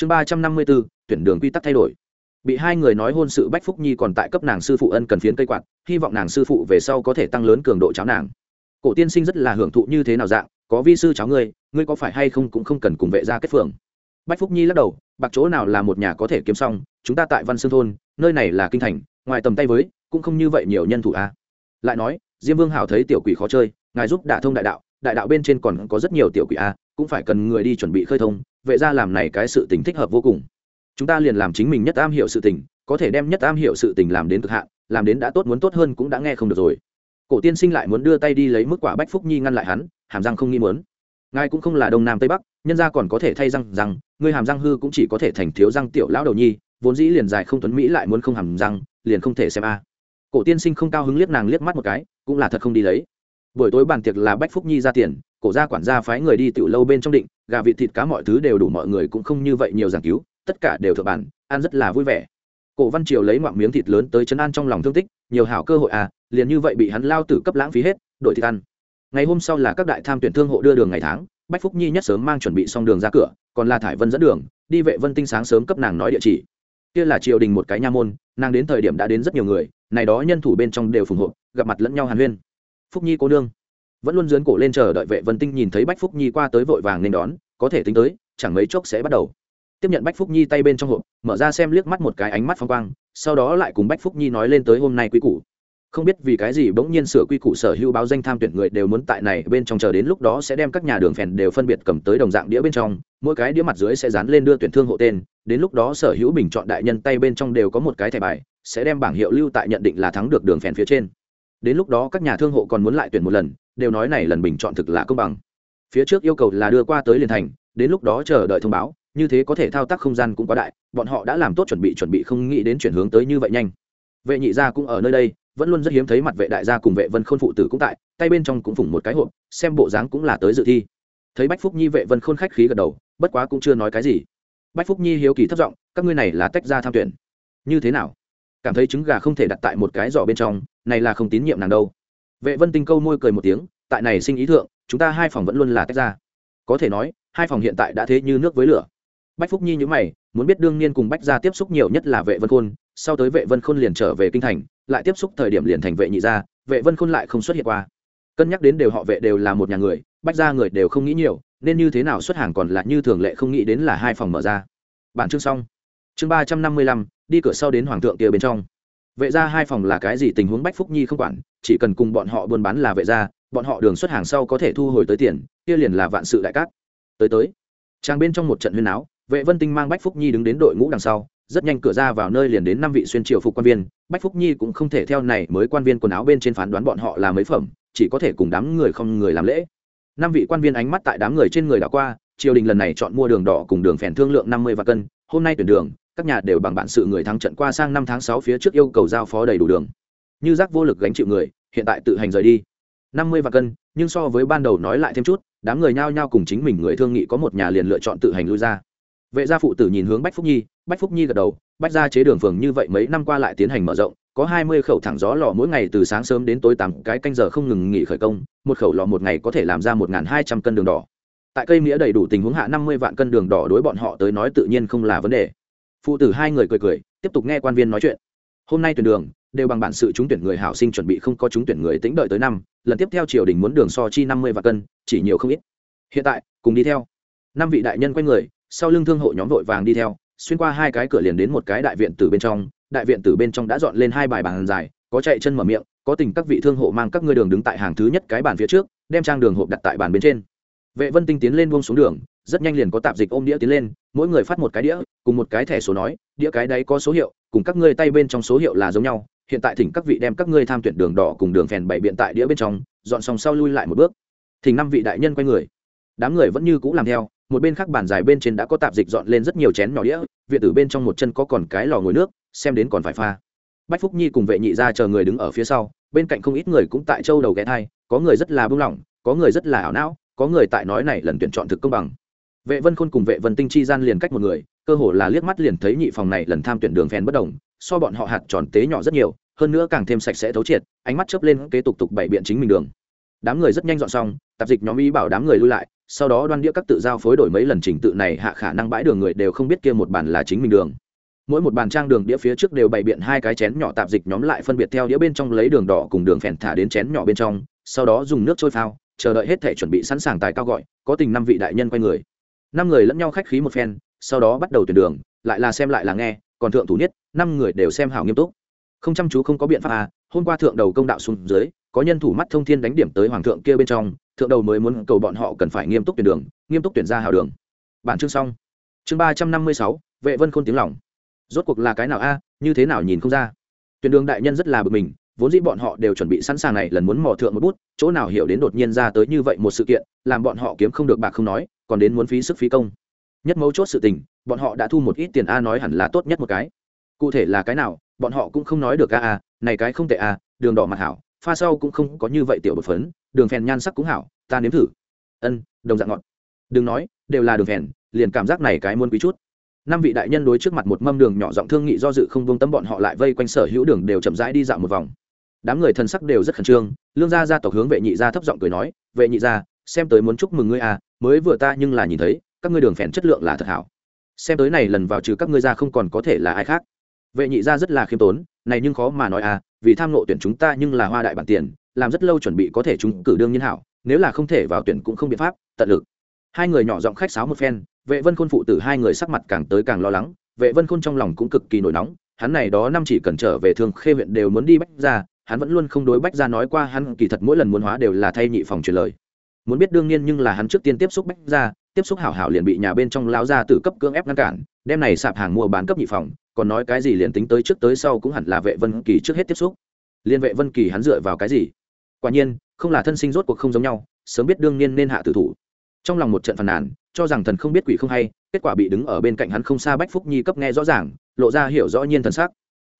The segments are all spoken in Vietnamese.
chương ba trăm năm mươi bốn tuyển đường quy tắc thay đổi. Bị hai người nói hôn sự bách phúc nhi còn tại cấp nàng sư phụ ân cần phiến cây quạt, hy vọng nàng sư phụ về sau có thể tăng lớn cường độ cháo nàng. Cổ tiên sinh rất là hưởng thụ như thế nào dạng, có vi sư cháu ngươi ngươi có phải hay không cũng không cần cùng vệ ra kết phường. Bách phúc nhi lắc đầu, bạc chỗ nào là một nhà có thể kiếm xong, chúng ta tại văn sương thôn, nơi này là kinh thành, ngoài tầm tay với, cũng không như vậy nhiều nhân thủ a lại nói, diêm vương hảo thấy tiểu quỷ khó chơi, ngài giúp đả thông đại đạo đại đạo bên trên còn có rất nhiều tiểu quỷ a cũng phải cần người đi chuẩn bị khơi thông vệ ra làm này cái sự tình thích hợp vô cùng. Chúng ta liền làm chính mình nhất am hiểu sự tình, có thể đem nhất am hiểu sự tình làm đến cực hạn, làm đến đã tốt muốn tốt hơn cũng đã nghe không được rồi. Cổ tiên sinh lại muốn đưa tay đi lấy mức quả bách phúc nhi ngăn lại hắn, hàm răng không nghi muốn. Ngài cũng không là đông nam tây bắc, nhân ra còn có thể thay răng rằng người hàm răng hư cũng chỉ có thể thành thiếu răng tiểu lão đầu nhi, vốn dĩ liền dài không tuấn mỹ lại muốn không hàm răng, liền không thể xem a. Cổ tiên sinh không cao hứng liếc nàng liếc mắt một cái, cũng là thật không đi lấy. Buổi tối bàn tiệc là bách phúc nhi ra tiền cổ gia quản gia phái người đi tiểu lâu bên trong định, gà vịt thịt cá mọi thứ đều đủ, mọi người cũng không như vậy nhiều giảng cứu, tất cả đều thượng bản, ăn rất là vui vẻ. Cổ văn triều lấy ngoạm miếng thịt lớn tới chấn an trong lòng thương tích, nhiều hảo cơ hội à liền như vậy bị hắn lao tử cấp lãng phí hết, đổi thịt ăn. Ngày hôm sau là các đại tham tuyển thương hộ đưa đường ngày tháng, bách phúc nhi nhất sớm mang chuẩn bị xong đường ra cửa, còn là thải vân dẫn đường, đi vệ vân tinh sáng sớm cấp nàng nói địa chỉ. Kia là triều đình một cái nha môn, nàng đến thời điểm đã đến rất nhiều người, này đó nhân thủ bên trong đều phùng hộ, gặp mặt lẫn nhau hàn huyên. Phúc nhi cô nương vẫn luôn dướn cổ lên chờ đợi vệ vân tinh nhìn thấy bách phúc nhi qua tới vội vàng nên đón, có thể tính tới, chẳng mấy chốc sẽ bắt đầu. Tiếp nhận bách phúc nhi tay bên trong hộp, mở ra xem liếc mắt một cái ánh mắt phong quang, sau đó lại cùng bách phúc nhi nói lên tới hôm nay quy củ. Không biết vì cái gì bỗng nhiên sửa quy củ sở hữu báo danh tham tuyển người đều muốn tại này bên trong chờ đến lúc đó sẽ đem các nhà đường phèn đều phân biệt cầm tới đồng dạng đĩa bên trong, mỗi cái đĩa mặt dưới sẽ dán lên đưa tuyển thương hộ tên, đến lúc đó sở hữu bình chọn đại nhân tay bên trong đều có một cái thẻ bài, sẽ đem bảng hiệu lưu tại nhận định là thắng được đường phèn phía trên. Đến lúc đó các nhà thương hộ còn muốn lại tuyển một lần đều nói này lần bình chọn thực là công bằng. Phía trước yêu cầu là đưa qua tới liền thành, đến lúc đó chờ đợi thông báo, như thế có thể thao tác không gian cũng quá đại, bọn họ đã làm tốt chuẩn bị chuẩn bị không nghĩ đến chuyển hướng tới như vậy nhanh. Vệ nhị gia cũng ở nơi đây, vẫn luôn rất hiếm thấy mặt vệ đại gia cùng vệ vân khôn phụ tử cũng tại, tay bên trong cũng phủng một cái hộp, xem bộ dáng cũng là tới dự thi. Thấy bách phúc nhi vệ vân khôn khách khí gật đầu, bất quá cũng chưa nói cái gì. Bách phúc nhi hiếu kỳ thất giọng, các ngươi này là tách ra tham tuyển. Như thế nào? Cảm thấy trứng gà không thể đặt tại một cái giỏ bên trong, này là không tín nhiệm nàng đâu vệ vân tinh câu môi cười một tiếng, tại này sinh ý thượng, chúng ta hai phòng vẫn luôn là tách ra. Có thể nói, hai phòng hiện tại đã thế như nước với lửa. Bách phúc nhi nhữ mày, muốn biết đương nhiên cùng bách gia tiếp xúc nhiều nhất là vệ vân khôn, sau tới vệ vân khôn liền trở về kinh thành, lại tiếp xúc thời điểm liền thành vệ nhị gia, vệ vân khôn lại không xuất hiện qua. Cân nhắc đến đều họ vệ đều là một nhà người, bách gia người đều không nghĩ nhiều, nên như thế nào xuất hàng còn là như thường lệ không nghĩ đến là hai phòng mở ra. Bản chương xong. Chương ba trăm năm mươi lăm, đi cửa sau đến hoàng thượng kia bên trong vệ gia hai phòng là cái gì tình huống bách phúc nhi không quản, chỉ cần cùng bọn họ buôn bán là vệ gia, bọn họ đường xuất hàng sau có thể thu hồi tới tiền, kia liền là vạn sự đại cát. Tới tới. Trang bên trong một trận huyên áo vệ vân tinh mang bách phúc nhi đứng đến đội ngũ đằng sau, rất nhanh cửa ra vào nơi liền đến năm vị xuyên triều phục quan viên. Bách phúc nhi cũng không thể theo này mới quan viên quần áo bên trên phán đoán bọn họ là mấy phẩm, chỉ có thể cùng đám người không người làm lễ. Năm vị quan viên ánh mắt tại đám người trên người đã qua, triều đình lần này chọn mua đường đỏ cùng đường phèn thương lượng năm mươi và cân, hôm nay tuyển đường các nhà đều bằng bản sự người thắng trận qua sang năm tháng sáu phía trước yêu cầu giao phó đầy đủ đường. Như giác vô lực gánh chịu người, hiện tại tự hành rời đi. Năm mươi và cân, nhưng so với ban đầu nói lại thêm chút, đám người nhao nhao cùng chính mình người thương nghị có một nhà liền lựa chọn tự hành lui ra. Vệ gia phụ tử nhìn hướng bách phúc nhi, bách phúc nhi gật đầu, bách gia chế đường phường như vậy mấy năm qua lại tiến hành mở rộng, có hai mươi khẩu thẳng gió lò mỗi ngày từ sáng sớm đến tối tám cái canh giờ không ngừng nghỉ khởi công, một khẩu lò một ngày có thể làm ra một hai trăm cân đường đỏ. Tại cây nghĩa đầy đủ tình huống hạ năm mươi vạn cân đường đỏ đối bọn họ tới nói tự nhiên không là vấn đề phụ tử hai người cười cười, tiếp tục nghe quan viên nói chuyện. Hôm nay tuyển đường, đều bằng bản sự trúng tuyển người hảo sinh chuẩn bị không có trúng tuyển người tính đợi tới năm, lần tiếp theo triều đình muốn đường so chi năm mươi và cân, chỉ nhiều không ít. Hiện tại, cùng đi theo. Năm vị đại nhân quay người, sau lưng thương hộ nhóm vội vàng đi theo, xuyên qua hai cái cửa liền đến một cái đại viện từ bên trong, đại viện từ bên trong đã dọn lên hai bài bàn dài, có chạy chân mở miệng, có tình các vị thương hộ mang các ngươi đường đứng tại hàng thứ nhất cái bàn phía trước, đem trang đường hộp đặt tại bàn bên trên. Vệ vân tinh tiến lên buông xuống đường, rất nhanh liền có tạp dịch ôm đĩa tiến lên mỗi người phát một cái đĩa, cùng một cái thẻ số nói, đĩa cái đấy có số hiệu, cùng các ngươi tay bên trong số hiệu là giống nhau. Hiện tại thỉnh các vị đem các ngươi tham tuyển đường đỏ cùng đường phèn bảy biện tại đĩa bên trong, dọn xong sau lui lại một bước. Thỉnh năm vị đại nhân quay người. Đám người vẫn như cũ làm theo, một bên khác bàn dài bên trên đã có tạp dịch dọn lên rất nhiều chén nhỏ đĩa, viện tử bên trong một chân có còn cái lò ngồi nước, xem đến còn phải pha. Bách phúc nhi cùng vệ nhị ra chờ người đứng ở phía sau, bên cạnh không ít người cũng tại châu đầu ghé thai, có người rất là buông lỏng, có người rất là ảo não, có người tại nói này lần tuyển chọn thực công bằng vệ vân khôn cùng vệ vân tinh chi gian liền cách một người, cơ hồ là liếc mắt liền thấy nhị phòng này lần tham tuyển đường phèn bất đồng, so bọn họ hạt tròn tế nhỏ rất nhiều, hơn nữa càng thêm sạch sẽ thấu triệt, ánh mắt chớp lên kế tục tục bảy biện chính mình đường. Đám người rất nhanh dọn xong, tạp dịch nhóm ý bảo đám người lui lại, sau đó đoan đĩa các tự giao phối đổi mấy lần trình tự này hạ khả năng bãi đường người đều không biết kia một bàn là chính mình đường. Mỗi một bàn trang đường đĩa phía trước đều bày biện hai cái chén nhỏ tạp dịch nhóm lại phân biệt theo đĩa bên trong lấy đường đỏ cùng đường phèn thả đến chén nhỏ bên trong, sau đó dùng nước trôi phao, chờ đợi hết thể chuẩn bị sẵn sàng tài cao gọi, có tình năm vị đại nhân quay người năm người lẫn nhau khách khí một phen, sau đó bắt đầu tuyển đường, lại là xem lại là nghe, còn thượng thủ nhất năm người đều xem hảo nghiêm túc. Không chăm chú không có biện pháp à hôm qua thượng đầu công đạo xuống dưới, có nhân thủ mắt thông thiên đánh điểm tới hoàng thượng kia bên trong, thượng đầu mới muốn cầu bọn họ cần phải nghiêm túc tuyển đường, nghiêm túc tuyển ra hảo đường. Bản chương xong. Chương ba trăm năm mươi sáu, vệ vân khôn tiếng lòng. Rốt cuộc là cái nào a, như thế nào nhìn không ra. Tuyển đường đại nhân rất là bực mình, vốn dĩ bọn họ đều chuẩn bị sẵn sàng này lần muốn mò thượng một bút, chỗ nào hiểu đến đột nhiên ra tới như vậy một sự kiện, làm bọn họ kiếm không được bạc không nói còn đến muốn phí sức phí công. Nhất mấu chốt sự tình, bọn họ đã thu một ít tiền a nói hẳn là tốt nhất một cái. Cụ thể là cái nào, bọn họ cũng không nói được a a, này cái không tệ a, đường đỏ mặt hảo, pha sau cũng không có như vậy tiểu bột phấn, đường phèn nhan sắc cũng hảo, ta nếm thử. Ân, đồng dạng ngọt. Đừng nói, đều là đường phèn, liền cảm giác này cái muốn quý chút. Năm vị đại nhân đối trước mặt một mâm đường nhỏ giọng thương nghị do dự không buông tâm bọn họ lại vây quanh sở hữu đường đều chậm rãi đi dạo một vòng. Đám người thần sắc đều rất khẩn trương, lương gia gia tộc hướng vệ nhị gia thấp giọng cười nói, vệ nhị gia, xem tới muốn chúc mừng ngươi à mới vừa ta nhưng là nhìn thấy, các ngươi đường phèn chất lượng là thật hảo. Xem tới này lần vào trừ các ngươi ra không còn có thể là ai khác. Vệ nhị gia rất là khiêm tốn, này nhưng khó mà nói à vì tham lộ tuyển chúng ta nhưng là hoa đại bản tiền, làm rất lâu chuẩn bị có thể chúng cử đương nhiên hảo, nếu là không thể vào tuyển cũng không biện pháp, tận lực. Hai người nhỏ giọng khách sáo một phen, vệ vân khôn phụ tử hai người sắc mặt càng tới càng lo lắng, vệ vân khôn trong lòng cũng cực kỳ nổi nóng, hắn này đó năm chỉ cần trở về thương khê huyện đều muốn đi bách ra hắn vẫn luôn không đối bách ra nói qua hắn kỳ thật mỗi lần muốn hóa đều là thay nhị phòng truyền lời muốn biết đương nhiên nhưng là hắn trước tiên tiếp xúc bách ra tiếp xúc hảo hảo liền bị nhà bên trong lao ra từ cấp cưỡng ép ngăn cản, đem này sạp hàng mua bán cấp nhị phòng, còn nói cái gì liền tính tới trước tới sau cũng hẳn là vệ vân kỳ trước hết tiếp xúc. Liên vệ vân kỳ hắn dựa vào cái gì? Quả nhiên, không là thân sinh rốt cuộc không giống nhau, sớm biết đương nhiên nên hạ tử thủ. Trong lòng một trận phàn nàn, cho rằng thần không biết quỷ không hay, kết quả bị đứng ở bên cạnh hắn không xa bách phúc nhi cấp nghe rõ ràng, lộ ra hiểu rõ nhiên thần sắc.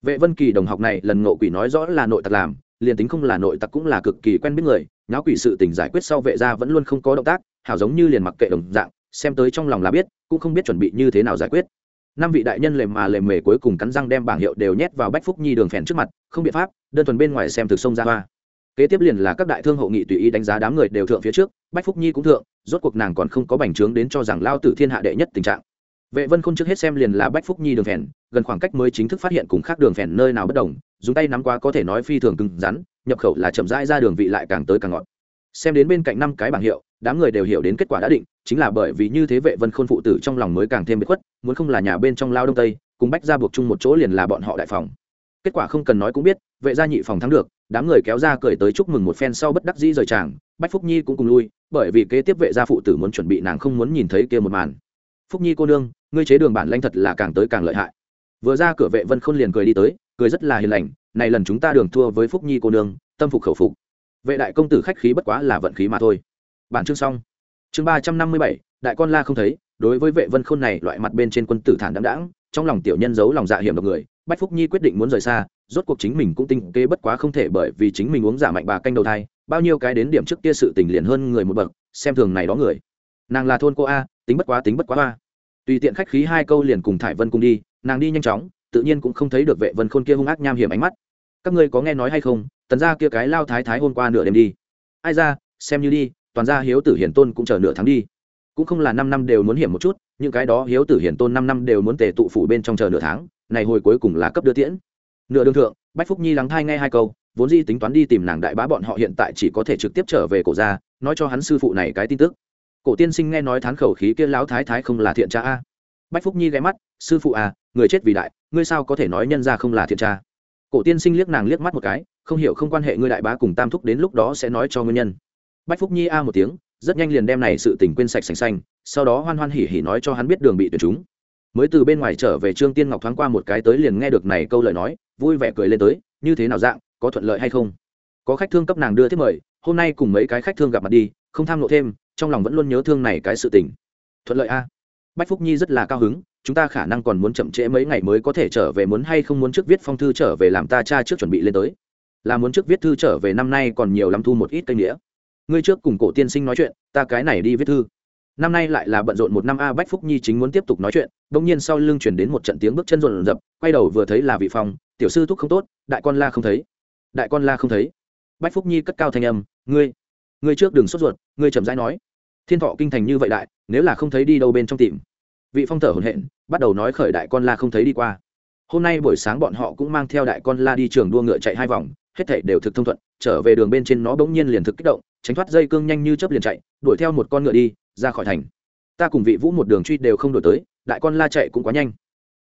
Vệ vân kỳ đồng học này lần ngộ quỷ nói rõ là nội tật làm liền tính không là nội tặc cũng là cực kỳ quen biết người, nháo quỷ sự tình giải quyết sau vệ gia vẫn luôn không có động tác, hảo giống như liền mặc kệ đồng dạng, xem tới trong lòng là biết, cũng không biết chuẩn bị như thế nào giải quyết. Năm vị đại nhân lề mà lề mề cuối cùng cắn răng đem bảng hiệu đều nhét vào bách phúc nhi đường phèn trước mặt, không biện pháp, đơn thuần bên ngoài xem thực sông ra hoa. Kế tiếp liền là các đại thương hậu nghị tùy ý đánh giá đám người đều thượng phía trước, bách phúc nhi cũng thượng, rốt cuộc nàng còn không có bành trướng đến cho rằng lao tử thiên hạ đệ nhất tình trạng vệ vân khôn trước hết xem liền là bách phúc nhi đường phèn, gần khoảng cách mới chính thức phát hiện cùng khác đường phèn nơi nào bất đồng, dùng tay nắm qua có thể nói phi thường cứng rắn, nhập khẩu là chậm rãi ra đường vị lại càng tới càng ngọt. Xem đến bên cạnh năm cái bảng hiệu, đám người đều hiểu đến kết quả đã định, chính là bởi vì như thế vệ vân khôn phụ tử trong lòng mới càng thêm bất khuất, muốn không là nhà bên trong lao đông tây, cùng bách ra buộc chung một chỗ liền là bọn họ đại phòng. Kết quả không cần nói cũng biết, vệ gia nhị phòng thắng được, đám người kéo ra cười tới chúc mừng một phen sau bất đắc dĩ rời tràng, bách phúc nhi cũng cùng lui, bởi vì kế tiếp vệ gia phụ tử muốn chuẩn bị nàng không muốn nhìn thấy kia một màn phúc nhi cô nương ngươi chế đường bản lanh thật là càng tới càng lợi hại. Vừa ra cửa vệ vân khôn liền cười đi tới cười rất là hiền lành này lần chúng ta đường thua với phúc nhi cô nương tâm phục khẩu phục. Vệ đại công tử khách khí bất quá là vận khí mà thôi. Bản chương xong. Chương ba trăm năm mươi bảy đại con la không thấy đối với vệ vân khôn này loại mặt bên trên quân tử thản đạm đãng, trong lòng tiểu nhân giấu lòng dạ hiểm độc người bách phúc nhi quyết định muốn rời xa rốt cuộc chính mình cũng tinh kế bất quá không thể bởi vì chính mình uống giả mạnh bà canh đầu thai bao nhiêu cái đến điểm trước kia sự tình liền hơn người một bậc xem thường này đó người. Nàng là thôn cô a tính bất quá tính bất quá hoa. Tùy tiện khách khí hai câu liền cùng thải vân cùng đi, nàng đi nhanh chóng, tự nhiên cũng không thấy được vệ vân khôn kia hung ác nham hiểm ánh mắt. Các ngươi có nghe nói hay không, tần ra kia cái lao thái thái hôm qua nửa đêm đi. Ai ra, xem như đi, toàn ra hiếu tử hiển tôn cũng chờ nửa tháng đi. Cũng không là năm năm đều muốn hiểm một chút, những cái đó hiếu tử hiển tôn năm năm đều muốn tề tụ phủ bên trong chờ nửa tháng, này hồi cuối cùng là cấp đưa tiễn. Nửa đường thượng, bách phúc nhi lắng thai nghe hai câu, vốn di tính toán đi tìm nàng đại bá bọn họ hiện tại chỉ có thể trực tiếp trở về cổ ra nói cho hắn sư phụ này cái tin tức cổ tiên sinh nghe nói thán khẩu khí kia lão thái thái không là thiện cha a. Bách phúc nhi ghé mắt, sư phụ à người chết vì đại, ngươi sao có thể nói nhân ra không là thiện cha cổ tiên sinh liếc nàng liếc mắt một cái, không hiểu không quan hệ ngươi đại bá cùng tam thúc đến lúc đó sẽ nói cho nguyên nhân. Bách phúc nhi a một tiếng, rất nhanh liền đem này sự tình quên sạch sành xanh sau đó hoan hoan hỉ hỉ nói cho hắn biết đường bị tuyển chúng. Mới từ bên ngoài trở về trương tiên ngọc thoáng qua một cái tới liền nghe được này câu lời nói, vui vẻ cười lên tới, như thế nào dạng, có thuận lợi hay không? Có khách thương cấp nàng đưa thiết mời, hôm nay cùng mấy cái khách thương gặp mặt đi, không tham lộ thêm trong lòng vẫn luôn nhớ thương này cái sự tình. Thuận lợi a. Bách phúc nhi rất là cao hứng, chúng ta khả năng còn muốn chậm trễ mấy ngày mới có thể trở về, muốn hay không muốn trước viết phong thư trở về làm ta cha trước chuẩn bị lên tới. Là muốn trước viết thư trở về năm nay còn nhiều lắm thu một ít cây nghĩa. Ngươi trước cùng cổ tiên sinh nói chuyện, ta cái này đi viết thư. Năm nay lại là bận rộn một năm a, bách phúc nhi chính muốn tiếp tục nói chuyện đ ỗ n g nhiên sau lưng chuyển đến một trận tiếng bước chân rộn rập, quay đầu vừa thấy là vị phong, tiểu sư thúc không tốt, đại con la không thấy. Đại con la không thấy. Bách phúc nhi cất cao thanh âm, ngươi ngươi trước đừng sốt ruột, ngươi chậm rãi nói. Thiên thọ kinh thành như vậy đại, nếu là không thấy đi đâu bên trong tìm. Vị phong thở hổn hển, bắt đầu nói khởi đại con la không thấy đi qua. Hôm nay buổi sáng bọn họ cũng mang theo đại con la đi trường đua ngựa chạy hai vòng, hết thảy đều thực thông thuận, trở về đường bên trên nó bỗng nhiên liền thực kích động, tránh thoát dây cương nhanh như chớp liền chạy, đuổi theo một con ngựa đi, ra khỏi thành. Ta cùng vị vũ một đường truy đều không đổi tới, đại con la chạy cũng quá nhanh.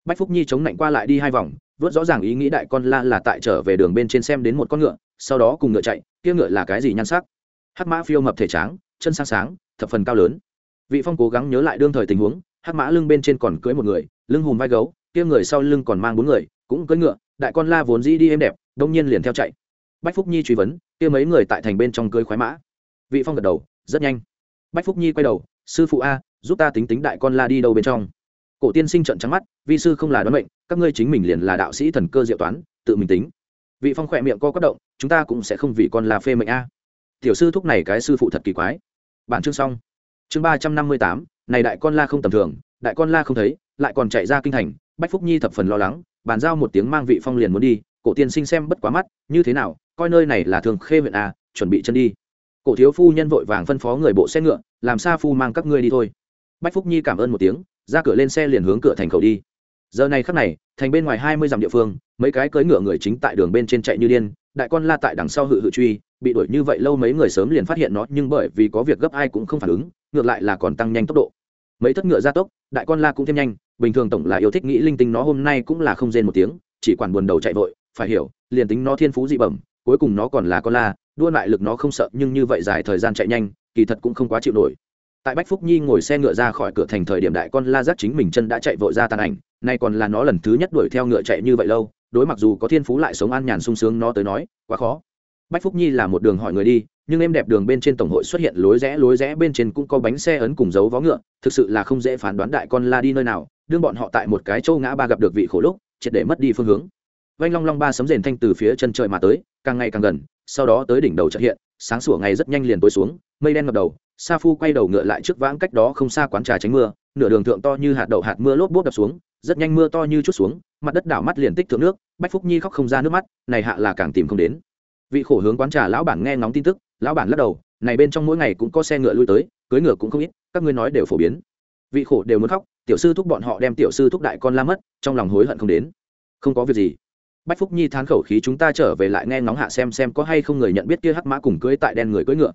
Bách phúc nhi chống lạnh qua lại đi hai vòng, vớt rõ ràng ý nghĩ đại con la là tại trở về đường bên trên xem đến một con ngựa, sau đó cùng ngựa chạy, kia ngựa là cái gì nhan sắc? Hắc mã phiêu mập thể tráng, chân sáng sáng, thập phần cao lớn. Vị phong cố gắng nhớ lại đương thời tình huống, hắc mã lưng bên trên còn cưỡi một người, lưng hùm vai gấu, kia người sau lưng còn mang bốn người, cũng cưỡi ngựa, đại con la vốn dĩ đi êm đẹp, đông nhiên liền theo chạy. Bách phúc nhi truy vấn, kia mấy người tại thành bên trong cưỡi khoái mã. Vị phong gật đầu, rất nhanh. Bách phúc nhi quay đầu, sư phụ a, giúp ta tính tính đại con la đi đâu bên trong? Cổ tiên sinh trận trắng mắt, vi sư không là đoán mệnh, các ngươi chính mình liền là đạo sĩ thần cơ diệu toán, tự mình tính. Vị phong khỏe miệng co quất động, chúng ta cũng sẽ không vì con là phê mệnh a tiểu sư thúc này cái sư phụ thật kỳ quái. Bản chương xong. Chương ba trăm năm mươi tám, này đại con la không tầm thường, đại con la không thấy, lại còn chạy ra kinh thành, bách phúc nhi thập phần lo lắng, bàn giao một tiếng mang vị phong liền muốn đi, cổ tiên sinh xem bất quá mắt, như thế nào, coi nơi này là thường khê huyện a, chuẩn bị chân đi. Cổ thiếu phu nhân vội vàng phân phó người bộ xe ngựa, làm xa phu mang các ngươi đi thôi. Bách phúc nhi cảm ơn một tiếng, ra cửa lên xe liền hướng cửa thành khẩu đi. Giờ này khắc này, thành bên ngoài hai mươi dặm địa phương, mấy cái cưỡi ngựa người chính tại đường bên trên chạy như điên, đại con la tại đằng sau hự hự truy bị đuổi như vậy lâu mấy người sớm liền phát hiện nó, nhưng bởi vì có việc gấp ai cũng không phản ứng, ngược lại là còn tăng nhanh tốc độ. Mấy thất ngựa gia tốc, đại con la cũng thêm nhanh, bình thường tổng là yêu thích nghĩ linh tinh nó, hôm nay cũng là không rên một tiếng, chỉ quản buồn đầu chạy vội, phải hiểu, liền tính nó thiên phú dị bẩm, cuối cùng nó còn là con la, đua lại lực nó không sợ, nhưng như vậy dài thời gian chạy nhanh, kỳ thật cũng không quá chịu nổi. Tại bách phúc nhi ngồi xe ngựa ra khỏi cửa thành thời điểm đại con la giác chính mình chân đã chạy vội ra tàn ảnh, nay còn là nó lần thứ nhất đuổi theo ngựa chạy như vậy lâu, đối mặc dù có thiên phú lại sống an nhàn sung sướng nó tới nói, quá khó bách phúc nhi là một đường hỏi người đi, nhưng em đẹp đường bên trên tổng hội xuất hiện lối rẽ lối rẽ bên trên cũng có bánh xe ấn cùng dấu vó ngựa, thực sự là không dễ phán đoán đại con la đi nơi nào, đương bọn họ tại một cái châu ngã ba gặp được vị khổ lúc, triệt để mất đi phương hướng. Vanh long long ba sấm rền thanh từ phía chân trời mà tới, càng ngày càng gần, sau đó tới đỉnh đầu trợ hiện, sáng sủa ngày rất nhanh liền tối xuống, mây đen ngập đầu, sa phu quay đầu ngựa lại trước vãng cách đó không xa quán trà tránh mưa, nửa đường thượng to như hạt đậu hạt mưa lốp bốp đập xuống, rất nhanh mưa to như chút xuống, mặt đất đảo mắt liền tích thượng nước, bách phúc nhi khóc không ra nước mắt, này hạ là càng tìm không đến vị khổ hướng quán trà lão bản nghe ngóng tin tức, lão bản lắc đầu, này bên trong mỗi ngày cũng có xe ngựa lui tới, cưới ngựa cũng không ít, các ngươi nói đều phổ biến. Vị khổ đều muốn khóc, tiểu sư thúc bọn họ đem tiểu sư thúc đại con la mất, trong lòng hối hận không đến. Không có việc gì. Bách phúc nhi thán khẩu khí chúng ta trở về lại nghe ngóng hạ xem xem có hay không người nhận biết kia hắc mã cùng cưới tại đen người cưỡi ngựa.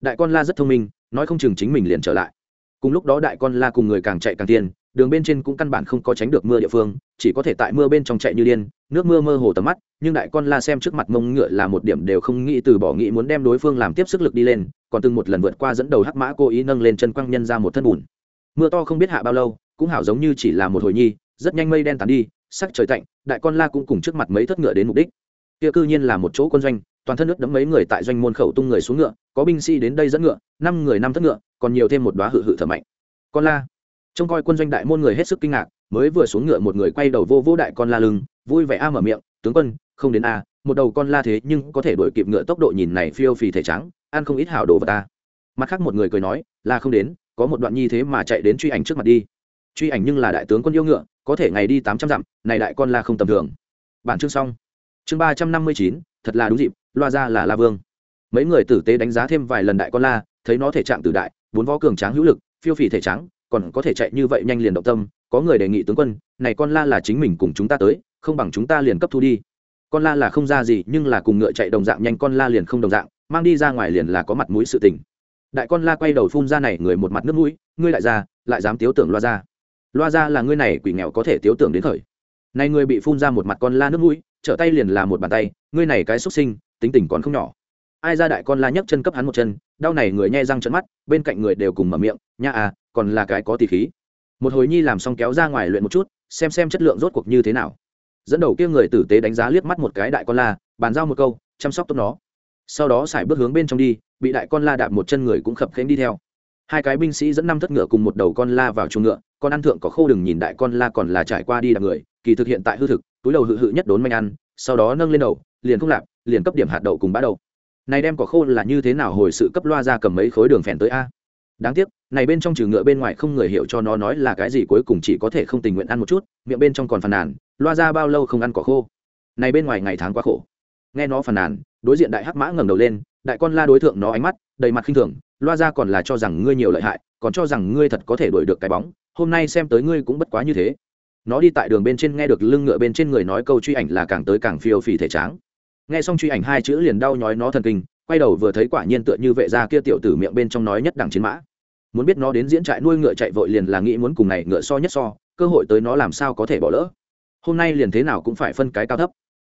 Đại con la rất thông minh, nói không chừng chính mình liền trở lại. Cùng lúc đó đại con la cùng người càng chạy càng tiên đường bên trên cũng căn bản không có tránh được mưa địa phương, chỉ có thể tại mưa bên trong chạy như điên, nước mưa mơ hồ tầm mắt, nhưng đại con la xem trước mặt mông ngựa là một điểm đều không nghĩ từ bỏ nghĩ muốn đem đối phương làm tiếp sức lực đi lên, còn từng một lần vượt qua dẫn đầu hắc mã cố ý nâng lên chân quăng nhân ra một thân bùn. Mưa to không biết hạ bao lâu, cũng hảo giống như chỉ là một hồi nhi, rất nhanh mây đen tàn đi, sắc trời tạnh, đại con la cũng cùng trước mặt mấy thất ngựa đến mục đích. Kia cư nhiên là một chỗ quân doanh, toàn thân nước đấm mấy người tại doanh môn khẩu tung người xuống ngựa, có binh sĩ đến đây dẫn ngựa, năm người năm thất ngựa, còn nhiều thêm một đoá hự hự thở mạnh. Con la trông coi quân doanh đại môn người hết sức kinh ngạc, mới vừa xuống ngựa một người quay đầu vô vô đại con la lưng, vui vẻ a mở miệng, tướng quân, không đến a, một đầu con la thế nhưng có thể đuổi kịp ngựa tốc độ nhìn này phiêu phì thể trắng, ăn không ít hảo đồ vật ta. Mặt khác một người cười nói, là không đến, có một đoạn nhi thế mà chạy đến truy ảnh trước mặt đi. Truy ảnh nhưng là đại tướng quân yêu ngựa, có thể ngày đi tám trăm dặm, này đại con la không tầm thường. Bản chương xong. Chương ba trăm năm mươi chín, thật là đúng dịp, loa ra là la vương. Mấy người tử tế đánh giá thêm vài lần đại con la, thấy nó thể trạng tử đại, bốn vó cường tráng hữu lực, phiêu phì thể trắng còn có thể chạy như vậy nhanh liền động tâm, có người đề nghị tướng quân, này con la là chính mình cùng chúng ta tới, không bằng chúng ta liền cấp thu đi. Con la là không ra gì, nhưng là cùng ngựa chạy đồng dạng nhanh, con la liền không đồng dạng, mang đi ra ngoài liền là có mặt mũi sự tình. Đại con la quay đầu phun ra này người một mặt nước mũi, ngươi lại ra, lại dám tiếu tưởng loa ra. Loa ra là ngươi này quỷ nghèo có thể tiếu tưởng đến khởi. này người bị phun ra một mặt con la nước mũi, trở tay liền là một bàn tay, ngươi này cái xuất sinh, tính tình còn không nhỏ. Ai ra đại con la nhấc chân cấp hắn một chân, đau này người nhai răng trận mắt, bên cạnh người đều cùng mở miệng, nha à còn là cái có tỷ khí. Một hồi nhi làm xong kéo ra ngoài luyện một chút, xem xem chất lượng rốt cuộc như thế nào. Dẫn đầu kia người tử tế đánh giá liếc mắt một cái đại con la, bàn giao một câu, chăm sóc tốt nó. Sau đó xài bước hướng bên trong đi, bị đại con la đạp một chân người cũng khập khênh đi theo. Hai cái binh sĩ dẫn năm thất ngựa cùng một đầu con la vào chuồng ngựa, con ăn thượng có khô đừng nhìn đại con la còn là trải qua đi đạp người, kỳ thực hiện tại hư thực, túi đầu hự hự nhất đốn manh ăn, sau đó nâng lên đầu, liền không lạp, liền cấp điểm hạt đậu cùng bã đậu. Này đem cỏ khô là như thế nào hồi sự cấp loa ra cầm mấy khối đường phèn tới a? Đáng tiếc, này bên trong trừ ngựa bên ngoài không người hiểu cho nó nói là cái gì cuối cùng chỉ có thể không tình nguyện ăn một chút, miệng bên trong còn phàn nàn, loa ra bao lâu không ăn cỏ khô. Này bên ngoài ngày tháng quá khổ. Nghe nó phàn nàn, đối diện đại hắc mã ngẩng đầu lên, đại con la đối tượng nó ánh mắt, đầy mặt khinh thường, loa ra còn là cho rằng ngươi nhiều lợi hại, còn cho rằng ngươi thật có thể đuổi được cái bóng, hôm nay xem tới ngươi cũng bất quá như thế. Nó đi tại đường bên trên nghe được lưng ngựa bên trên người nói câu truy ảnh là càng tới càng phiêu phì thể tráng. Nghe xong truy ảnh hai chữ liền đau nhói nó thần kinh quay đầu vừa thấy quả nhiên tựa như vệ gia kia tiểu tử miệng bên trong nói nhất đẳng chiến mã. Muốn biết nó đến diễn trại nuôi ngựa chạy vội liền là nghĩ muốn cùng này ngựa so nhất so, cơ hội tới nó làm sao có thể bỏ lỡ. Hôm nay liền thế nào cũng phải phân cái cao thấp.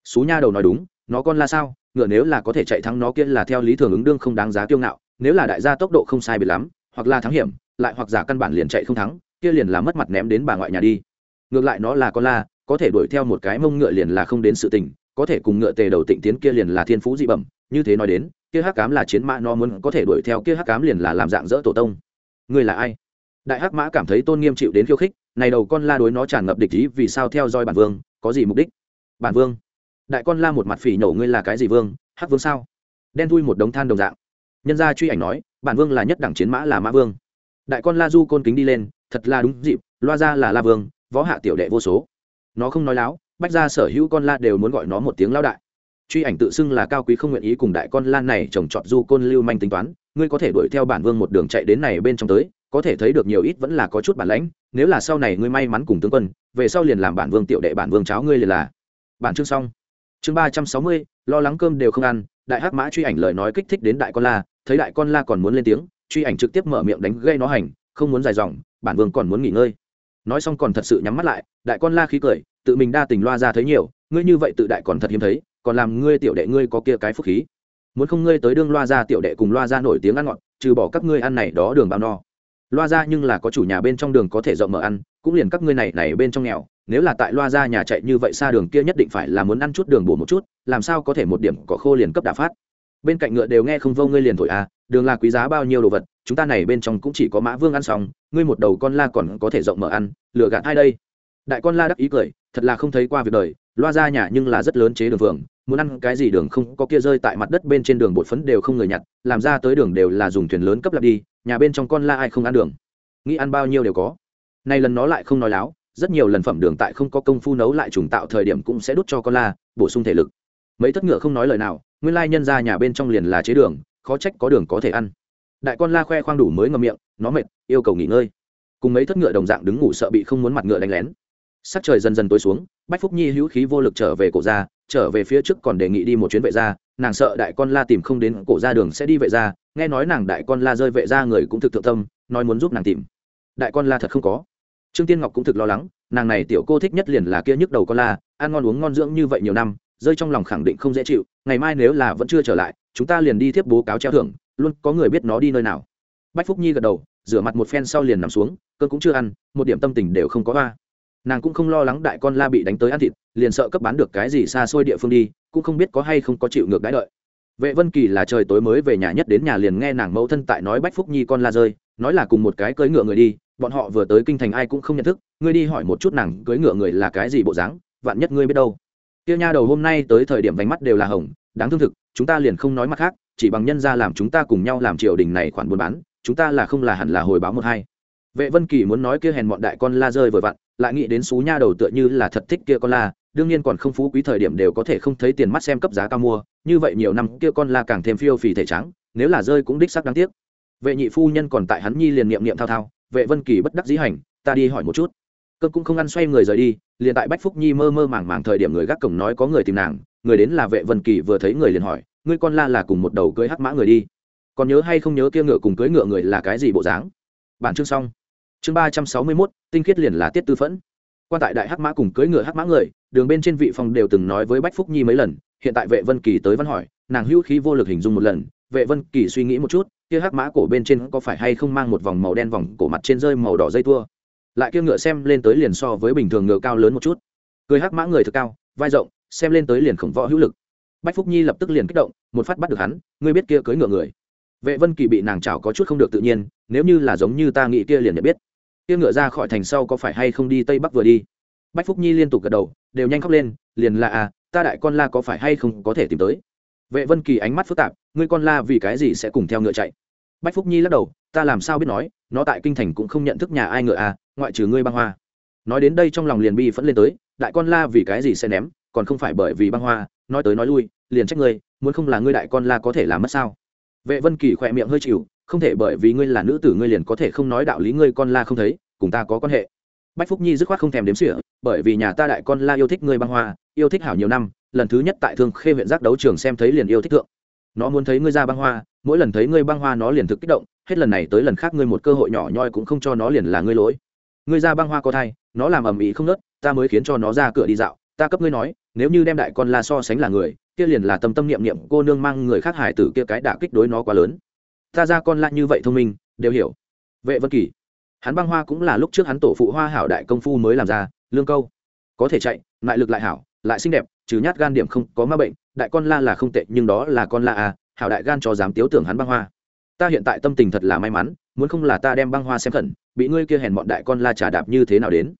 Xú nha đầu nói đúng, nó con là sao? Ngựa nếu là có thể chạy thắng nó kia là theo lý thường ứng đương không đáng giá kiêu ngạo, nếu là đại gia tốc độ không sai biệt lắm, hoặc là thắng hiểm, lại hoặc giả căn bản liền chạy không thắng, kia liền là mất mặt ném đến bà ngoại nhà đi. Ngược lại nó là con la, có thể đuổi theo một cái mông ngựa liền là không đến sự tình, có thể cùng ngựa tề đầu tịnh tiến kia liền là thiên phú dị bẩm, như thế nói đến kia hắc cám là chiến mã, nó muốn có thể đuổi theo kia hắc cám liền là làm dạng dỡ tổ tông. Ngươi là ai? Đại hắc mã cảm thấy tôn nghiêm chịu đến khiêu khích, này đầu con la đối nó tràn ngập địch ý, vì sao theo dõi bản vương, có gì mục đích? Bản vương? Đại con la một mặt phỉ nhổ, ngươi là cái gì vương? Hắc vương sao? Đen thui một đống than đồng dạng. Nhân gia truy ảnh nói, bản vương là nhất đẳng chiến mã là mã vương. Đại con la du côn kính đi lên, thật là đúng dịp, loa ra là la vương, võ hạ tiểu đệ vô số. Nó không nói láo, bách ra sở hữu con la đều muốn gọi nó một tiếng lao đại truy ảnh tự xưng là cao quý không nguyện ý cùng đại con lan này trồng trọt du côn lưu manh tính toán, ngươi có thể đuổi theo bản vương một đường chạy đến này bên trong tới, có thể thấy được nhiều ít vẫn là có chút bản lãnh, nếu là sau này ngươi may mắn cùng tướng quân, về sau liền làm bản vương tiểu đệ bản vương cháo ngươi liền là. Bản chương xong. Chương ba trăm sáu mươi, lo lắng cơm đều không ăn, đại hắc mã truy ảnh lời nói kích thích đến đại con la, thấy đại con la còn muốn lên tiếng, truy ảnh trực tiếp mở miệng đánh gây nó hành, không muốn dài dòng, bản vương còn muốn nghỉ ngơi. Nói xong còn thật sự nhắm mắt lại, đại con la khí cười, tự mình đa tình loa ra thấy nhiều, ngươi như vậy tự đại còn thật hiếm thấy còn làm ngươi tiểu đệ ngươi có kia cái phúc khí. Muốn không ngươi tới đương loa ra tiểu đệ cùng loa ra nổi tiếng ăn ngọt, trừ bỏ các ngươi ăn này đó đường bao no. Loa ra nhưng là có chủ nhà bên trong đường có thể rộng mở ăn, cũng liền các ngươi này này bên trong nghèo. Nếu là tại loa ra nhà chạy như vậy xa đường kia nhất định phải là muốn ăn chút đường bổ một chút, làm sao có thể một điểm có khô liền cấp đà phát. Bên cạnh ngựa đều nghe không vô ngươi liền thổi à đường là quý giá bao nhiêu đồ vật, chúng ta này bên trong cũng chỉ có mã vương ăn xong, ngươi một đầu con la còn có thể rộng mở ăn lựa gạt ai đây? Đại con la đắc ý cười, thật là không thấy qua việc đời, loa ra nhà nhưng là rất lớn chế đường phường muốn ăn cái gì đường không có kia rơi tại mặt đất bên trên đường bột phấn đều không người nhặt, làm ra tới đường đều là dùng thuyền lớn cấp lập đi, nhà bên trong con la ai không ăn đường. Nghĩ ăn bao nhiêu đều có. Nay lần nó lại không nói láo, rất nhiều lần phẩm đường tại không có công phu nấu lại trùng tạo thời điểm cũng sẽ đút cho con la, bổ sung thể lực. Mấy thất ngựa không nói lời nào, nguyên lai nhân ra nhà bên trong liền là chế đường, khó trách có đường có thể ăn. Đại con la khoe khoang đủ mới ngậm miệng, nó mệt, yêu cầu nghỉ ngơi. Cùng mấy thất ngựa đồng dạng đứng ngủ sợ bị không muốn mặt ngựa đánh lén. Sắc trời dần dần tối xuống, bách phúc nhi hữu khí vô lực trở về cổ ra trở về phía trước còn đề nghị đi một chuyến vệ gia, nàng sợ đại con la tìm không đến cổ ra đường sẽ đi vệ gia, nghe nói nàng đại con la rơi vệ gia người cũng thực thượng tâm, nói muốn giúp nàng tìm. Đại con la thật không có. Trương tiên ngọc cũng thực lo lắng, nàng này tiểu cô thích nhất liền là kia nhức đầu con la, ăn ngon uống ngon dưỡng như vậy nhiều năm, rơi trong lòng khẳng định không dễ chịu, ngày mai nếu là vẫn chưa trở lại, chúng ta liền đi tiếp bố cáo treo thưởng, luôn có người biết nó đi nơi nào. Bách phúc nhi gật đầu, rửa mặt một phen sau liền nằm xuống cơn cũng chưa ăn, một điểm tâm tình đều không có hoa nàng cũng không lo lắng đại con la bị đánh tới ăn thịt, liền sợ cấp bán được cái gì xa xôi địa phương đi, cũng không biết có hay không có chịu ngược đãi đợi. Vệ vân kỳ là trời tối mới về nhà nhất đến nhà liền nghe nàng mẫu thân tại nói bách phúc nhi con la rơi, nói là cùng một cái cưỡi ngựa người đi, bọn họ vừa tới kinh thành ai cũng không nhận thức, ngươi đi hỏi một chút nàng cưỡi ngựa người là cái gì bộ dáng, vạn nhất ngươi biết đâu. Tiêu nha đầu hôm nay tới thời điểm vánh mắt đều là hồng, đáng thương thực, chúng ta liền không nói mặt khác, chỉ bằng nhân ra làm chúng ta cùng nhau làm triều đình này khoản buôn bán, chúng ta là không là hẳn là hồi báo một hai. Vệ vân kỳ muốn nói kia hèn bọn đại con la rơi vừa vặn lại nghĩ đến xú nha đầu tựa như là thật thích kia con la, đương nhiên còn không phú quý thời điểm đều có thể không thấy tiền mắt xem cấp giá cao mua, như vậy nhiều năm kia con la càng thêm phiêu phì thể trắng, nếu là rơi cũng đích sắc đáng tiếc. Vệ nhị phu nhân còn tại hắn nhi liền niệm niệm thao thao, vệ vân kỳ bất đắc dĩ hành, ta đi hỏi một chút. Cơ cũng không ăn xoay người rời đi, liền tại bách phúc nhi mơ mơ màng màng thời điểm người gác cổng nói có người tìm nàng, người đến là vệ vân kỳ vừa thấy người liền hỏi, ngươi con la là cùng một đầu cưới hắc mã người đi, còn nhớ hay không nhớ kia ngựa cùng cưới ngựa người là cái gì bộ dáng? Bản chương xong chương ba trăm sáu mươi mốt, tinh khiết liền là tiết tư phẫn. Quan tại đại hắc mã cùng cưới ngựa hắc mã người, đường bên trên vị phòng đều từng nói với bách phúc nhi mấy lần, hiện tại vệ vân kỳ tới văn hỏi, nàng hữu khí vô lực hình dung một lần, vệ vân kỳ suy nghĩ một chút, kia hắc mã cổ bên trên có phải hay không mang một vòng màu đen vòng cổ mặt trên rơi màu đỏ dây tua? Lại kia ngựa xem lên tới liền so với bình thường ngựa cao lớn một chút. Cười hắc mã người thực cao, vai rộng, xem lên tới liền khổng võ hữu lực. Bách phúc nhi lập tức liền kích động, một phát bắt được hắn, ngươi biết kia cưới ngựa người? Vệ vân kỳ bị nàng chảo có chút không được tự nhiên, nếu như là giống như ta nghĩ kia liền nhận biết. Kia ngựa ra khỏi thành sau có phải hay không đi tây bắc vừa đi? Bách phúc nhi liên tục gật đầu, đều nhanh khóc lên, liền là à ta đại con la có phải hay không có thể tìm tới? Vệ vân kỳ ánh mắt phức tạp, ngươi con la vì cái gì sẽ cùng theo ngựa chạy? Bách phúc nhi lắc đầu, ta làm sao biết nói, nó tại kinh thành cũng không nhận thức nhà ai ngựa à ngoại trừ ngươi băng hoa. Nói đến đây trong lòng liền bi phẫn lên tới, đại con la vì cái gì sẽ ném, còn không phải bởi vì băng hoa, nói tới nói lui, liền trách ngươi, muốn không là ngươi đại con la có thể làm mất sao? Vệ vân kỳ khỏe miệng hơi chịu, không thể bởi vì ngươi là nữ tử ngươi liền có thể không nói đạo lý ngươi con la không thấy, cùng ta có quan hệ. Bách phúc nhi dứt khoát không thèm đếm sỉa bởi vì nhà ta đại con la yêu thích ngươi băng hoa, yêu thích hảo nhiều năm, lần thứ nhất tại thương khê huyện giác đấu trường xem thấy liền yêu thích thượng. Nó muốn thấy ngươi ra băng hoa, mỗi lần thấy ngươi băng hoa nó liền thực kích động, hết lần này tới lần khác ngươi một cơ hội nhỏ nhoi cũng không cho nó liền là ngươi lỗi. Ngươi ra băng hoa có thai, nó làm ầm ĩ không nớt, ta mới khiến cho nó ra cửa đi dạo, ta cấp ngươi nói, nếu như đem đại con la so sánh là người kia liền là tâm tâm niệm niệm cô nương mang người khác hải tử kia cái đả kích đối nó quá lớn. Ta ra con la như vậy thông minh, đều hiểu. Vệ vân kỳ, hắn băng hoa cũng là lúc trước hắn tổ phụ hoa hảo đại công phu mới làm ra, lương câu. Có thể chạy, lại lực lại hảo, lại xinh đẹp, trừ nhát gan điểm không có ma bệnh, đại con la là không tệ, nhưng đó là con la à hảo đại gan cho dám tiếu tưởng hắn băng hoa. Ta hiện tại tâm tình thật là may mắn, muốn không là ta đem băng hoa xem khẩn, bị ngươi kia hèn bọn đại con la trà đạp như thế nào đến.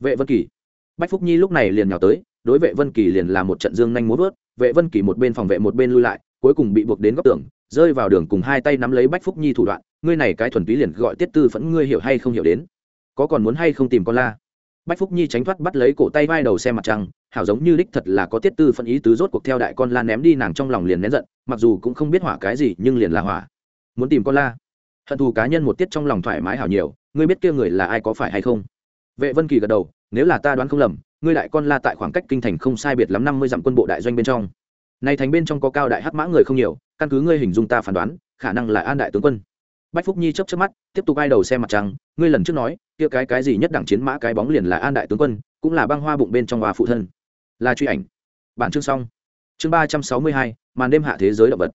Vệ vân kỳ, bách phúc nhi lúc này liền nhào tới đối vệ vân kỳ liền là một trận dương nhanh muốn vớt, vệ vân kỳ một bên phòng vệ một bên lui lại, cuối cùng bị buộc đến góc tường, rơi vào đường cùng hai tay nắm lấy bách phúc nhi thủ đoạn, ngươi này cái thuần túy liền gọi tiết tư phẫn, ngươi hiểu hay không hiểu đến? Có còn muốn hay không tìm con la? Bách phúc nhi tránh thoát bắt lấy cổ tay vai đầu xe mặt trăng, hảo giống như đích thật là có tiết tư phẫn ý tứ rốt cuộc theo đại con la ném đi, nàng trong lòng liền nén giận, mặc dù cũng không biết hỏa cái gì, nhưng liền là hỏa. Muốn tìm con la? Hận thù cá nhân một tiết trong lòng thoải mái hảo nhiều, ngươi biết kia người là ai có phải hay không? Vệ vân kỳ gật đầu, nếu là ta đoán không lầm ngươi đại con la tại khoảng cách kinh thành không sai biệt lắm năm mươi dặm quân bộ đại doanh bên trong. Này thành bên trong có cao đại hắc mã người không nhiều, căn cứ ngươi hình dung ta phán đoán, khả năng là an đại tướng quân. Bách phúc nhi chấp chấp mắt, tiếp tục ai đầu xem mặt trăng, ngươi lần trước nói, kia cái cái gì nhất đẳng chiến mã cái bóng liền là an đại tướng quân, cũng là băng hoa bụng bên trong hoa phụ thân. Là truy ảnh. Bản chương xong. Chương ba trăm sáu mươi hai, màn đêm hạ thế giới động vật.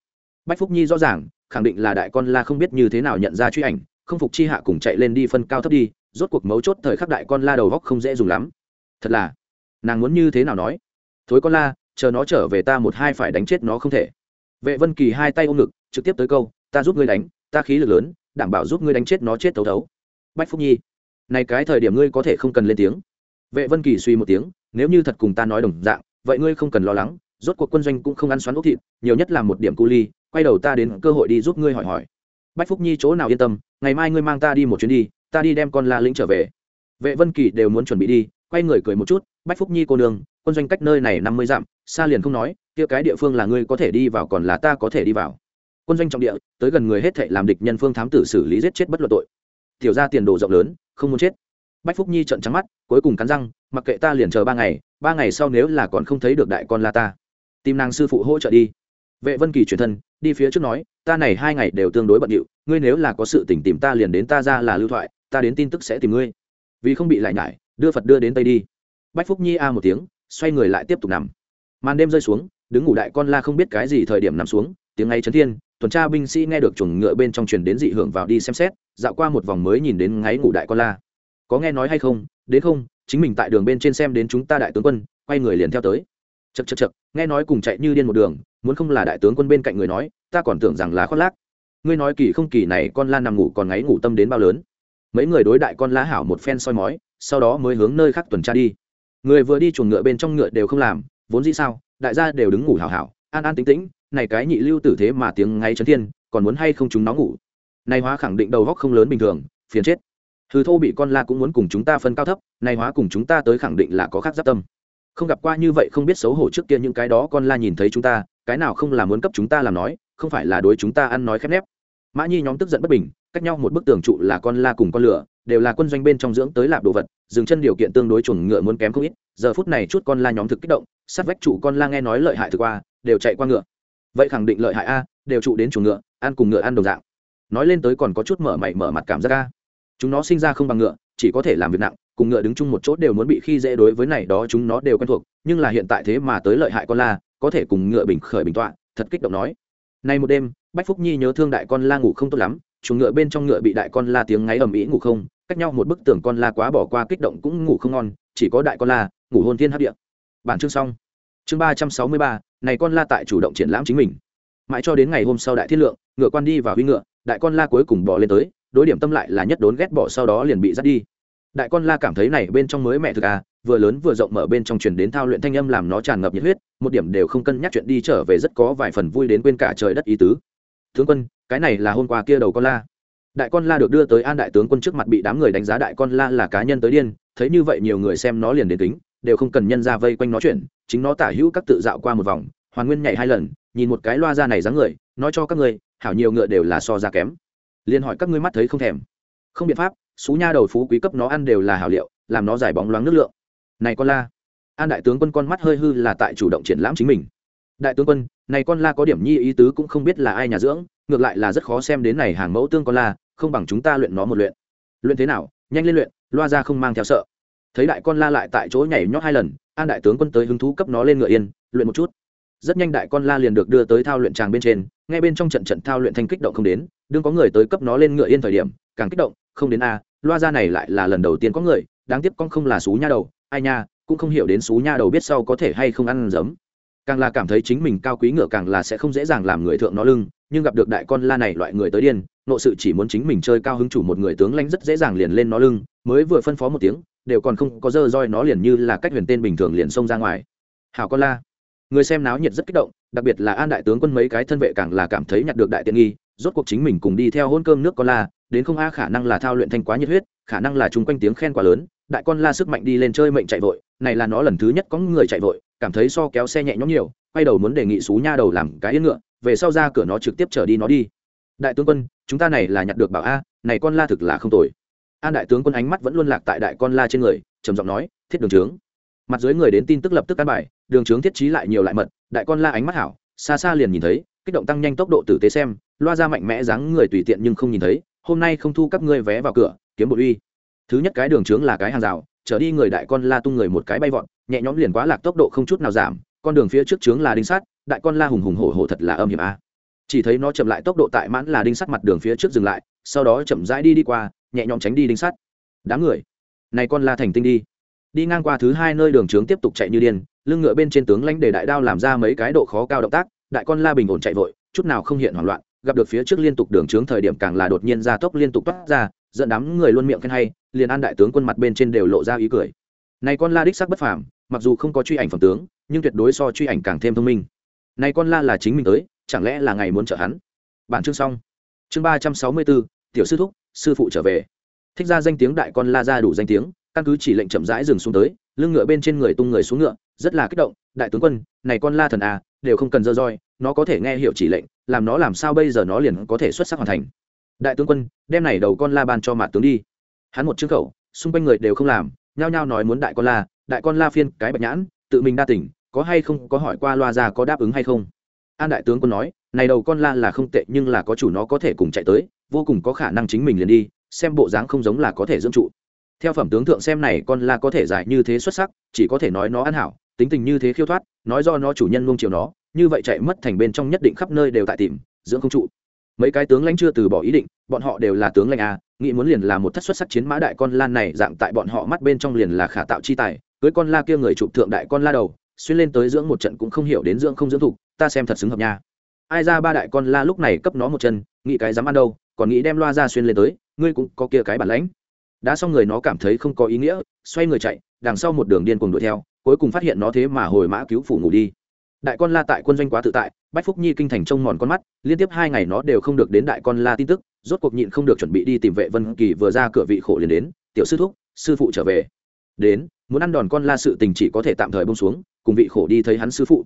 Bách phúc nhi rõ ràng, khẳng định là đại con la không biết như thế nào nhận ra truy ảnh, không phục chi hạ cùng chạy lên đi phân cao thấp đi, rốt cuộc mấu chốt thời khắc đại con la đầu góc không dễ dùng lắm thật là, nàng muốn như thế nào nói? Thối con la, chờ nó trở về ta một hai phải đánh chết nó không thể. Vệ vân kỳ hai tay ôm ngực, trực tiếp tới câu, ta giúp ngươi đánh, ta khí lực lớn, đảm bảo giúp ngươi đánh chết nó chết thấu thấu. Bách phúc nhi, này cái thời điểm ngươi có thể không cần lên tiếng. Vệ vân kỳ suy một tiếng, nếu như thật cùng ta nói đồng dạng, vậy ngươi không cần lo lắng, rốt cuộc quân doanh cũng không ăn xoắn ốc thịt, nhiều nhất là một điểm cu ly, quay đầu ta đến cơ hội đi giúp ngươi hỏi hỏi. Bách phúc nhi chỗ nào yên tâm, ngày mai ngươi mang ta đi một chuyến đi, ta đi đem con la lĩnh trở về. Vệ vân kỳ đều muốn chuẩn bị đi quay người cười một chút, bách phúc nhi cô nương, quân doanh cách nơi này năm mươi dặm, xa liền không nói, kia cái địa phương là ngươi có thể đi vào còn là ta có thể đi vào. Quân doanh trọng địa, tới gần người hết thệ làm địch nhân phương thám tử xử lý giết chết bất luận tội. Tiểu ra tiền đồ rộng lớn, không muốn chết. Bách phúc nhi trợn trắng mắt, cuối cùng cắn răng, mặc kệ ta liền chờ ba ngày ba ngày sau nếu là còn không thấy được đại con la ta, tìm nàng sư phụ hỗ trợ đi. Vệ vân kỳ truyền thân, đi phía trước nói, ta này hai ngày đều tương đối bận điệu, ngươi nếu là có sự tỉnh tìm ta liền đến ta ra là lưu thoại, ta đến tin tức sẽ tìm ngươi. Vì không bị lại nhải đưa phật đưa đến tây đi bách phúc nhi a một tiếng xoay người lại tiếp tục nằm màn đêm rơi xuống đứng ngủ đại con la không biết cái gì thời điểm nằm xuống tiếng ngay chấn thiên tuần tra binh sĩ nghe được chuồng ngựa bên trong truyền đến dị hưởng vào đi xem xét dạo qua một vòng mới nhìn đến ngáy ngủ đại con la có nghe nói hay không đến không chính mình tại đường bên trên xem đến chúng ta đại tướng quân quay người liền theo tới chật chật chật nghe nói cùng chạy như điên một đường muốn không là đại tướng quân bên cạnh người nói ta còn tưởng rằng là khoác lác ngươi nói kỳ không kỳ này con la nằm ngủ còn ngáy ngủ tâm đến bao lớn mấy người đối đại con la hảo một phen soi mói sau đó mới hướng nơi khác tuần tra đi. Người vừa đi chuồng ngựa bên trong ngựa đều không làm, vốn dĩ sao, đại gia đều đứng ngủ hảo hảo, an an tính tĩnh, này cái nhị lưu tử thế mà tiếng ngay chấn thiên, còn muốn hay không chúng nó ngủ? Này hóa khẳng định đầu góc không lớn bình thường, phiền chết. Hư thô bị con la cũng muốn cùng chúng ta phân cao thấp này hóa cùng chúng ta tới khẳng định là có khác giáp tâm. Không gặp qua như vậy không biết xấu hổ trước kia những cái đó con la nhìn thấy chúng ta, cái nào không là muốn cấp chúng ta làm nói, không phải là đối chúng ta ăn nói khép nép. Mã nhi nhóm tức giận bất bình, cách nhau một bức tường trụ là con la cùng con lửa đều là quân doanh bên trong dưỡng tới lạp đồ vật, dừng chân điều kiện tương đối chuồng ngựa muốn kém không ít, giờ phút này chút con la nhóm thực kích động, sát vách trụ con la nghe nói lợi hại thực qua, đều chạy qua ngựa. Vậy khẳng định lợi hại a, đều trụ đến chuồng ngựa, ăn cùng ngựa ăn đồng dạng. Nói lên tới còn có chút mở mày mở mặt cảm giác a. Chúng nó sinh ra không bằng ngựa, chỉ có thể làm việc nặng, cùng ngựa đứng chung một chỗ đều muốn bị khi dễ đối với này đó chúng nó đều quen thuộc, nhưng là hiện tại thế mà tới lợi hại con la, có thể cùng ngựa bình khởi bình tọa, thật kích động nói. Nay một đêm, bách phúc nhi nhớ thương đại con la ngủ không tốt lắm, chuồng ngựa bên trong ngựa bị đại con la tiếng ngáy ầm ĩ ngủ không cách nhau một bức tường con la quá bỏ qua kích động cũng ngủ không ngon, chỉ có đại con la, ngủ hôn thiên hấp địa. Bản chương xong. Chương ba trăm sáu mươi ba, này con la tại chủ động triển lãm chính mình. Mãi cho đến ngày hôm sau đại thiết lượng, ngựa quan đi vào huy ngựa, đại con la cuối cùng bỏ lên tới, đối điểm tâm lại là nhất đốn ghét bỏ sau đó liền bị dắt đi. Đại con la cảm thấy này bên trong mới mẹ thực à vừa lớn vừa rộng mở bên trong truyền đến thao luyện thanh âm làm nó tràn ngập nhiệt huyết, một điểm đều không cân nhắc chuyện đi trở về rất có vài phần vui đến quên cả trời đất ý tứ. Tướng quân, cái này là hôm qua kia đầu con la đại con la được đưa tới an đại tướng quân trước mặt bị đám người đánh giá đại con la là cá nhân tới điên thấy như vậy nhiều người xem nó liền đến tính đều không cần nhân ra vây quanh nó chuyển, chính nó tả hữu các tự dạo qua một vòng hoàn nguyên nhảy hai lần nhìn một cái loa ra này dáng người nói cho các người hảo nhiều ngựa đều là so ra kém. Liền hỏi các ngươi mắt thấy không thèm. Không biện pháp xú nha đầu phú quý cấp nó ăn đều là hảo liệu làm nó giải bóng loáng nước lượng. Này con la. An đại tướng quân con mắt hơi hư là tại chủ động triển lãm chính mình. Đại tướng quân này con la có điểm nhi ý tứ cũng không biết là ai nhà dưỡng ngược lại là rất khó xem đến này hàng mẫu tương con la không bằng chúng ta luyện nó một luyện. Luyện thế nào? Nhanh lên luyện, loa ra không mang theo sợ. Thấy đại con la lại tại chỗ nhảy nhót hai lần, an đại tướng quân tới hứng thú cấp nó lên ngựa yên, luyện một chút. Rất nhanh đại con la liền được đưa tới thao luyện tràng bên trên, ngay bên trong trận trận thao luyện thanh kích động không đến, đương có người tới cấp nó lên ngựa yên thời điểm, càng kích động, không đến a, loa ra này lại là lần đầu tiên có người, đáng tiếc con không là xú nha đầu, ai nha, cũng không hiểu đến xú nha đầu biết sau có thể hay không ăn giấm. Càng là cảm thấy chính mình cao quý ngựa càng là sẽ không dễ dàng làm người thượng nó lưng nhưng gặp được đại con la này loại người tới điên, nộ sự chỉ muốn chính mình chơi cao hứng chủ một người tướng lãnh rất dễ dàng liền lên nó lưng, mới vừa phân phó một tiếng, đều còn không có dơ roi nó liền như là cách huyền tên bình thường liền xông ra ngoài. Hào con la. Người xem náo nhiệt rất kích động, đặc biệt là an đại tướng quân mấy cái thân vệ càng là cảm thấy nhặt được đại tiện nghi, rốt cuộc chính mình cùng đi theo hôn cơm nước con la, đến không a khả năng là thao luyện thanh quá nhiệt huyết, khả năng là chung quanh tiếng khen quá lớn, đại con la sức mạnh đi lên chơi mệnh chạy vội, này là nó lần thứ nhất có người chạy vội, cảm thấy so kéo xe nhẹ nhõm nhiều, quay đầu muốn đề nghị xú nha đầu làm cái yên ngựa về sau ra cửa nó trực tiếp trở đi nó đi. Đại tướng quân, chúng ta này là nhặt được bảo a, này con la thực là không tồi. An đại tướng quân ánh mắt vẫn luôn lạc tại đại con la trên người, trầm giọng nói, thiết đường trướng. Mặt dưới người đến tin tức lập tức căn bài, đường trướng thiết trí lại nhiều lại mật, đại con la ánh mắt hảo, xa xa liền nhìn thấy, kích động tăng nhanh tốc độ tử tế xem, loa ra mạnh mẽ dáng người tùy tiện nhưng không nhìn thấy, hôm nay không thu các ngươi vé vào cửa, kiếm bội uy. Thứ nhất cái đường trướng là cái hàng rào, trở đi người đại con la tung người một cái bay vọt, nhẹ nhõm liền quá lạc tốc độ không chút nào giảm, con đường phía trước trướng là đinh sắt đại con la hùng hùng hổ hổ thật là âm hiểm a. À. Chỉ thấy nó chậm lại tốc độ tại mãn là đinh sắt mặt đường phía trước dừng lại, sau đó chậm rãi đi đi qua, nhẹ nhõm tránh đi đinh sắt. Đám người, này con la thành tinh đi. Đi ngang qua thứ hai nơi đường trướng tiếp tục chạy như điên, lưng ngựa bên trên tướng lãnh để đại đao làm ra mấy cái độ khó cao động tác, đại con la bình ổn chạy vội, chút nào không hiện hoảng loạn, gặp được phía trước liên tục đường trướng thời điểm càng là đột nhiên ra tốc liên tục toát ra, dẫn đám người luôn miệng khen hay, liền an đại tướng quân mặt bên trên đều lộ ra ý cười. Này con la đích sắc bất phàm, mặc dù không có truy ảnh phẩm tướng, nhưng tuyệt đối so truy ảnh càng thêm thông minh này con la là chính mình tới, chẳng lẽ là ngày muốn trợ hắn? Bản chương xong. Chương ba trăm sáu mươi bốn, tiểu sư thúc, sư phụ trở về. Thích ra danh tiếng đại con la ra đủ danh tiếng, căn cứ chỉ lệnh chậm rãi dừng xuống tới, lưng ngựa bên trên người tung người xuống ngựa, rất là kích động, đại tướng quân, này con la thần à đều không cần dơ roi, nó có thể nghe hiểu chỉ lệnh, làm nó làm sao bây giờ nó liền có thể xuất sắc hoàn thành. Đại tướng quân, đem này đầu con la ban cho mạt tướng đi. Hắn một chương khẩu, xung quanh người đều không làm, nhao nhao nói muốn đại con la, đại con la phiên cái bạch nhãn, tự mình đa tỉnh có hay không có hỏi qua loa ra có đáp ứng hay không? An đại tướng quân nói, này đầu con la là không tệ, nhưng là có chủ nó có thể cùng chạy tới, vô cùng có khả năng chính mình liền đi, xem bộ dáng không giống là có thể dưỡng trụ. Theo phẩm tướng thượng xem này con la có thể giải như thế xuất sắc, chỉ có thể nói nó ăn hảo, tính tình như thế khiêu thoát, nói do nó chủ nhân luôn chiều nó, như vậy chạy mất thành bên trong nhất định khắp nơi đều tại tìm, dưỡng không trụ. Mấy cái tướng lãnh chưa từ bỏ ý định, bọn họ đều là tướng lãnh a, nghĩ muốn liền là một thất xuất sắc chiến mã đại con lan này dạng tại bọn họ mắt bên trong liền là khả tạo chi tài, cưới con la kia người chụp thượng đại con la đầu xuyên lên tới dưỡng một trận cũng không hiểu đến dưỡng không dưỡng thục, ta xem thật xứng hợp nha. Ai ra ba đại con la lúc này cấp nó một chân, nghĩ cái dám ăn đâu, còn nghĩ đem loa ra xuyên lên tới, ngươi cũng có kia cái bản lãnh. Đã xong người nó cảm thấy không có ý nghĩa, xoay người chạy, đằng sau một đường điên cuồng đuổi theo, cuối cùng phát hiện nó thế mà hồi mã cứu phủ ngủ đi. Đại con la tại quân doanh quá tự tại, bách phúc nhi kinh thành trông mòn con mắt, liên tiếp hai ngày nó đều không được đến đại con la tin tức, rốt cuộc nhịn không được chuẩn bị đi tìm vệ vân kỳ vừa ra cửa vị khổ liền đến, tiểu sư thúc, sư phụ trở về. Đến, muốn ăn đòn con la sự tình chỉ có thể tạm thời bông xuống cùng vị khổ đi thấy hắn sư phụ.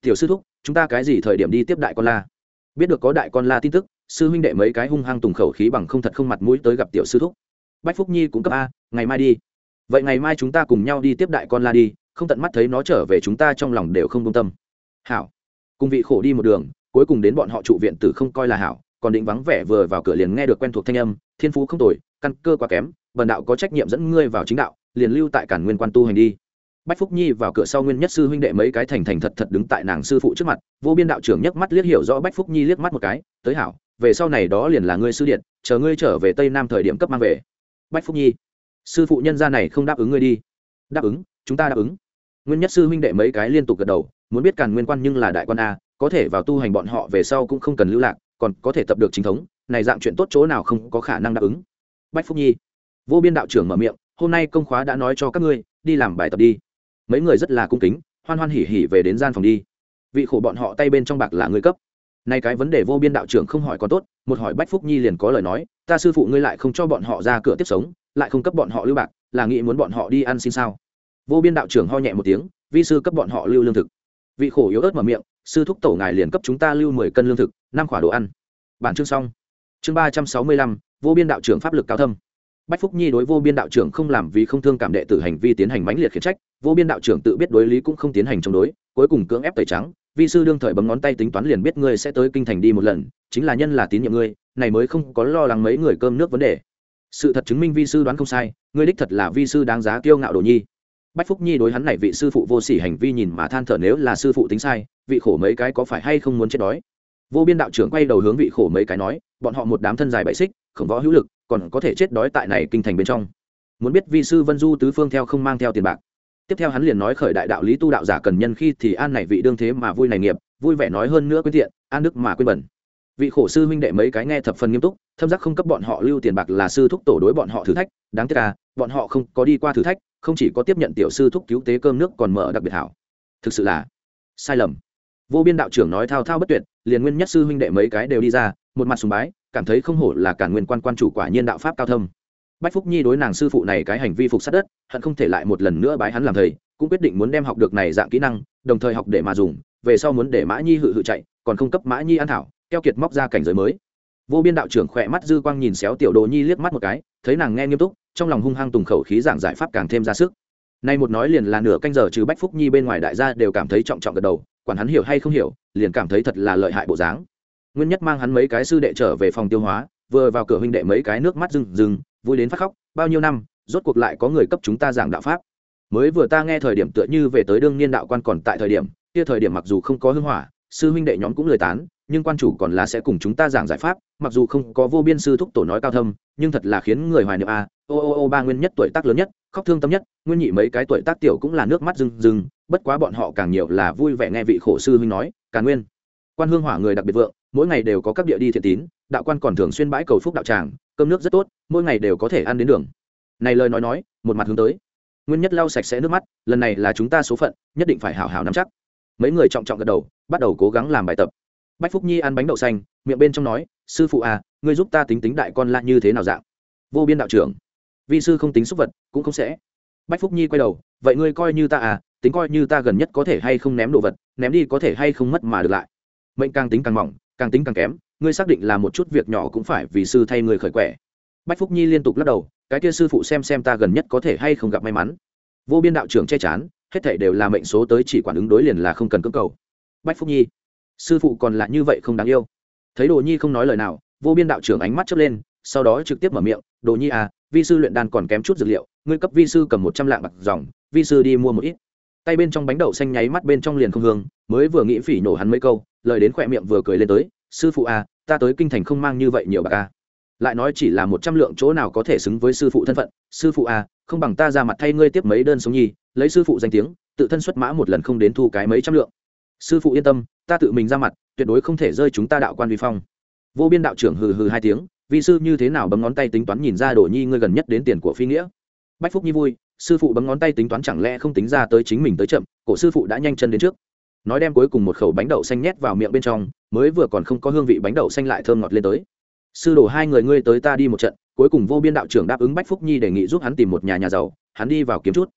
Tiểu sư thúc, chúng ta cái gì thời điểm đi tiếp đại con la? Biết được có đại con la tin tức, sư huynh đệ mấy cái hung hăng tùng khẩu khí bằng không thật không mặt mũi tới gặp tiểu sư thúc. Bách phúc nhi cũng cấp a, ngày mai đi. Vậy ngày mai chúng ta cùng nhau đi tiếp đại con la đi, không tận mắt thấy nó trở về chúng ta trong lòng đều không công tâm. Hảo. Cùng vị khổ đi một đường, cuối cùng đến bọn họ trụ viện tử không coi là hảo, còn định vắng vẻ vừa vào cửa liền nghe được quen thuộc thanh âm, thiên phú không tồi, căn cơ quá kém, bần đạo có trách nhiệm dẫn ngươi vào chính đạo, liền lưu tại cản nguyên quan tu hành đi bách phúc nhi vào cửa sau nguyên nhất sư huynh đệ mấy cái thành thành thật thật đứng tại nàng sư phụ trước mặt, vô biên đạo trưởng nhấc mắt liếc hiểu rõ bách phúc nhi liếc mắt một cái, tới hảo, về sau này đó liền là ngươi sư điện, chờ ngươi trở về tây nam thời điểm cấp mang về. Bách phúc nhi, sư phụ nhân gia này không đáp ứng ngươi đi. Đáp ứng, chúng ta đáp ứng. Nguyên nhất sư huynh đệ mấy cái liên tục gật đầu, muốn biết càn nguyên quan nhưng là đại quan a, có thể vào tu hành bọn họ về sau cũng không cần lưu lạc, còn có thể tập được chính thống, này dạng chuyện tốt chỗ nào không có khả năng đáp ứng. Bách phúc nhi. Vô biên đạo trưởng mở miệng, hôm nay công khóa đã nói cho các ngươi, đi làm bài tập đi mấy người rất là cung kính, hoan hoan hỉ hỉ về đến gian phòng đi. Vị khổ bọn họ tay bên trong bạc là người cấp. Nay cái vấn đề vô biên đạo trưởng không hỏi có tốt, một hỏi bách phúc nhi liền có lời nói, ta sư phụ ngươi lại không cho bọn họ ra cửa tiếp sống, lại không cấp bọn họ lưu bạc, là nghĩ muốn bọn họ đi ăn xin sao? Vô biên đạo trưởng ho nhẹ một tiếng, vi sư cấp bọn họ lưu lương thực. Vị khổ yếu ớt mở miệng, sư thúc tổ ngài liền cấp chúng ta lưu mười cân lương thực, năm khỏa đồ ăn. Bản chương xong. Chương ba trăm sáu mươi lăm, vô biên đạo trưởng pháp lực cao thâm bách phúc nhi đối vô biên đạo trưởng không làm vì không thương cảm đệ tử hành vi tiến hành mãnh liệt khiển trách, vô biên đạo trưởng tự biết đối lý cũng không tiến hành chống đối, cuối cùng cưỡng ép tẩy trắng. Vi sư đương thời bấm ngón tay tính toán liền biết ngươi sẽ tới kinh thành đi một lần, chính là nhân là tín nhiệm ngươi, này mới không có lo lắng mấy người cơm nước vấn đề. Sự thật chứng minh vi sư đoán không sai, ngươi đích thật là vi sư đáng giá kiêu ngạo đồ nhi. Bách phúc nhi đối hắn này vị sư phụ vô sỉ hành vi nhìn mà than thở nếu là sư phụ tính sai, vị khổ mấy cái có phải hay không muốn chết đói? Vô biên đạo trưởng quay đầu hướng vị khổ mấy cái nói, bọn họ một đám thân dài bậy xích, khổng võ hữu lực còn có thể chết đói tại này kinh thành bên trong. Muốn biết vi sư vân du tứ phương theo không mang theo tiền bạc. Tiếp theo hắn liền nói khởi đại đạo lý tu đạo giả cần nhân khi thì an này vị đương thế mà vui này nghiệp, vui vẻ nói hơn nữa quyên thiện, an đức mà quên bẩn. Vị khổ sư huynh đệ mấy cái nghe thập phần nghiêm túc, thâm giác không cấp bọn họ lưu tiền bạc là sư thúc tổ đối bọn họ thử thách, đáng tiếc à bọn họ không có đi qua thử thách, không chỉ có tiếp nhận tiểu sư thúc cứu tế cơm nước còn mở đặc biệt hảo. Thực sự là sai lầm. Vô biên đạo trưởng nói thao thao bất tuyệt, liền nguyên nhất sư huynh đệ mấy cái đều đi ra, một mặt sùng bái cảm thấy không hổ là cả nguyên quan quan chủ quả nhiên đạo pháp cao thâm. Bách phúc nhi đối nàng sư phụ này cái hành vi phục sát đất, hận không thể lại một lần nữa bái hắn làm thầy, cũng quyết định muốn đem học được này dạng kỹ năng, đồng thời học để mà dùng, về sau muốn để mã nhi hự hự chạy, còn không cấp mã nhi an thảo, keo kiệt móc ra cảnh giới mới. Vô biên đạo trưởng khỏe mắt dư quang nhìn xéo tiểu đồ nhi liếc mắt một cái, thấy nàng nghe nghiêm túc, trong lòng hung hăng tùng khẩu khí giảng giải pháp càng thêm ra sức. Nay một nói liền là nửa canh giờ trừ bách phúc nhi bên ngoài đại gia đều cảm thấy trọng trọng gật đầu, quản hắn hiểu hay không hiểu, liền cảm thấy thật là lợi hại bộ dáng nguyên nhất mang hắn mấy cái sư đệ trở về phòng tiêu hóa, vừa vào cửa huynh đệ mấy cái nước mắt rừng rừng vui đến phát khóc, bao nhiêu năm, rốt cuộc lại có người cấp chúng ta giảng đạo pháp. Mới vừa ta nghe thời điểm tựa như về tới đương niên đạo quan còn tại thời điểm, kia thời điểm mặc dù không có hưng hỏa, sư huynh đệ nhóm cũng lời tán, nhưng quan chủ còn là sẽ cùng chúng ta giảng giải pháp, mặc dù không có vô biên sư thúc tổ nói cao thâm, nhưng thật là khiến người hoài niệm a, ô ô ô ba nguyên nhất tuổi tác lớn nhất, khóc thương tâm nhất, nguyên nhị mấy cái tuổi tác tiểu cũng là nước mắt rừng rừng bất quá bọn họ càng nhiều là vui vẻ nghe vị khổ sư huynh nói càng nguyên quan hương hỏa người đặc biệt vượng, mỗi ngày đều có các địa đi thiện tín, đạo quan còn thường xuyên bãi cầu phúc đạo tràng, cơm nước rất tốt, mỗi ngày đều có thể ăn đến đường. Này lời nói nói, một mặt hướng tới. Nguyên nhất lau sạch sẽ nước mắt, lần này là chúng ta số phận, nhất định phải hảo hảo nắm chắc. Mấy người trọng trọng gật đầu, bắt đầu cố gắng làm bài tập. Bách phúc nhi ăn bánh đậu xanh, miệng bên trong nói, sư phụ à ngươi giúp ta tính tính đại con la như thế nào dạng? Vô biên đạo trưởng. Vi sư không tính xúc vật, cũng không sẽ. Bách phúc nhi quay đầu, vậy ngươi coi như ta à tính coi như ta gần nhất có thể hay không ném đồ vật, ném đi có thể hay không mất mà được lại mệnh càng tính càng mỏng, càng tính càng kém, ngươi xác định là một chút việc nhỏ cũng phải vì sư thay người khởi quẻ. Bách phúc nhi liên tục lắc đầu, cái kia sư phụ xem xem ta gần nhất có thể hay không gặp may mắn. Vô biên đạo trưởng che chắn hết thảy đều là mệnh số tới chỉ quản ứng đối liền là không cần cưỡng cầu. Bách phúc nhi, sư phụ còn là như vậy không đáng yêu. Thấy đồ nhi không nói lời nào, vô biên đạo trưởng ánh mắt chớp lên, sau đó trực tiếp mở miệng, đồ nhi à vi sư luyện đan còn kém chút dược liệu, ngươi cấp vi sư cầm một trăm lạng bạc dòng, vi sư đi mua một ít. Tay bên trong bánh đậu xanh nháy mắt bên trong liền không hương, mới vừa nghĩ phỉ nổ hắn mấy câu lời đến khỏe miệng vừa cười lên tới, sư phụ à ta tới kinh thành không mang như vậy nhiều bạc à. Lại nói chỉ là một trăm lượng chỗ nào có thể xứng với sư phụ thân phận. Sư phụ à không bằng ta ra mặt thay ngươi tiếp mấy đơn sống nhi, lấy sư phụ danh tiếng, tự thân xuất mã một lần không đến thu cái mấy trăm lượng. Sư phụ yên tâm, ta tự mình ra mặt, tuyệt đối không thể rơi chúng ta đạo quan vi phong. Vô biên đạo trưởng hừ hừ hai tiếng vì sư như thế nào bấm ngón tay tính toán nhìn ra đồ nhi ngươi gần nhất đến tiền của phi nghĩa? Bách phúc nhi vui, sư phụ bấm ngón tay tính toán chẳng lẽ không tính ra tới chính mình tới chậm, cổ sư phụ đã nhanh chân đến trước nói đem cuối cùng một khẩu bánh đậu xanh nhét vào miệng bên trong, mới vừa còn không có hương vị bánh đậu xanh lại thơm ngọt lên tới. Sư đổ hai người ngươi tới ta đi một trận, cuối cùng vô biên đạo trưởng đáp ứng bách phúc nhi đề nghị giúp hắn tìm một nhà nhà giàu, hắn đi vào kiếm chút.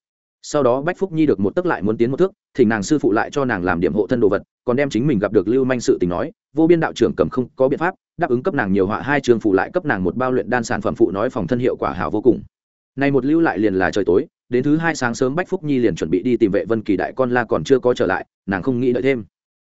Sau đó bách phúc nhi được một tấc lại muốn tiến một thước, thỉnh nàng sư phụ lại cho nàng làm điểm hộ thân đồ vật, còn đem chính mình gặp được lưu manh sự tình nói, vô biên đạo trưởng cầm không có biện pháp, đáp ứng cấp nàng nhiều họa hai trường phụ lại cấp nàng một bao luyện đan sản phẩm phụ nói phòng thân hiệu quả hảo vô cùng. Này một lưu lại liền là trời tối đến thứ hai sáng sớm bách phúc nhi liền chuẩn bị đi tìm vệ vân kỳ đại con la còn chưa có trở lại, nàng không nghĩ đợi thêm.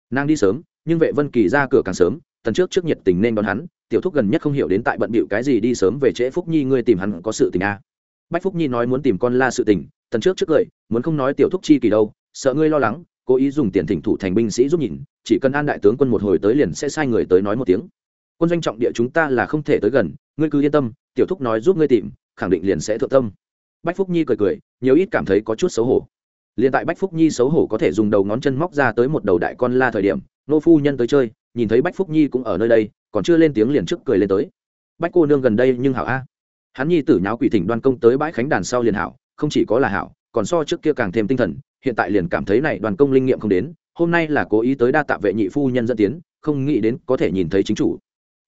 Nàng đi sớm, nhưng vệ vân kỳ ra cửa càng sớm, tần trước trước nhiệt tình nên đón hắn, tiểu thúc gần nhất không hiểu đến tại bận bịu cái gì đi sớm về trễ phúc nhi, ngươi tìm hắn có sự tình a à. bách phúc nhi nói muốn tìm con la sự tình, tần trước trước cười muốn không nói tiểu thúc chi kỳ đâu, sợ ngươi lo lắng, cố ý dùng tiền thỉnh thủ thành binh sĩ giúp nhìn, chỉ cần an đại tướng quân một hồi tới liền sẽ sai người tới nói một tiếng. Quân doanh trọng địa chúng ta là không thể tới gần, ngươi cứ yên tâm, tiểu thúc nói giúp ngươi tìm, khẳng định liền sẽ thượng tâm bách phúc nhi cười cười, nhiều ít cảm thấy có chút xấu hổ. Liền tại bách phúc nhi xấu hổ có thể dùng đầu ngón chân móc ra tới một đầu đại con la thời điểm, nô phu nhân tới chơi, nhìn thấy bách phúc nhi cũng ở nơi đây, còn chưa lên tiếng liền trước cười lên tới. Bách cô nương gần đây nhưng hảo a. Hắn nhi tử nháo quỷ thỉnh đoan công tới bãi khánh đàn sau liền hảo, không chỉ có là hảo, còn so trước kia càng thêm tinh thần, hiện tại liền cảm thấy này đoàn công linh nghiệm không đến, hôm nay là cố ý tới đa tạ vệ nhị phu nhân dẫn tiến, không nghĩ đến có thể nhìn thấy chính chủ.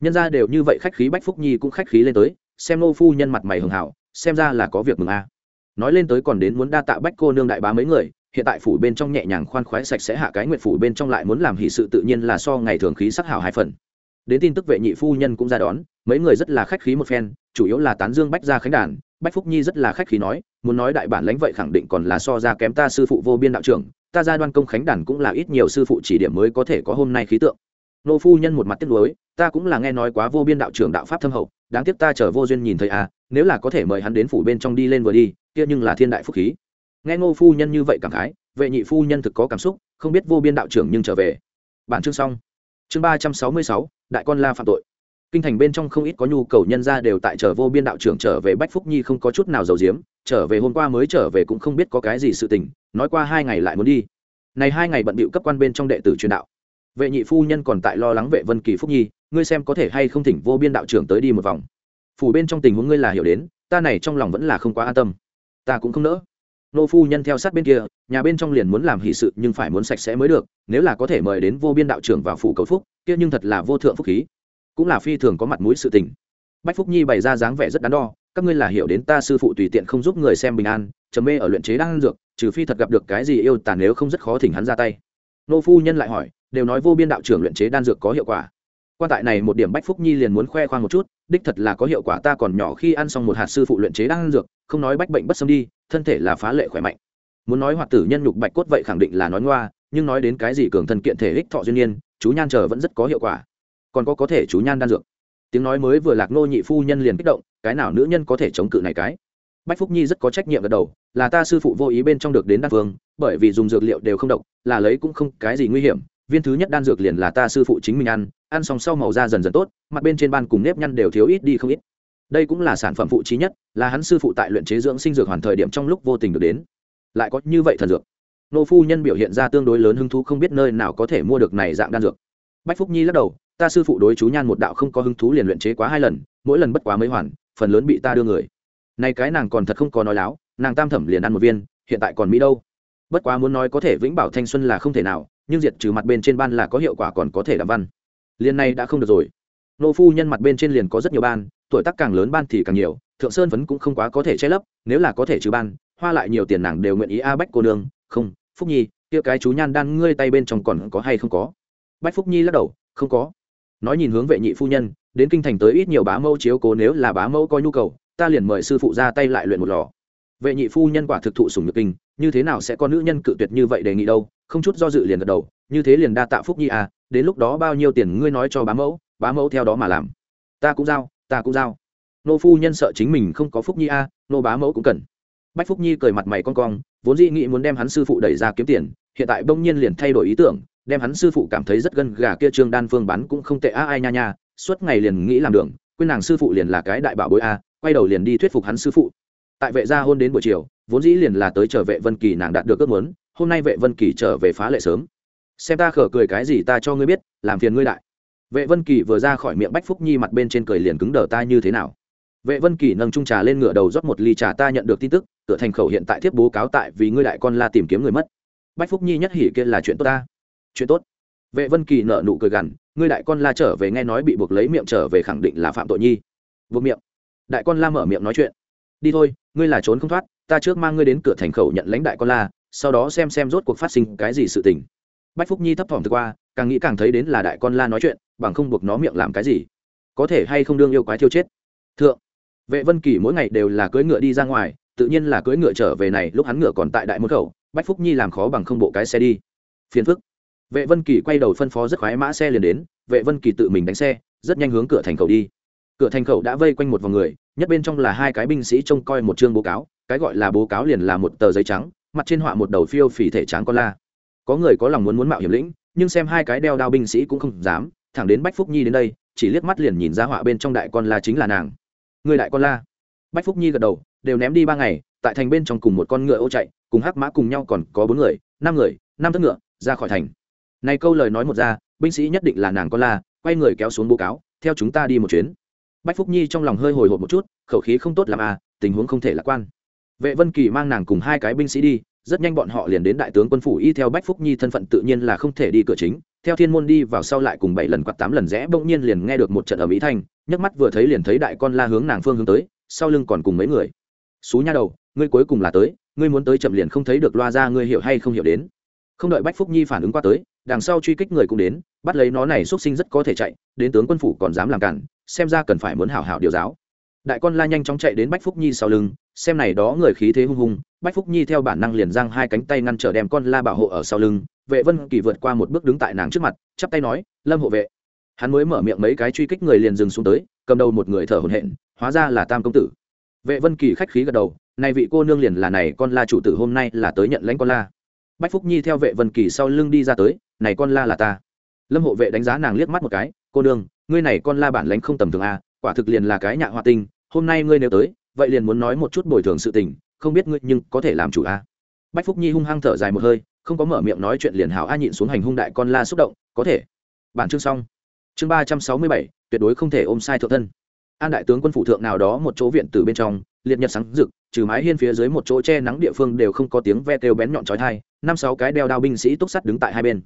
Nhân ra đều như vậy khách khí bách phúc nhi cũng khách khí lên tới, xem nô phu nhân mặt mày hường hảo xem ra là có việc mừng a. Nói lên tới còn đến muốn đa tạ bách cô nương đại bá mấy người, hiện tại phủ bên trong nhẹ nhàng khoan khoái sạch sẽ hạ cái nguyện phủ bên trong lại muốn làm hỷ sự tự nhiên là so ngày thường khí sắc hảo hai phần. Đến tin tức vệ nhị phu nhân cũng ra đón, mấy người rất là khách khí một phen, chủ yếu là tán dương bách gia khánh đàn, bách phúc nhi rất là khách khí nói, muốn nói đại bản lãnh vậy khẳng định còn là so ra kém ta sư phụ vô biên đạo trưởng, ta gia đoan công khánh đàn cũng là ít nhiều sư phụ chỉ điểm mới có thể có hôm nay khí tượng. Nô phu nhân một mặt tiếc nuối, ta cũng là nghe nói quá vô biên đạo trưởng đạo pháp thâm hậu đáng tiếc ta chờ vô duyên nhìn thấy à nếu là có thể mời hắn đến phủ bên trong đi lên vừa đi, kia nhưng là thiên đại phúc khí. Nghe ngô phu nhân như vậy cảm khái, vệ nhị phu nhân thực có cảm xúc, không biết vô biên đạo trưởng nhưng trở về. Bản chương xong. Chương ba trăm sáu mươi sáu, đại con la phạm tội. Kinh thành bên trong không ít có nhu cầu nhân ra đều tại chờ vô biên đạo trưởng trở về bách phúc nhi không có chút nào giàu diếm trở về hôm qua mới trở về cũng không biết có cái gì sự tình, nói qua hai ngày lại muốn đi. Này hai ngày bận bịu cấp quan bên trong đệ tử truyền đạo. Vệ nhị phu nhân còn tại lo lắng vệ vân kỳ phúc nhi ngươi xem có thể hay không thỉnh vô biên đạo trưởng tới đi một vòng. Phủ bên trong tình huống ngươi là hiểu đến, ta này trong lòng vẫn là không quá an tâm. Ta cũng không nỡ. Nô phu nhân theo sát bên kia, nhà bên trong liền muốn làm hỷ sự nhưng phải muốn sạch sẽ mới được, nếu là có thể mời đến vô biên đạo trưởng vào phủ cầu phúc, kia nhưng thật là vô thượng phúc khí. Cũng là phi thường có mặt mũi sự tình. Bách phúc nhi bày ra dáng vẻ rất đắn đo, các ngươi là hiểu đến ta sư phụ tùy tiện không giúp người xem bình an chấm mê ở luyện chế đang dược, trừ phi thật gặp được cái gì yêu tàn nếu không rất khó thỉnh hắn ra tay. Nô phu nhân lại hỏi, đều nói vô biên đạo trưởng luyện chế đan dược có hiệu quả quan tại này một điểm bách phúc nhi liền muốn khoe khoang một chút, đích thật là có hiệu quả ta còn nhỏ khi ăn xong một hạt sư phụ luyện chế đan dược, không nói bách bệnh bất xâm đi, thân thể là phá lệ khỏe mạnh. Muốn nói hoạt tử nhân nhục bạch cốt vậy khẳng định là nói ngoa, nhưng nói đến cái gì cường thân kiện thể ích thọ duyên nhiên chú nhan chờ vẫn rất có hiệu quả. Còn có có thể chú nhan đan dược. Tiếng nói mới vừa lạc nô nhị phu nhân liền kích động, cái nào nữ nhân có thể chống cự này cái? Bách phúc nhi rất có trách nhiệm gật đầu, là ta sư phụ vô ý bên trong được đến đan phương, bởi vì dùng dược liệu đều không độc, là lấy cũng không cái gì nguy hiểm viên thứ nhất đan dược liền là ta sư phụ chính mình ăn ăn xong sau màu da dần dần tốt, mặt bên trên ban cùng nếp nhăn đều thiếu ít đi không ít. Đây cũng là sản phẩm phụ trí nhất, là hắn sư phụ tại luyện chế dưỡng sinh dược hoàn thời điểm trong lúc vô tình được đến. Lại có như vậy thần dược. Nô phu nhân biểu hiện ra tương đối lớn hứng thú không biết nơi nào có thể mua được này dạng đan dược. Bách phúc nhi lắc đầu, ta sư phụ đối chú nhan một đạo không có hứng thú liền luyện chế quá hai lần, mỗi lần bất quá mấy hoàn, phần lớn bị ta đưa người. Nay cái nàng còn thật không có nói láo, nàng tam thẩm liền ăn một viên, hiện tại còn mỹ đâu. Bất quá muốn nói có thể vĩnh bảo thanh xuân là không thể nào nhưng diệt trừ mặt bên trên ban là có hiệu quả còn có thể làm văn. Liền này đã không được rồi. Nô phu nhân mặt bên trên liền có rất nhiều ban, tuổi tác càng lớn ban thì càng nhiều, thượng sơn vẫn cũng không quá có thể che lấp, nếu là có thể trừ ban, hoa lại nhiều tiền nàng đều nguyện ý a bách cô nương, không, phúc nhi, kia cái chú nhan đan ngươi tay bên trong còn có hay không có? Bách phúc nhi lắc đầu, không có. Nói nhìn hướng vệ nhị phu nhân, đến kinh thành tới ít nhiều bá mẫu chiếu cố nếu là bá mẫu có nhu cầu, ta liền mời sư phụ ra tay lại luyện một lò. Vệ nhị phu nhân quả thực thụ sùng nhược kinh, như thế nào sẽ có nữ nhân cự tuyệt như vậy đề nghị đâu? Không chút do dự liền gật đầu như thế liền đa tạ phúc nhi à đến lúc đó bao nhiêu tiền ngươi nói cho bá mẫu bá mẫu theo đó mà làm. Ta cũng giao ta cũng giao. Nô phu nhân sợ chính mình không có phúc nhi à, nô bá mẫu cũng cần. Bách phúc nhi cười mặt mày con cong vốn dĩ nghĩ muốn đem hắn sư phụ đẩy ra kiếm tiền hiện tại bỗng nhiên liền thay đổi ý tưởng đem hắn sư phụ cảm thấy rất gân gà kia trương đan phương bán cũng không tệ a ai nha nha suốt ngày liền nghĩ làm đường quên nàng sư phụ liền là cái đại bảo bối a quay đầu liền đi thuyết phục hắn sư phụ. Tại vệ gia hôn đến buổi chiều vốn dĩ liền là tới chờ vệ vân kỳ nàng đạt được ước muốn hôm nay vệ vân kỳ trở về phá lệ sớm. Xem ta khở cười cái gì ta cho ngươi biết, làm phiền ngươi đại. Vệ vân kỳ vừa ra khỏi miệng bách phúc nhi mặt bên trên cười liền cứng đờ ta như thế nào? Vệ vân kỳ nâng trung trà lên ngựa đầu rót một ly trà ta nhận được tin tức cửa thành khẩu hiện tại thiếp bố cáo tại vì ngươi đại con la tìm kiếm người mất. Bách phúc nhi nhất hỉ kia là chuyện tốt ta. Chuyện tốt. Vệ vân kỳ nợ nụ cười gằn, ngươi đại con la trở về nghe nói bị buộc lấy miệng trở về khẳng định là phạm tội nhi. Buộc miệng. Đại con la mở miệng nói chuyện. Đi thôi, ngươi là trốn không thoát, ta trước mang ngươi đến cửa thành khẩu nhận lãnh đại con la sau đó xem xem rốt cuộc phát sinh cái gì sự tình. Bách phúc nhi thấp thỏm từ qua, càng nghĩ càng thấy đến là đại con la nói chuyện, bằng không buộc nó miệng làm cái gì. Có thể hay không đương yêu quái thiêu chết? Thượng, vệ vân kỳ mỗi ngày đều là cưỡi ngựa đi ra ngoài, tự nhiên là cưỡi ngựa trở về này, lúc hắn ngựa còn tại đại môn khẩu, bách phúc nhi làm khó bằng không bộ cái xe đi. Phiền phức. Vệ vân kỳ quay đầu phân phó rất khoái mã xe liền đến, vệ vân kỳ tự mình đánh xe, rất nhanh hướng cửa thành khẩu đi. Cửa thành khẩu đã vây quanh một vòng người, nhất bên trong là hai cái binh sĩ trông coi một chương bố cáo, cái gọi là bố cáo liền là một tờ giấy trắng mặt trên họa một đầu phiêu phỉ thể trắng con la. Có người có lòng muốn muốn mạo hiểm lĩnh, nhưng xem hai cái đeo đao binh sĩ cũng không dám, thẳng đến bách phúc nhi đến đây, chỉ liếc mắt liền nhìn ra họa bên trong đại con la chính là nàng. Người đại con la. Bách phúc nhi gật đầu, đều ném đi ba ngày, tại thành bên trong cùng một con ngựa ô chạy, cùng hắc mã cùng nhau còn có bốn người, năm người, năm thất ngựa, ra khỏi thành. Này câu lời nói một ra, binh sĩ nhất định là nàng con la, quay người kéo xuống bố cáo, theo chúng ta đi một chuyến. Bách phúc nhi trong lòng hơi hồi hộp một chút, khẩu khí không tốt làm à tình huống không thể lạc quan vệ vân kỳ mang nàng cùng hai cái binh sĩ đi, rất nhanh bọn họ liền đến đại tướng quân phủ y theo bách phúc nhi thân phận tự nhiên là không thể đi cửa chính. Theo thiên môn đi vào sau lại cùng bảy lần quạt tám lần rẽ, bỗng nhiên liền nghe được một trận ở mỹ thanh, nhấc mắt vừa thấy liền thấy đại con la hướng nàng phương hướng tới, sau lưng còn cùng mấy người. Xú nha đầu, ngươi cuối cùng là tới, ngươi muốn tới chậm liền không thấy được loa ra ngươi hiểu hay không hiểu đến. Không đợi bách phúc nhi phản ứng qua tới, đằng sau truy kích người cũng đến, bắt lấy nó này xuất sinh rất có thể chạy, đến tướng quân phủ còn dám làm cản, xem ra cần phải muốn hảo hảo điều giáo đại con la nhanh chóng chạy đến bách phúc nhi sau lưng, xem này đó người khí thế hung hùng, bách phúc nhi theo bản năng liền giang hai cánh tay ngăn trở đem con la bảo hộ ở sau lưng, vệ vân kỳ vượt qua một bước đứng tại nàng trước mặt, chắp tay nói, lâm hộ vệ. Hắn mới mở miệng mấy cái truy kích người liền dừng xuống tới, cầm đầu một người thở hổn hển, hóa ra là tam công tử. Vệ vân kỳ khách khí gật đầu, này vị cô nương liền là này con la chủ tử hôm nay là tới nhận lãnh con la. Bách phúc nhi theo vệ vân kỳ sau lưng đi ra tới, này con la là ta. Lâm hộ vệ đánh giá nàng liếc mắt một cái, cô nương, ngươi này con la bản lãnh không tầm thường a quả thực liền là cái nhạ hoa tinh, hôm nay ngươi nếu tới, vậy liền muốn nói một chút bồi thường sự tình, không biết ngươi nhưng có thể làm chủ a bách phúc nhi hung hăng thở dài một hơi, không có mở miệng nói chuyện liền hảo a nhịn xuống hành hung đại con la xúc động, có thể. Bản chương xong. Chương ba trăm sáu mươi bảy, tuyệt đối không thể ôm sai thượng thân. An đại tướng quân phủ thượng nào đó một chỗ viện từ bên trong, liệt nhật sáng rực, trừ mái hiên phía dưới một chỗ che nắng địa phương đều không có tiếng ve kêu bén nhọn trói thai năm sáu cái đeo đao binh sĩ túc sắt đứng tại hai bên.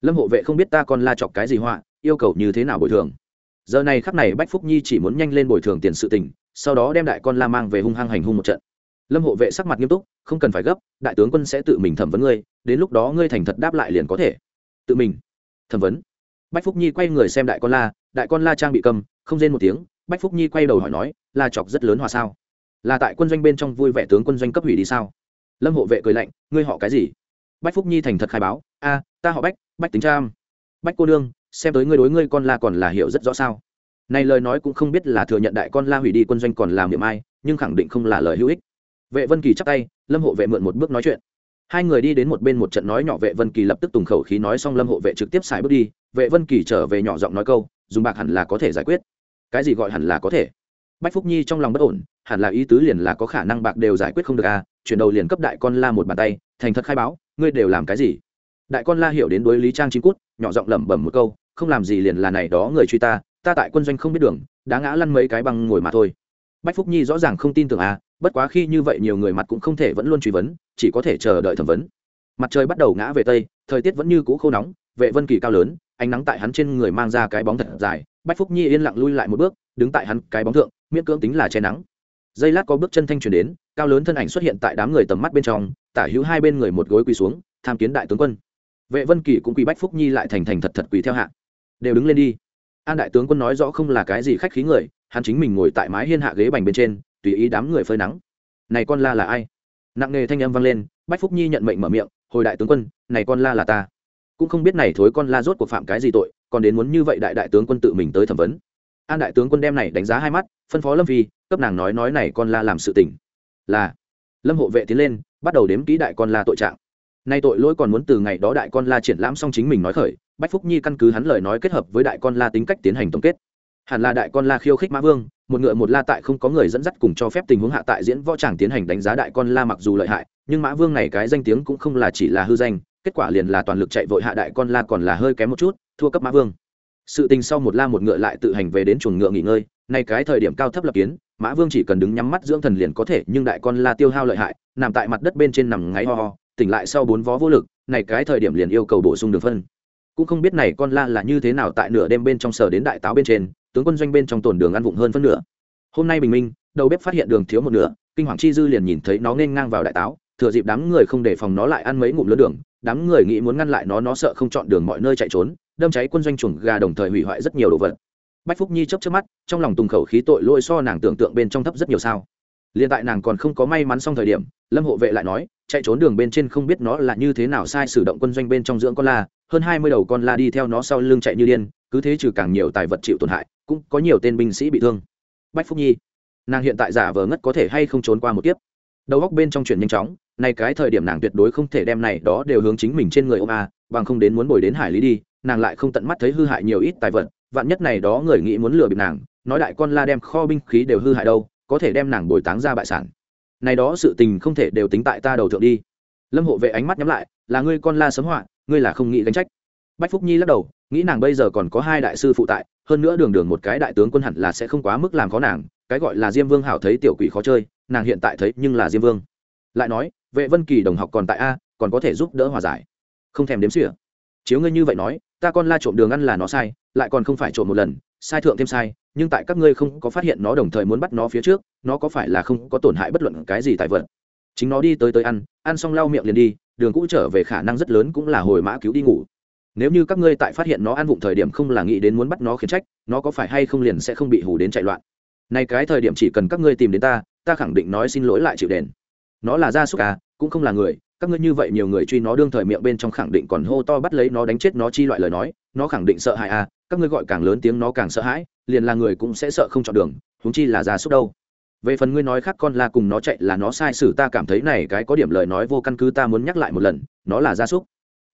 Lâm hộ vệ không biết ta còn la chọc cái gì họa, yêu cầu như thế nào bồi thường giờ này khắc này bách phúc nhi chỉ muốn nhanh lên bồi thường tiền sự tình, sau đó đem đại con la mang về hung hăng hành hung một trận. Lâm hộ vệ sắc mặt nghiêm túc, không cần phải gấp, đại tướng quân sẽ tự mình thẩm vấn ngươi, đến lúc đó ngươi thành thật đáp lại liền có thể. Tự mình thẩm vấn. Bách phúc nhi quay người xem đại con la, đại con la trang bị cầm, không rên một tiếng, bách phúc nhi quay đầu hỏi nói, la chọc rất lớn hòa sao? Là tại quân doanh bên trong vui vẻ tướng quân doanh cấp hủy đi sao? Lâm hộ vệ cười lạnh, ngươi họ cái gì? Bách phúc nhi thành thật khai báo, a, ta họ bách bách tính trang. Bách cô đương xem tới ngươi đối ngươi con la còn là hiểu rất rõ sao. Này lời nói cũng không biết là thừa nhận đại con la hủy đi quân doanh còn làm miệng ai, nhưng khẳng định không là lời hữu ích. Vệ vân kỳ chắc tay, lâm hộ vệ mượn một bước nói chuyện. Hai người đi đến một bên một trận nói nhỏ, vệ vân kỳ lập tức tùng khẩu khí nói xong, lâm hộ vệ trực tiếp xài bước đi. Vệ vân kỳ trở về nhỏ giọng nói câu, dùng bạc hẳn là có thể giải quyết. Cái gì gọi hẳn là có thể? Bách phúc nhi trong lòng bất ổn, hẳn là ý tứ liền là có khả năng bạc đều giải quyết không được à? Chuyển đầu liền cấp đại con la một bàn tay, thành thật khai báo, ngươi đều làm cái gì? Đại con la hiểu đến đối lý trang chín cút, nhỏ giọng lẩm bẩm một câu không làm gì liền là này đó người truy ta ta tại quân doanh không biết đường, đã ngã lăn mấy cái băng ngồi mà thôi. Bách phúc nhi rõ ràng không tin tưởng à bất quá khi như vậy nhiều người mặt cũng không thể vẫn luôn truy vấn, chỉ có thể chờ đợi thẩm vấn. Mặt trời bắt đầu ngã về tây, thời tiết vẫn như cũ khô nóng, vệ vân kỳ cao lớn, ánh nắng tại hắn trên người mang ra cái bóng thật dài. Bách phúc nhi yên lặng lui lại một bước, đứng tại hắn cái bóng thượng, miễn cưỡng tính là che nắng. Giây lát có bước chân thanh truyền đến, cao lớn thân ảnh xuất hiện tại đám người tầm mắt bên trong, tả hữu hai bên người một gối quỳ xuống, tham kiến đại tướng quân. Vệ vân kỳ cũng quỳ bách phúc nhi lại thành thành thật thật quỳ theo hạ đều đứng lên đi. An đại tướng quân nói rõ không là cái gì khách khí người, hắn chính mình ngồi tại mái hiên hạ ghế bành bên trên, tùy ý đám người phơi nắng. Này con la là ai? Nặng nghề thanh âm vang lên, bách phúc nhi nhận mệnh mở miệng, hồi đại tướng quân, này con la là ta. Cũng không biết này thối con la rốt cuộc phạm cái gì tội, còn đến muốn như vậy đại đại tướng quân tự mình tới thẩm vấn. An đại tướng quân đem này đánh giá hai mắt, phân phó lâm phi, cấp nàng nói nói này con la làm sự tỉnh là, lâm hộ vệ tiến lên, bắt đầu đếm kỹ đại con la tội trạng nay tội lỗi còn muốn từ ngày đó đại con la triển lãm xong chính mình nói khởi, bách phúc nhi căn cứ hắn lời nói kết hợp với đại con la tính cách tiến hành tổng kết. Hẳn là đại con la khiêu khích mã vương, một ngựa một la tại không có người dẫn dắt cùng cho phép tình huống hạ tại diễn võ tràng tiến hành đánh giá đại con la mặc dù lợi hại, nhưng mã vương này cái danh tiếng cũng không là chỉ là hư danh, kết quả liền là toàn lực chạy vội hạ đại con la còn là hơi kém một chút, thua cấp mã vương. Sự tình sau một la một ngựa lại tự hành về đến chuồng ngựa nghỉ ngơi, nay cái thời điểm cao thấp lập kiến, mã vương chỉ cần đứng nhắm mắt dưỡng thần liền có thể, nhưng đại con la tiêu hao lợi hại, nằm tại mặt đất bên trên nằm ngáy ho ho tỉnh lại sau bốn vó vô lực, này cái thời điểm liền yêu cầu bổ sung đường phân. Cũng không biết này con la là như thế nào tại nửa đêm bên trong sở đến đại táo bên trên, tướng quân doanh bên trong tồn đường ăn vụng hơn phân nửa. Hôm nay bình minh, đầu bếp phát hiện đường thiếu một nửa, kinh hoàng chi dư liền nhìn thấy nó nên ngang vào đại táo, thừa dịp đám người không đề phòng nó lại ăn mấy ngụm lớn đường, đám người nghĩ muốn ngăn lại nó nó sợ không chọn đường mọi nơi chạy trốn, đâm cháy quân doanh chuồng gà đồng thời hủy hoại rất nhiều đồ vật. Bách phúc nhi chớp trước mắt, trong lòng tùng khẩu khí tội lỗi so nàng tưởng tượng bên trong thấp rất nhiều sao. Liền tại nàng còn không có may mắn xong thời điểm, lâm hộ vệ lại nói chạy trốn đường bên trên không biết nó là như thế nào sai sử động quân doanh bên trong dưỡng con la, hơn hai mươi đầu con la đi theo nó sau lưng chạy như điên, cứ thế trừ càng nhiều tài vật chịu tổn hại, cũng có nhiều tên binh sĩ bị thương. Bách phúc nhi, nàng hiện tại giả vờ ngất có thể hay không trốn qua một kiếp? Đầu góc bên trong chuyển nhanh chóng, nay cái thời điểm nàng tuyệt đối không thể đem này đó đều hướng chính mình trên người ông a à, bằng không đến muốn bồi đến hải lý đi, nàng lại không tận mắt thấy hư hại nhiều ít tài vật, vạn nhất này đó người nghĩ muốn lừa bịp nàng, nói đại con la đem kho binh khí đều hư hại đâu, có thể đem nàng bồi táng ra bại sản này đó sự tình không thể đều tính tại ta đầu thượng đi. Lâm hộ vệ ánh mắt nhắm lại, là ngươi con la sấm họa, ngươi là không nghĩ gánh trách. Bách phúc nhi lắc đầu, nghĩ nàng bây giờ còn có hai đại sư phụ tại, hơn nữa đường đường một cái đại tướng quân hẳn là sẽ không quá mức làm khó nàng, cái gọi là diêm vương hảo thấy tiểu quỷ khó chơi, nàng hiện tại thấy nhưng là diêm vương. Lại nói, vệ vân kỳ đồng học còn tại a, còn có thể giúp đỡ hòa giải. Không thèm đếm xỉa. Chiếu ngươi như vậy nói, ta con la trộm đường ăn là nó sai, lại còn không phải trộm một lần sai thượng thêm sai, nhưng tại các ngươi không có phát hiện nó đồng thời muốn bắt nó phía trước, nó có phải là không có tổn hại bất luận cái gì tại vật? Chính nó đi tới tới ăn ăn xong lau miệng liền đi, đường cũ trở về khả năng rất lớn cũng là hồi mã cứu đi ngủ. Nếu như các ngươi tại phát hiện nó ăn vụng thời điểm không là nghĩ đến muốn bắt nó khiển trách, nó có phải hay không liền sẽ không bị hù đến chạy loạn? Này cái thời điểm chỉ cần các ngươi tìm đến ta ta khẳng định nói xin lỗi lại chịu đền. Nó là gia súc à cũng không là người, các ngươi như vậy nhiều người truy nó đương thời miệng bên trong khẳng định còn hô to bắt lấy nó đánh chết nó chi loại lời nói, nó khẳng định sợ hãi à các ngươi gọi càng lớn tiếng nó càng sợ hãi, liền là người cũng sẽ sợ không chọn đường, huống chi là gia súc đâu. Về phần ngươi nói khác con la cùng nó chạy là nó sai sử ta cảm thấy này cái có điểm lời nói vô căn cứ, ta muốn nhắc lại một lần, nó là gia súc.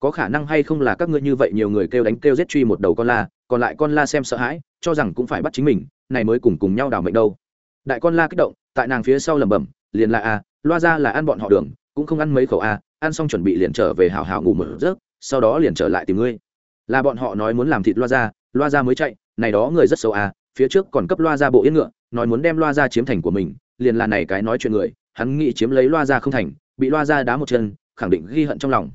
Có khả năng hay không là các ngươi như vậy nhiều người kêu đánh kêu giết truy một đầu con la, còn lại con la xem sợ hãi, cho rằng cũng phải bắt chính mình, này mới cùng cùng nhau đảo mệnh đâu. Đại con la kích động, tại nàng phía sau lẩm bẩm, liền là a, loa ra là ăn bọn họ đường, cũng không ăn mấy khẩu a, ăn xong chuẩn bị liền trở về hào hào ngủ một giấc, sau đó liền trở lại tìm ngươi. Là bọn họ nói muốn làm thịt loa ra loa ra mới chạy, này đó người rất xấu à? phía trước còn cấp loa ra bộ yên ngựa, nói muốn đem loa ra chiếm thành của mình, liền là này cái nói chuyện người, hắn nghĩ chiếm lấy loa ra không thành, bị loa ra đá một chân, khẳng định ghi hận trong lòng.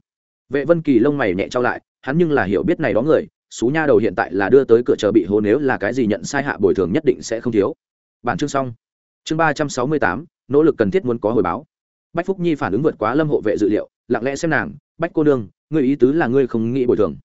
Vệ vân kỳ lông mày nhẹ trao lại, hắn nhưng là hiểu biết này đó người, xú nha đầu hiện tại là đưa tới cửa chờ bị hố nếu là cái gì nhận sai hạ bồi thường nhất định sẽ không thiếu. Bản chương xong. Chương ba trăm sáu mươi tám, nỗ lực cần thiết muốn có hồi báo. Bách phúc nhi phản ứng vượt quá lâm hộ vệ dự liệu, lặng lẽ xem nàng, bách cô nương, ngươi ý tứ là ngươi không nghĩ bồi thường.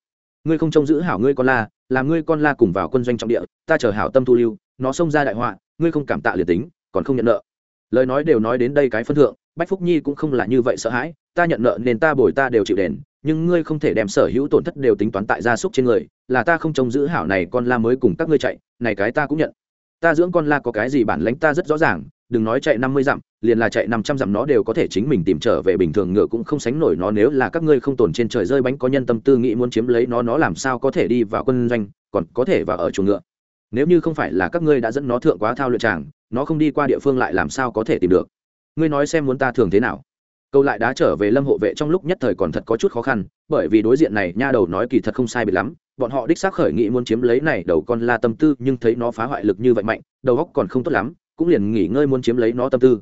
Ngươi không trông giữ hảo ngươi con la làm ngươi con la cùng vào quân doanh trọng địa, ta chờ hảo tâm thu lưu, nó xông ra đại họa, ngươi không cảm tạ liệt tính, còn không nhận nợ. Lời nói đều nói đến đây cái phân thượng, bách phúc nhi cũng không là như vậy sợ hãi, ta nhận nợ nên ta bồi ta đều chịu đền, nhưng ngươi không thể đem sở hữu tổn thất đều tính toán tại gia súc trên người, là ta không trông giữ hảo này con la mới cùng các ngươi chạy, này cái ta cũng nhận. Ta dưỡng con la có cái gì bản lãnh ta rất rõ ràng đừng nói chạy năm mươi dặm, liền là chạy năm trăm dặm nó đều có thể chính mình tìm trở về bình thường ngựa cũng không sánh nổi nó nếu là các ngươi không tồn trên trời rơi bánh có nhân tâm tư nghĩ muốn chiếm lấy nó nó làm sao có thể đi vào quân doanh, còn có thể vào ở chuồng ngựa. Nếu như không phải là các ngươi đã dẫn nó thượng quá thao luyện tràng, nó không đi qua địa phương lại làm sao có thể tìm được? Ngươi nói xem muốn ta thường thế nào? Câu lại đá trở về lâm hộ vệ trong lúc nhất thời còn thật có chút khó khăn, bởi vì đối diện này nha đầu nói kỳ thật không sai bị lắm, bọn họ đích xác khởi nghĩ muốn chiếm lấy này đầu con la tâm tư, nhưng thấy nó phá hoại lực như vậy mạnh, đầu góc còn không tốt lắm cũng liền nghỉ ngơi muốn chiếm lấy nó tâm tư.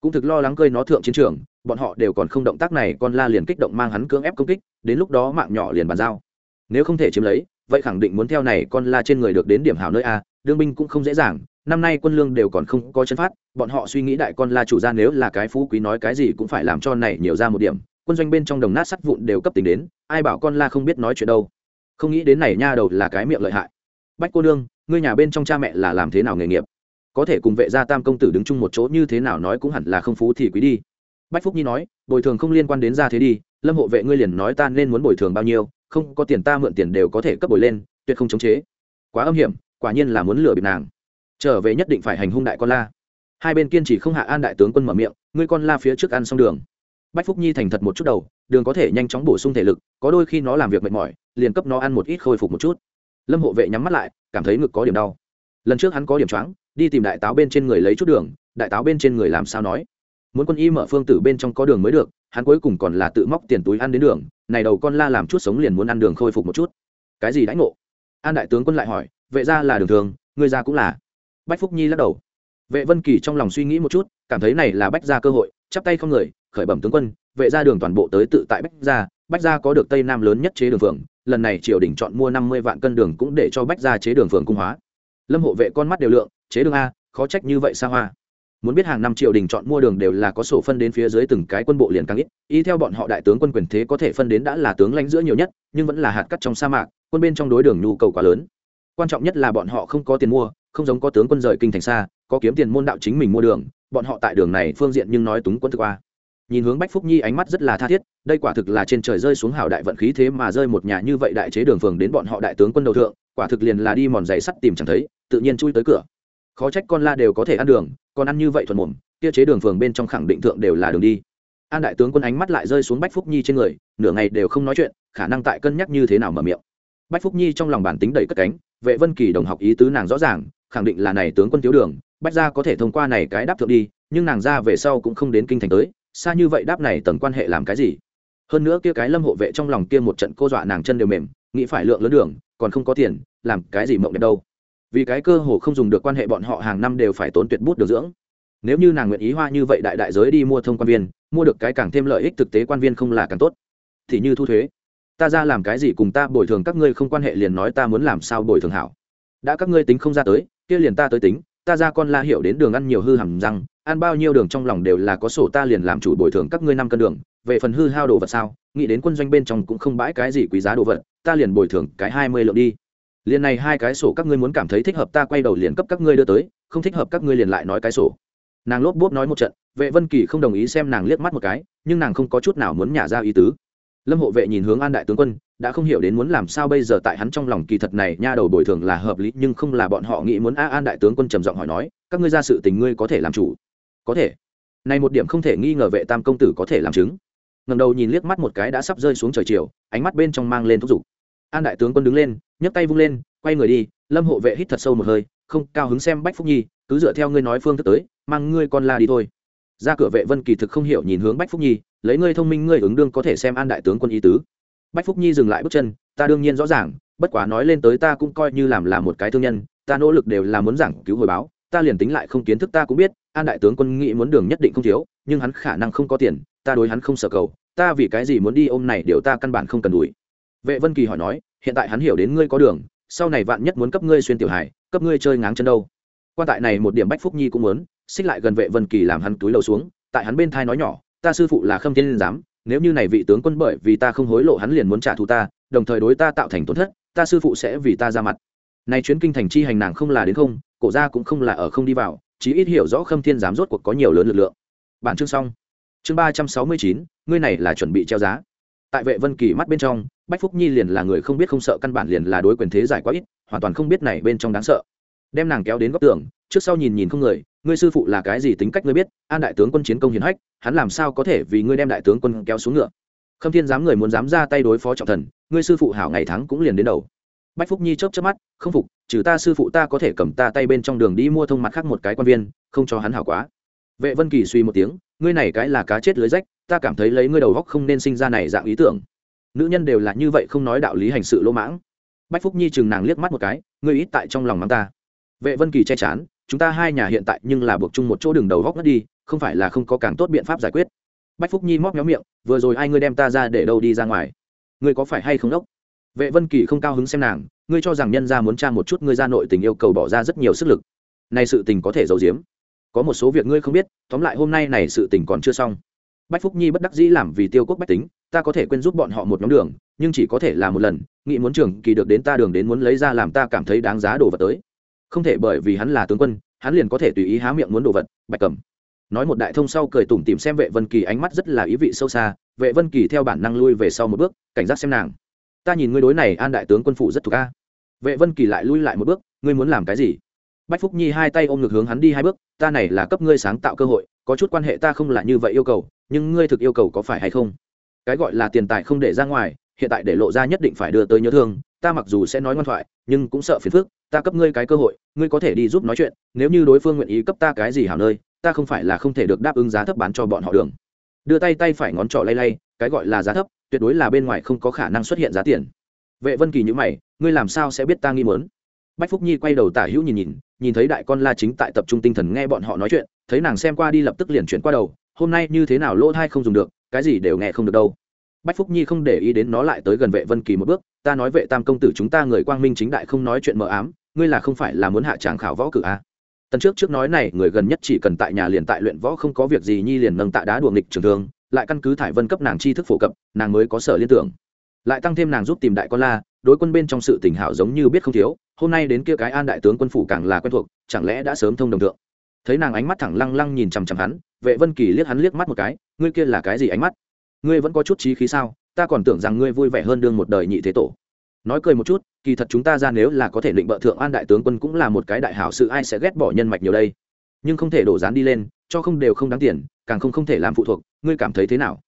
Cũng thực lo lắng cơi nó thượng chiến trường, bọn họ đều còn không động tác này, con la liền kích động mang hắn cưỡng ép công kích, đến lúc đó mạng nhỏ liền bàn giao. Nếu không thể chiếm lấy, vậy khẳng định muốn theo này con la trên người được đến điểm hảo nơi a, đương binh cũng không dễ dàng, năm nay quân lương đều còn không có chân phát, bọn họ suy nghĩ đại con la chủ ra nếu là cái phú quý nói cái gì cũng phải làm cho này nhiều ra một điểm, quân doanh bên trong đồng nát sắt vụn đều cấp tính đến, ai bảo con la không biết nói chuyện đâu. Không nghĩ đến này nha đầu là cái miệng lợi hại. Bách cô nương, ngươi nhà bên trong cha mẹ là làm thế nào nghề nghiệp? Có thể cùng vệ gia tam công tử đứng chung một chỗ như thế nào nói cũng hẳn là không phú thì quý đi. Bách phúc nhi nói, bồi thường không liên quan đến ra thế đi, lâm hộ vệ ngươi liền nói ta nên muốn bồi thường bao nhiêu, không có tiền ta mượn tiền đều có thể cấp bồi lên, tuyệt không chống chế. Quá âm hiểm, quả nhiên là muốn lừa bịp nàng. Trở về nhất định phải hành hung đại con la. Hai bên kiên trì không hạ an đại tướng quân mở miệng, ngươi con la phía trước ăn xong đường. Bách phúc nhi thành thật một chút đầu, đường có thể nhanh chóng bổ sung thể lực, có đôi khi nó làm việc mệt mỏi, liền cấp nó ăn một ít khôi phục một chút. Lâm hộ vệ nhắm mắt lại, cảm thấy ngực có điểm đau lần trước hắn có điểm choáng, đi tìm đại táo bên trên người lấy chút đường, đại táo bên trên người làm sao nói? Muốn quân y mở phương tử bên trong có đường mới được, hắn cuối cùng còn là tự móc tiền túi ăn đến đường, này đầu con la làm chút sống liền muốn ăn đường khôi phục một chút. Cái gì đãi ngộ? An đại tướng quân lại hỏi, vệ ra là đường thường người ra cũng là. Bách phúc nhi lắc đầu. Vệ vân kỳ trong lòng suy nghĩ một chút, cảm thấy này là bách ra cơ hội, chắp tay không người, khởi bẩm tướng quân, vệ ra đường toàn bộ tới tự tại bách gia bách gia có được tây nam lớn nhất chế đường phường lần này triều đình chọn mua năm mươi vạn cân đường cũng để cho bách gia chế đường phường cung hóa lâm hộ vệ con mắt đều lượng, chế đường a, khó trách như vậy xa hoa. Muốn biết hàng năm triều đình chọn mua đường đều là có sổ phân đến phía dưới từng cái quân bộ liền càng ít, y theo bọn họ đại tướng quân quyền thế có thể phân đến đã là tướng lãnh giữa nhiều nhất, nhưng vẫn là hạt cắt trong sa mạc, quân bên trong đối đường nhu cầu quá lớn. Quan trọng nhất là bọn họ không có tiền mua, không giống có tướng quân rời kinh thành xa, có kiếm tiền môn đạo chính mình mua đường, bọn họ tại đường này phương diện nhưng nói túng quân thực qua nhìn hướng bách phúc nhi ánh mắt rất là tha thiết, đây quả thực là trên trời rơi xuống hảo đại vận khí thế mà rơi một nhà như vậy đại chế đường phường đến bọn họ đại tướng quân đầu thượng, quả thực liền là đi mòn giày sắt tìm chẳng thấy, tự nhiên chui tới cửa. Khó trách con la đều có thể ăn đường, còn ăn như vậy thuần mồm, kia chế đường phường bên trong khẳng định thượng đều là đường đi. An đại tướng quân ánh mắt lại rơi xuống bách phúc nhi trên người, nửa ngày đều không nói chuyện, khả năng tại cân nhắc như thế nào mở miệng. Bách phúc nhi trong lòng bản tính đầy cất cánh, vệ vân kỳ đồng học ý tứ nàng rõ ràng, khẳng định là này tướng quân thiếu đường, bách ra có thể thông qua này cái đáp thượng đi, nhưng nàng ra về sau cũng không đến kinh thành tới xa như vậy đáp này tầng quan hệ làm cái gì? Hơn nữa kia cái lâm hộ vệ trong lòng kia một trận cô dọa nàng chân đều mềm, nghĩ phải lượng lớn đường, còn không có tiền, làm cái gì mộng đẹp đâu. Vì cái cơ hồ không dùng được quan hệ bọn họ hàng năm đều phải tốn tuyệt bút được dưỡng. Nếu như nàng nguyện ý hoa như vậy đại đại giới đi mua thông quan viên, mua được cái càng thêm lợi ích thực tế quan viên không là càng tốt. Thì như thu thuế, ta ra làm cái gì cùng ta bồi thường các ngươi không quan hệ liền nói ta muốn làm sao bồi thường hảo. Đã các ngươi tính không ra tới, kia liền ta tới tính, ta ra con la hiểu đến đường ăn nhiều hư hầm răng ăn bao nhiêu đường trong lòng đều là có sổ ta liền làm chủ bồi thường các ngươi năm cân đường, về phần hư hao đồ vật sao, nghĩ đến quân doanh bên trong cũng không bãi cái gì quý giá đồ vật, ta liền bồi thường cái hai mươi lượng đi. Liền này hai cái sổ các ngươi muốn cảm thấy thích hợp ta quay đầu liền cấp các ngươi đưa tới, không thích hợp các ngươi liền lại nói cái sổ. Nàng lốp bốp nói một trận, vệ vân kỳ không đồng ý xem nàng liếc mắt một cái, nhưng nàng không có chút nào muốn nhả ra ý tứ. Lâm hộ vệ nhìn hướng an đại tướng quân, đã không hiểu đến muốn làm sao bây giờ tại hắn trong lòng kỳ thật này nha đầu bồi thường là hợp lý, nhưng không là bọn họ nghĩ muốn, a, an đại tướng quân trầm giọng hỏi nói, các ngươi ra sự tình ngươi có thể làm chủ có thể. Này một điểm không thể nghi ngờ vệ tam công tử có thể làm chứng. Ngầm đầu nhìn liếc mắt một cái đã sắp rơi xuống trời chiều, ánh mắt bên trong mang lên thúc giục. An đại tướng quân đứng lên, nhấc tay vung lên, quay người đi, lâm hộ vệ hít thật sâu một hơi, không, cao hứng xem bách phúc nhi, cứ dựa theo ngươi nói phương thức tới, mang ngươi con la đi thôi. Ra cửa vệ vân kỳ thực không hiểu nhìn hướng bách phúc nhi, lấy ngươi thông minh ngươi ứng đương có thể xem an đại tướng quân ý tứ. Bách phúc nhi dừng lại bước chân, ta đương nhiên rõ ràng, bất quá nói lên tới ta cũng coi như làm là một cái thương nhân, ta nỗ lực đều là muốn giảng cứu hồi báo ta liền tính lại không kiến thức ta cũng biết, an đại tướng quân nghĩ muốn đường nhất định không thiếu, nhưng hắn khả năng không có tiền, ta đối hắn không sợ cầu, ta vì cái gì muốn đi ôm này điều ta căn bản không cần đuổi. Vệ vân kỳ hỏi nói, hiện tại hắn hiểu đến ngươi có đường, sau này vạn nhất muốn cấp ngươi xuyên tiểu hải cấp ngươi chơi ngáng chân đâu. Quan tại này một điểm bách phúc nhi cũng muốn, xích lại gần vệ vân kỳ làm hắn túi lầu xuống, tại hắn bên thai nói nhỏ, ta sư phụ là khâm thiên giám, nếu như này vị tướng quân bởi vì ta không hối lộ hắn liền muốn trả thù ta, đồng thời đối ta tạo thành tổn thất, ta sư phụ sẽ vì ta ra mặt. Này chuyến kinh thành chi hành nàng không là đến không cổ ra cũng không là ở không đi vào, chí ít hiểu rõ khâm thiên giám rốt cuộc có nhiều lớn lực lượng. Bản chương xong. Chương ba trăm sáu mươi chín, ngươi này là chuẩn bị treo giá. Tại vệ vân kỳ mắt bên trong, bách phúc nhi liền là người không biết không sợ, căn bản liền là đối quyền thế giải quá ít, hoàn toàn không biết này bên trong đáng sợ. Đem nàng kéo đến góc tường, trước sau nhìn nhìn không người, ngươi sư phụ là cái gì tính cách ngươi biết? An đại tướng quân chiến công hiển hách, hắn làm sao có thể vì ngươi đem đại tướng quân kéo xuống ngựa? Khâm thiên dám người muốn dám ra tay đối phó trọng thần, ngươi sư phụ hảo ngày tháng cũng liền đến đầu bách phúc nhi chớp chớp mắt, không phục, trừ ta sư phụ ta có thể cầm ta tay bên trong đường đi mua thông mặt khác một cái quan viên, không cho hắn hảo quá. Vệ vân kỳ suy một tiếng, ngươi này cái là cá chết lưới rách, ta cảm thấy lấy ngươi đầu góc không nên sinh ra này dạng ý tưởng. Nữ nhân đều là như vậy không nói đạo lý hành sự lỗ mãng. Bách phúc nhi chừng nàng liếc mắt một cái, ngươi ít tại trong lòng mắng ta. Vệ vân kỳ che chắn chúng ta hai nhà hiện tại nhưng là buộc chung một chỗ đường đầu góc ngất đi, không phải là không có càng tốt biện pháp giải quyết. Bách phúc nhi móc méo miệng, vừa rồi ai ngươi đem ta ra để đâu đi ra ngoài? Ngươi có phải hay không đốc? Vệ vân kỳ không cao hứng xem nàng, ngươi cho rằng nhân ra muốn tra một chút ngươi ra nội tình yêu cầu bỏ ra rất nhiều sức lực. Này sự tình có thể giấu giếm. Có một số việc ngươi không biết, tóm lại hôm nay này sự tình còn chưa xong. Bách phúc nhi bất đắc dĩ làm vì tiêu quốc bách tính, ta có thể quên giúp bọn họ một nhóm đường, nhưng chỉ có thể là một lần, nghĩ muốn trường kỳ được đến ta đường đến muốn lấy ra làm ta cảm thấy đáng giá đồ vật tới. Không thể bởi vì hắn là tướng quân, hắn liền có thể tùy ý há miệng muốn đồ vật, bạch cầm. Nói một đại thông sau cười tủm tìm xem vệ vân kỳ ánh mắt rất là ý vị sâu xa, vệ vân kỳ theo bản năng lui về sau một bước, cảnh giác xem nàng ta nhìn ngươi đối này an đại tướng quân phụ rất thuộc a. Vệ vân kỳ lại lui lại một bước, ngươi muốn làm cái gì? Bách phúc nhi hai tay ôm ngực hướng hắn đi hai bước, ta này là cấp ngươi sáng tạo cơ hội, có chút quan hệ ta không là như vậy yêu cầu, nhưng ngươi thực yêu cầu có phải hay không? Cái gọi là tiền tài không để ra ngoài, hiện tại để lộ ra nhất định phải đưa tới nhớ thương, ta mặc dù sẽ nói ngoan thoại, nhưng cũng sợ phiền phức, ta cấp ngươi cái cơ hội, ngươi có thể đi giúp nói chuyện, nếu như đối phương nguyện ý cấp ta cái gì hảo nơi, ta không phải là không thể được đáp ứng giá thấp bán cho bọn họ đường. Đưa tay tay phải ngón trỏ lay lay, cái gọi là giá thấp tuyệt đối là bên ngoài không có khả năng xuất hiện giá tiền. Vệ vân kỳ nhữ mày, ngươi làm sao sẽ biết ta nghi mớn bách phúc nhi quay đầu tả hữu nhìn nhìn nhìn thấy đại con la chính tại tập trung tinh thần nghe bọn họ nói chuyện, thấy nàng xem qua đi lập tức liền chuyển qua đầu, hôm nay như thế nào lỗ thai không dùng được, cái gì đều nghe không được đâu. Bách phúc nhi không để ý đến nó lại tới gần vệ vân kỳ một bước, ta nói vệ tam công tử chúng ta người quang minh chính đại không nói chuyện mờ ám, ngươi là không phải là muốn hạ tràng khảo võ cử a tần trước trước nói này, người gần nhất chỉ cần tại nhà liền tại luyện võ không có việc gì nhi liền nâng tạ đá đùa nghịch trường thường lại căn cứ thải vân cấp nàng chi thức phổ cập nàng mới có sở liên tưởng. Lại tăng thêm nàng giúp tìm đại con la, đối quân bên trong sự tình hảo giống như biết không thiếu, hôm nay đến kia cái an đại tướng quân phủ càng là quen thuộc, chẳng lẽ đã sớm thông đồng thượng? Thấy nàng ánh mắt thẳng lăng lăng nhìn chằm chằm hắn, vệ vân kỳ liếc hắn liếc mắt một cái, ngươi kia là cái gì ánh mắt? Ngươi vẫn có chút trí khí sao? Ta còn tưởng rằng ngươi vui vẻ hơn đương một đời nhị thế tổ. Nói cười một chút, kỳ thật chúng ta ra nếu là có thể định bợ thượng an đại tướng quân cũng là một cái đại hảo sự, ai sẽ ghét bỏ nhân mạch nhiều đây? Nhưng không thể đổ dán đi lên, cho không đều không đáng tiền, càng không không thể làm phụ thuộc, ngươi cảm thấy thế nào?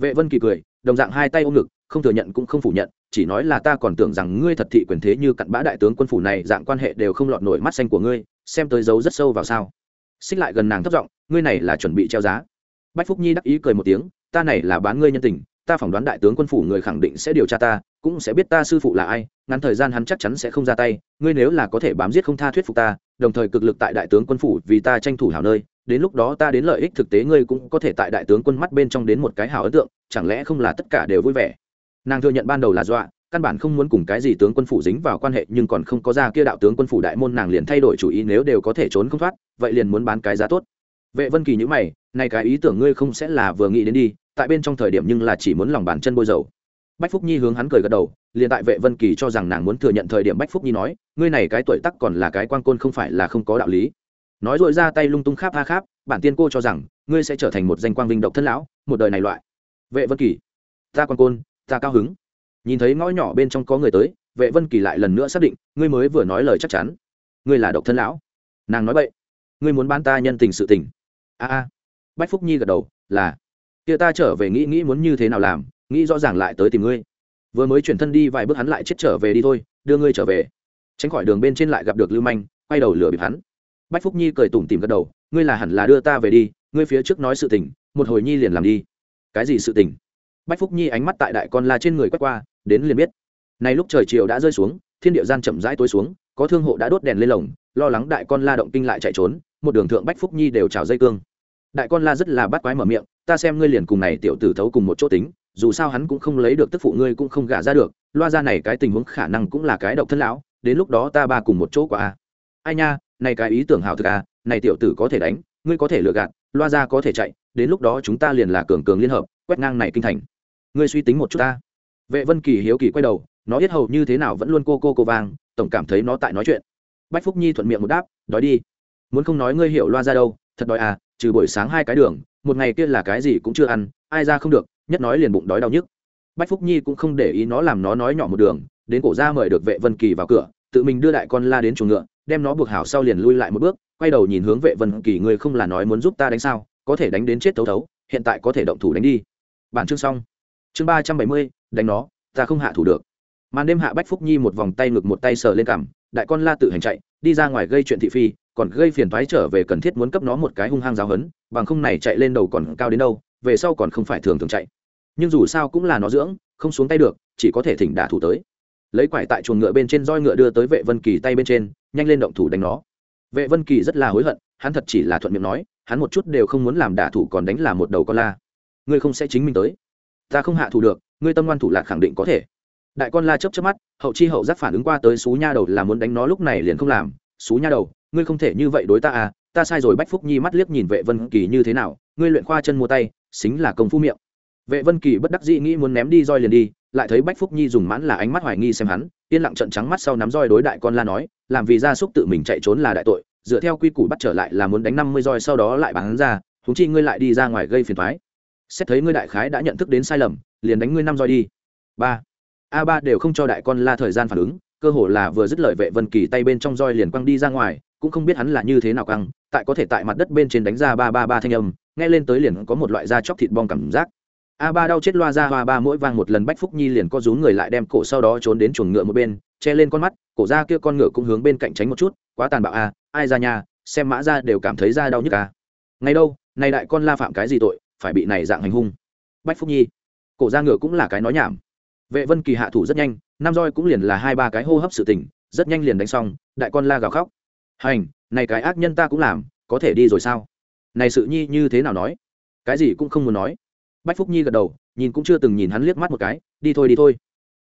Vệ vân kỳ cười, đồng dạng hai tay ôm ngực, không thừa nhận cũng không phủ nhận, chỉ nói là ta còn tưởng rằng ngươi thật thị quyền thế như cặn bã đại tướng quân phủ này, dạng quan hệ đều không lọt nổi mắt xanh của ngươi, xem tới dấu rất sâu vào sao. Xích lại gần nàng thấp giọng, ngươi này là chuẩn bị treo giá. Bách phúc nhi đắc ý cười một tiếng, ta này là bán ngươi nhân tình, ta phỏng đoán đại tướng quân phủ người khẳng định sẽ điều tra ta, cũng sẽ biết ta sư phụ là ai, ngắn thời gian hắn chắc chắn sẽ không ra tay, ngươi nếu là có thể bám giết không tha thuyết phục ta đồng thời cực lực tại đại tướng quân phủ vì ta tranh thủ hảo nơi, đến lúc đó ta đến lợi ích thực tế ngươi cũng có thể tại đại tướng quân mắt bên trong đến một cái hảo ấn tượng, chẳng lẽ không là tất cả đều vui vẻ? Nàng thừa nhận ban đầu là dọa, căn bản không muốn cùng cái gì tướng quân phủ dính vào quan hệ, nhưng còn không có ra kia đạo tướng quân phủ đại môn nàng liền thay đổi chủ ý, nếu đều có thể trốn không thoát, vậy liền muốn bán cái giá tốt. Vệ vân kỳ nhữ mày, này cái ý tưởng ngươi không sẽ là vừa nghĩ đến đi, tại bên trong thời điểm nhưng là chỉ muốn lòng bàn chân bôi dầu. Bách phúc nhi hướng hắn cười gật đầu liền tại vệ vân kỳ cho rằng nàng muốn thừa nhận thời điểm bách phúc nhi nói, ngươi này cái tuổi tắc còn là cái quan côn không phải là không có đạo lý. Nói rồi ra tay lung tung kháp ha kháp, bản tiên cô cho rằng, ngươi sẽ trở thành một danh quang vinh độc thân lão, một đời này loại. Vệ vân kỳ, ta quan côn, ta cao hứng. Nhìn thấy ngõ nhỏ bên trong có người tới, vệ vân kỳ lại lần nữa xác định, ngươi mới vừa nói lời chắc chắn. Ngươi là độc thân lão. Nàng nói vậy ngươi muốn bán ta nhân tình sự tình. A a. Bách phúc nhi gật đầu, là. Kia ta trở về nghĩ nghĩ muốn như thế nào làm, nghĩ rõ ràng lại tới tìm ngươi vừa mới chuyển thân đi vài bước hắn lại chết trở về đi thôi, đưa ngươi trở về. Tránh khỏi đường bên trên lại gặp được lưu manh, quay đầu lửa bịp hắn. Bách phúc nhi cười tủm tìm gật đầu, ngươi là hẳn là đưa ta về đi, ngươi phía trước nói sự tình, một hồi nhi liền làm đi. Cái gì sự tình? Bách phúc nhi ánh mắt tại đại con la trên người quét qua, đến liền biết. Nay lúc trời chiều đã rơi xuống, thiên địa gian chậm rãi tối xuống, có thương hộ đã đốt đèn lên lồng, lo lắng đại con la động kinh lại chạy trốn, một đường thượng bách phúc nhi đều trào dây cương. Đại con la rất là bắt quái mở miệng, ta xem ngươi liền cùng này tiểu tử thấu cùng một chỗ tính dù sao hắn cũng không lấy được tức phụ ngươi cũng không gả ra được, loa ra này cái tình huống khả năng cũng là cái độc thân lão, đến lúc đó ta ba cùng một chỗ quả a ai nha, này cái ý tưởng hảo thực à này tiểu tử có thể đánh, ngươi có thể lừa gạt, loa ra có thể chạy, đến lúc đó chúng ta liền là cường cường liên hợp, quét ngang này kinh thành. Ngươi suy tính một chút ta. Vệ vân kỳ hiếu kỳ quay đầu, nó biết hầu như thế nào vẫn luôn cô cô cô vang, tổng cảm thấy nó tại nói chuyện. Bách phúc nhi thuận miệng một đáp, đói đi. Muốn không nói ngươi hiểu loa ra đâu, thật đói à trừ buổi sáng hai cái đường, một ngày kia là cái gì cũng chưa ăn, ai ra không được nhất nói liền bụng đói đau nhức. Bách phúc nhi cũng không để ý nó làm nó nói nhỏ một đường, đến cổ ra mời được vệ vân kỳ vào cửa, tự mình đưa đại con la đến chuồng ngựa, đem nó buộc hảo sau liền lui lại một bước, quay đầu nhìn hướng vệ vân kỳ người không là nói muốn giúp ta đánh sao, có thể đánh đến chết thấu thấu, hiện tại có thể động thủ đánh đi. Bản chương xong. Chương ba trăm bảy mươi, đánh nó, ta không hạ thủ được. Màn đêm hạ bách phúc nhi một vòng tay ngực một tay sờ lên cằm, đại con la tự hành chạy, đi ra ngoài gây chuyện thị phi, còn gây phiền thoái trở về cần thiết muốn cấp nó một cái hung hăng giáo hấn bằng không này chạy lên đầu còn cao đến đâu, về sau còn không phải thường thường chạy nhưng dù sao cũng là nó dưỡng, không xuống tay được, chỉ có thể thỉnh đả thủ tới. Lấy quải tại chuồng ngựa bên trên roi ngựa đưa tới vệ vân kỳ tay bên trên, nhanh lên động thủ đánh nó. Vệ vân kỳ rất là hối hận, hắn thật chỉ là thuận miệng nói, hắn một chút đều không muốn làm đả thủ còn đánh là một đầu con la. Ngươi không sẽ chính mình tới. Ta không hạ thủ được, ngươi tâm ngoan thủ lạc khẳng định có thể. Đại con la chấp chấp mắt, hậu chi hậu giác phản ứng qua tới xú nha đầu là muốn đánh nó lúc này liền không làm. Xú nha đầu, ngươi không thể như vậy đối ta à ta sai rồi, bách phúc nhi mắt liếc nhìn vệ vân kỳ như thế nào, ngươi luyện khoa chân mua tay, xính là công phu miệng vệ vân kỳ bất đắc dĩ nghĩ muốn ném đi roi liền đi, lại thấy bách phúc nhi dùng mãn là ánh mắt hoài nghi xem hắn, yên lặng trận trắng mắt sau nắm roi đối đại con la nói, làm vì gia súc tự mình chạy trốn là đại tội, dựa theo quy củ bắt trở lại là muốn đánh năm mươi roi sau đó lại bán ra húng chi ngươi lại đi ra ngoài gây phiền thoái xét thấy ngươi đại khái đã nhận thức đến sai lầm, liền đánh ngươi năm roi đi. Ba. A ba đều không cho đại con la thời gian phản ứng, cơ hồ là vừa dứt lời vệ vân kỳ tay bên trong roi liền quăng đi ra ngoài, cũng không biết hắn là như thế nào căng tại có thể tại mặt đất bên trên đánh ra ba ba ba thanh âm, nghe lên tới liền có một loại da chóc thịt bong cảm giác a ba đau chết loa ra hoa ba mỗi vang một lần bách phúc nhi liền có rú người lại đem cổ sau đó trốn đến chuồng ngựa một bên, che lên con mắt, cổ ra kia con ngựa cũng hướng bên cạnh tránh một chút, quá tàn bạo a, ai ra nhà, xem mã ra đều cảm thấy da đau nhức a. Ngay đâu này đại con la phạm cái gì tội, phải bị này dạng hành hung. Bách phúc nhi, cổ ra ngựa cũng là cái nói nhảm. Vệ vân kỳ hạ thủ rất nhanh, nam roi cũng liền là hai ba cái hô hấp sự tình, rất nhanh liền đánh xong, đại con la gào khóc. Hành, này cái ác nhân ta cũng làm, có thể đi rồi sao? Này sự nhi như thế nào nói? Cái gì cũng không muốn nói bách phúc nhi gật đầu, nhìn cũng chưa từng nhìn hắn liếc mắt một cái, đi thôi đi thôi.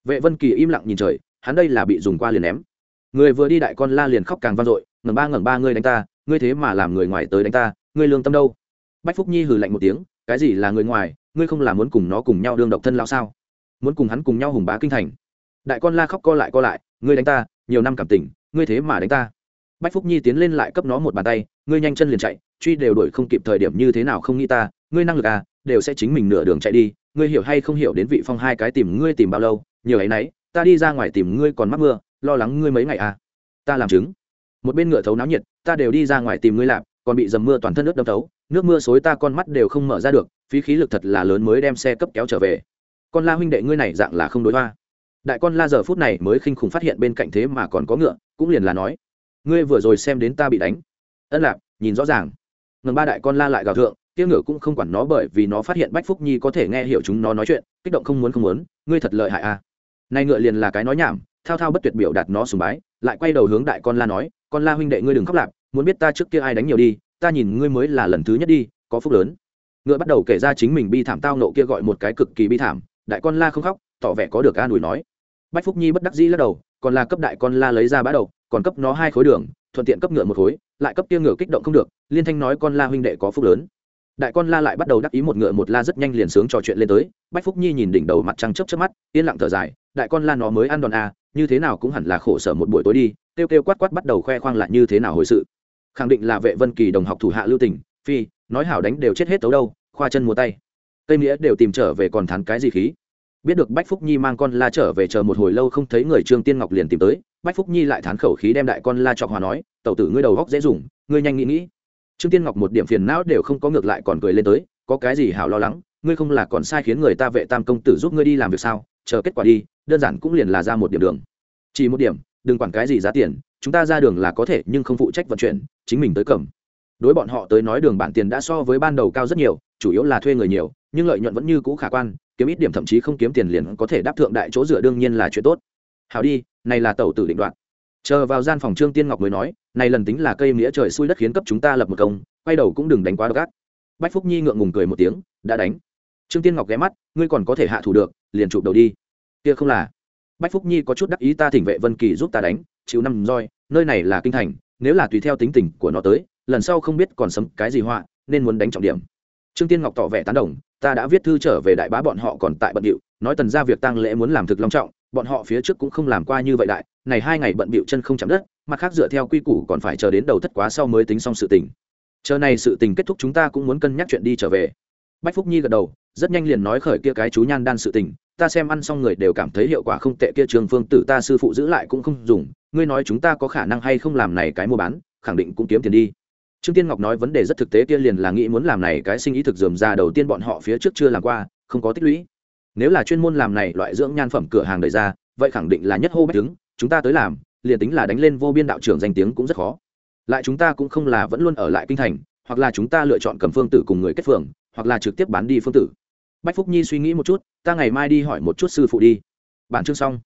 Vệ vân kỳ im lặng nhìn trời, hắn đây là bị dùng qua liền ném. Người vừa đi đại con la liền khóc càng vang dội ngẩng ba ngẩng ba, ngươi đánh ta, ngươi thế mà làm người ngoài tới đánh ta, ngươi lương tâm đâu? Bách phúc nhi hừ lạnh một tiếng, cái gì là người ngoài, ngươi không là muốn cùng nó cùng nhau đương độc thân lao sao? Muốn cùng hắn cùng nhau hùng bá kinh thành. Đại con la khóc co lại co lại, ngươi đánh ta, nhiều năm cảm tình, ngươi thế mà đánh ta. Bách phúc nhi tiến lên lại cấp nó một bàn tay, ngươi nhanh chân liền chạy, truy đều đuổi không kịp thời điểm như thế nào không nghĩ ta, ngươi năng lực à đều sẽ chính mình nửa đường chạy đi, ngươi hiểu hay không hiểu đến vị phong hai cái tìm ngươi tìm bao lâu, nhiều ấy nấy, ta đi ra ngoài tìm ngươi còn mắc mưa, lo lắng ngươi mấy ngày à. Ta làm chứng. Một bên ngựa thấu náo nhiệt, ta đều đi ra ngoài tìm ngươi làm, còn bị dầm mưa toàn thân nước đâm thấu, nước mưa xối ta con mắt đều không mở ra được, phí khí lực thật là lớn mới đem xe cấp kéo trở về. Con la huynh đệ ngươi này dạng là không đối hoa đại con la giờ phút này mới khinh khủng phát hiện bên cạnh thế mà còn có ngựa, cũng liền là nói, ngươi vừa rồi xem đến ta bị đánh. Ân lạc nhìn rõ ràng. Ngần ba đại con la lại gào thượng tiêu ngựa cũng không quản nó bởi vì nó phát hiện bách phúc nhi có thể nghe hiểu chúng nó nói chuyện, kích động không muốn không muốn, ngươi thật lợi hại à. Nay ngựa liền là cái nói nhảm, thao thao bất tuyệt biểu đạt nó sùng bái, lại quay đầu hướng đại con la nói, con la huynh đệ ngươi đừng khóc lạp, muốn biết ta trước kia ai đánh nhiều đi, ta nhìn ngươi mới là lần thứ nhất đi, có phúc lớn. Ngựa bắt đầu kể ra chính mình bi thảm tao nộ kia gọi một cái cực kỳ bi thảm, đại con la không khóc, tỏ vẻ có được an ủi nói. Bách phúc nhi bất đắc dĩ lắc đầu, còn là cấp đại con la lấy ra bã đầu, còn cấp nó hai khối đường, thuận tiện cấp ngựa một khối, lại cấp kia ngựa kích động không được, liên thanh nói con la huynh đệ có phúc lớn đại con la lại bắt đầu đắc ý một ngựa một la rất nhanh liền sướng trò chuyện lên tới. Bách phúc nhi nhìn đỉnh đầu mặt trăng chớp chớp mắt, yên lặng thở dài, đại con la nó mới ăn đòn a như thế nào cũng hẳn là khổ sở một buổi tối đi, kêu kêu quát quát bắt đầu khoe khoang lại như thế nào hồi sự. Khẳng định là vệ vân kỳ đồng học thủ hạ lưu tình, phi, nói hảo đánh đều chết hết tấu đâu, khoa chân mua tay. Tây nghĩa đều tìm trở về còn thắn cái gì khí. Biết được bách phúc nhi mang con la trở về chờ một hồi lâu không thấy người trương tiên ngọc liền tìm tới, bách phúc nhi lại thán khẩu khí đem đại con la chọc hòa nói, tẩu tử ngươi đầu góc dễ dùng, ngươi nhanh nghĩ nghĩ trương tiên ngọc một điểm phiền não đều không có ngược lại còn cười lên tới, có cái gì hảo lo lắng? Ngươi không là còn sai khiến người ta vệ tam công tử giúp ngươi đi làm việc sao? Chờ kết quả đi, đơn giản cũng liền là ra một điểm đường. Chỉ một điểm, đừng quản cái gì giá tiền, chúng ta ra đường là có thể, nhưng không phụ trách vận chuyển, chính mình tới cầm. Đối bọn họ tới nói đường bản tiền đã so với ban đầu cao rất nhiều, chủ yếu là thuê người nhiều, nhưng lợi nhuận vẫn như cũ khả quan, kiếm ít điểm thậm chí không kiếm tiền liền có thể đáp thượng đại chỗ dựa đương nhiên là chuyện tốt. Hào đi, này là tẩu tử định đoạn chờ vào gian phòng trương tiên ngọc mới nói, này lần tính là cây nghĩa trời xui đất khiến cấp chúng ta lập một công, quay đầu cũng đừng đánh quá gắt bách phúc nhi ngượng ngùng cười một tiếng, đã đánh. Trương tiên ngọc ghé mắt, ngươi còn có thể hạ thủ được, liền chụp đầu đi. Kia không là. Bách phúc nhi có chút đắc ý, ta thỉnh vệ vân kỳ giúp ta đánh, chịu năm roi, nơi này là kinh thành, nếu là tùy theo tính tình của nó tới, lần sau không biết còn sấm cái gì họa, nên muốn đánh trọng điểm. Trương tiên ngọc tỏ vẻ tán đồng, ta đã viết thư trở về đại bá bọn họ còn tại bận điệu, nói tần ra việc tăng lễ muốn làm thực long trọng, bọn họ phía trước cũng không làm qua như vậy đại này hai ngày bận bịu chân không chạm đất, mặt khác dựa theo quy củ còn phải chờ đến đầu thất quá sau mới tính xong sự tình. Chờ này sự tình kết thúc chúng ta cũng muốn cân nhắc chuyện đi trở về. Bách phúc nhi gật đầu, rất nhanh liền nói khởi kia cái chú nhan đan sự tình, ta xem ăn xong người đều cảm thấy hiệu quả không tệ kia trường phương tử ta sư phụ giữ lại cũng không dùng, ngươi nói chúng ta có khả năng hay không làm này cái mua bán, khẳng định cũng kiếm tiền đi. Trương tiên ngọc nói vấn đề rất thực tế kia liền là nghĩ muốn làm này cái sinh ý thực dườm ra đầu tiên bọn họ phía trước chưa làm qua, không có tích lũy. Nếu là chuyên môn làm này loại dưỡng nhan phẩm cửa hàng đời ra, vậy khẳng định là nhất hô bách đứng chúng ta tới làm, liền tính là đánh lên vô biên đạo trưởng danh tiếng cũng rất khó. Lại chúng ta cũng không là vẫn luôn ở lại kinh thành, hoặc là chúng ta lựa chọn cầm phương tử cùng người kết phường, hoặc là trực tiếp bán đi phương tử. Bách phúc nhi suy nghĩ một chút, ta ngày mai đi hỏi một chút sư phụ đi. Bản chương xong.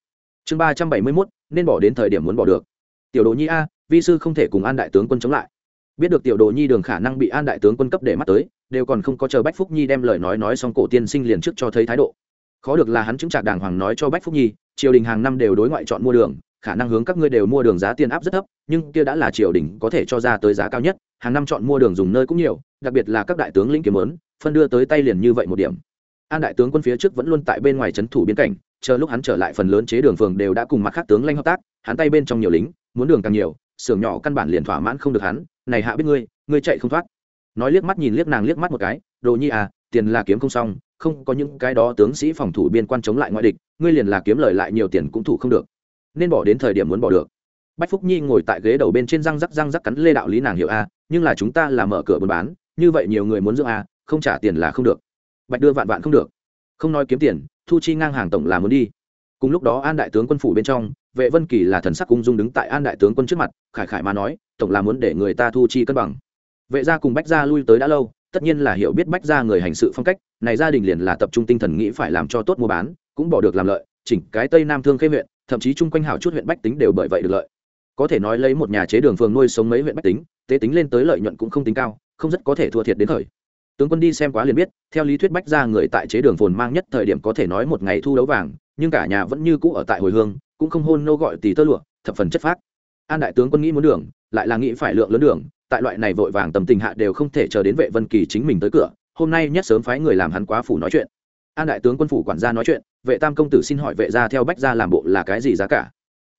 Chương ba trăm bảy mươi mốt, nên bỏ đến thời điểm muốn bỏ được. Tiểu đồ nhi a, vi sư không thể cùng an đại tướng quân chống lại. Biết được tiểu đồ nhi đường khả năng bị an đại tướng quân cấp để mắt tới, đều còn không có chờ bách phúc nhi đem lời nói nói xong cổ tiên sinh liền trước cho thấy thái độ khó được là hắn chứng trạc đàng hoàng nói cho bách phúc nhi, triều đình hàng năm đều đối ngoại chọn mua đường, khả năng hướng các ngươi đều mua đường giá tiền áp rất thấp, nhưng kia đã là triều đình có thể cho ra tới giá cao nhất, hàng năm chọn mua đường dùng nơi cũng nhiều, đặc biệt là các đại tướng lĩnh kiếm lớn, phân đưa tới tay liền như vậy một điểm. An đại tướng quân phía trước vẫn luôn tại bên ngoài trấn thủ biên cảnh, chờ lúc hắn trở lại phần lớn chế đường phường đều đã cùng mặt khác tướng lanh hợp tác, hắn tay bên trong nhiều lính, muốn đường càng nhiều, xưởng nhỏ căn bản liền thỏa mãn không được hắn, này hạ biết ngươi ngươi chạy không thoát. Nói liếc mắt nhìn liếc nàng liếc mắt một cái, đồ nhi à tiền là kiếm không xong, không có những cái đó tướng sĩ phòng thủ biên quan chống lại ngoại địch, ngươi liền là kiếm lời lại nhiều tiền cũng thủ không được. Nên bỏ đến thời điểm muốn bỏ được. Bách phúc nhi ngồi tại ghế đầu bên trên răng rắc răng rắc cắn lê đạo lý nàng hiểu a, nhưng là chúng ta là mở cửa buôn bán, như vậy nhiều người muốn dưỡng a, không trả tiền là không được. Bạch đưa vạn vạn không được. Không nói kiếm tiền, thu chi ngang hàng tổng là muốn đi. Cùng lúc đó an đại tướng quân phủ bên trong, vệ vân kỳ là thần sắc cung dung đứng tại an đại tướng quân trước mặt, khải khải mà nói, tổng là muốn để người ta thu chi cân bằng. Vệ gia cùng bách gia lui tới đã lâu tất nhiên là hiểu biết bách gia người hành sự phong cách, này gia đình liền là tập trung tinh thần nghĩ phải làm cho tốt mua bán, cũng bỏ được làm lợi, chỉnh cái tây nam thương khê huyện, thậm chí chung quanh hảo chút huyện bách tính đều bởi vậy được lợi. Có thể nói lấy một nhà chế đường phường nuôi sống mấy huyện bách tính, tế tính lên tới lợi nhuận cũng không tính cao, không rất có thể thua thiệt đến thời. Tướng quân đi xem quá liền biết, theo lý thuyết bách gia người tại chế đường phồn mang nhất thời điểm có thể nói một ngày thu đấu vàng, nhưng cả nhà vẫn như cũ ở tại hồi hương, cũng không hôn nô gọi tỷ tơ lụa, thập phần chất phác. An đại tướng quân nghĩ muốn đường, lại là nghĩ phải lượng lớn đường tại loại này vội vàng tầm tình hạ đều không thể chờ đến vệ vân kỳ chính mình tới cửa, hôm nay nhất sớm phái người làm hắn quá phủ nói chuyện. An đại tướng quân phủ quản gia nói chuyện, vệ tam công tử xin hỏi vệ gia theo bách gia làm bộ là cái gì giá cả?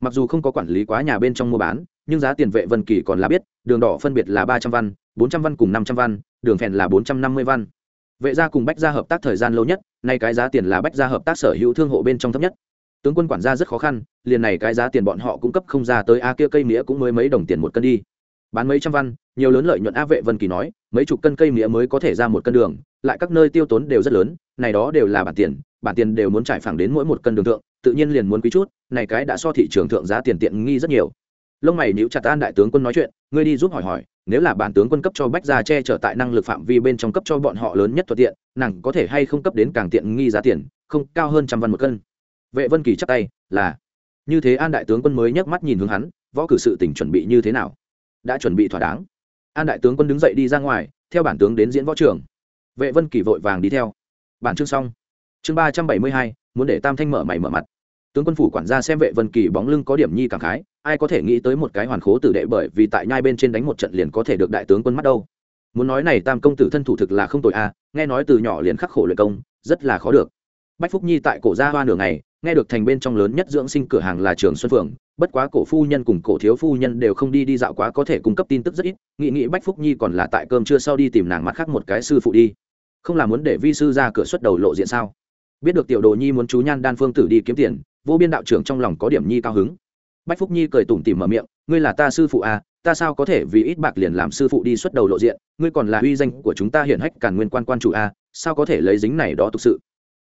Mặc dù không có quản lý quá nhà bên trong mua bán, nhưng giá tiền vệ vân kỳ còn là biết, đường đỏ phân biệt là ba trăm văn, bốn trăm văn cùng năm trăm văn, đường phèn là bốn trăm năm mươi văn. Vệ gia cùng bách gia hợp tác thời gian lâu nhất, nay cái giá tiền là bách gia hợp tác sở hữu thương hộ bên trong thấp nhất. Tướng quân quản gia rất khó khăn, liền này cái giá tiền bọn họ cung cấp không ra tới, a, kia cây nghĩa cũng mới mấy đồng tiền một cân đi bán mấy trăm văn, nhiều lớn lợi nhuận a vệ vân kỳ nói, mấy chục cân cây mía mới có thể ra một cân đường, lại các nơi tiêu tốn đều rất lớn, này đó đều là bản tiền bản tiền đều muốn trải phẳng đến mỗi một cân đường thượng, tự nhiên liền muốn quý chút, này cái đã so thị trường thượng giá tiền tiện nghi rất nhiều. Lông mày níu chặt an đại tướng quân nói chuyện, ngươi đi giúp hỏi hỏi, nếu là bản tướng quân cấp cho bách gia che chở tại năng lực phạm vi bên trong cấp cho bọn họ lớn nhất thuận tiện, nàng có thể hay không cấp đến càng tiện nghi giá tiền, không, cao hơn trăm văn một cân. Vệ vân kỳ chắp tay, là. Như thế an đại tướng quân mới nhấc mắt nhìn hướng hắn, võ cử sự tỉnh chuẩn bị như thế nào? Đã chuẩn bị thỏa đáng. An đại tướng quân đứng dậy đi ra ngoài, theo bản tướng đến diễn võ trường. Vệ vân kỳ vội vàng đi theo. Bản chương xong. Chương ba trăm bảy mươi hai, muốn để tam thanh mở mày mở mặt. Tướng quân phủ quản gia xem vệ vân kỳ bóng lưng có điểm nhi cảm khái, ai có thể nghĩ tới một cái hoàn khố tử đệ bởi vì tại nhai bên trên đánh một trận liền có thể được đại tướng quân mắt đâu. Muốn nói này tam công tử thân thủ thực là không tội a à, nghe nói từ nhỏ liền khắc khổ luyện công, rất là khó được. Bách phúc nhi tại cổ gia hoa nửa ngày, nghe được thành bên trong lớn nhất dưỡng sinh cửa hàng là trường xuân phượng bất quá cổ phu nhân cùng cổ thiếu phu nhân đều không đi đi dạo quá có thể cung cấp tin tức rất ít, nghị nghị bách phúc nhi còn là tại cơm trưa sau đi tìm nàng mặt khác một cái sư phụ đi. Không là muốn để vi sư ra cửa xuất đầu lộ diện sao? Biết được tiểu đồ nhi muốn chú nhan đan phương tử đi kiếm tiền, vô biên đạo trưởng trong lòng có điểm nhi cao hứng. Bách phúc nhi cười tủm tỉm mở miệng, ngươi là ta sư phụ à ta sao có thể vì ít bạc liền làm sư phụ đi xuất đầu lộ diện, ngươi còn là uy danh của chúng ta hiển hách càn nguyên quan quan chủ à sao có thể lấy dính này đó thực sự?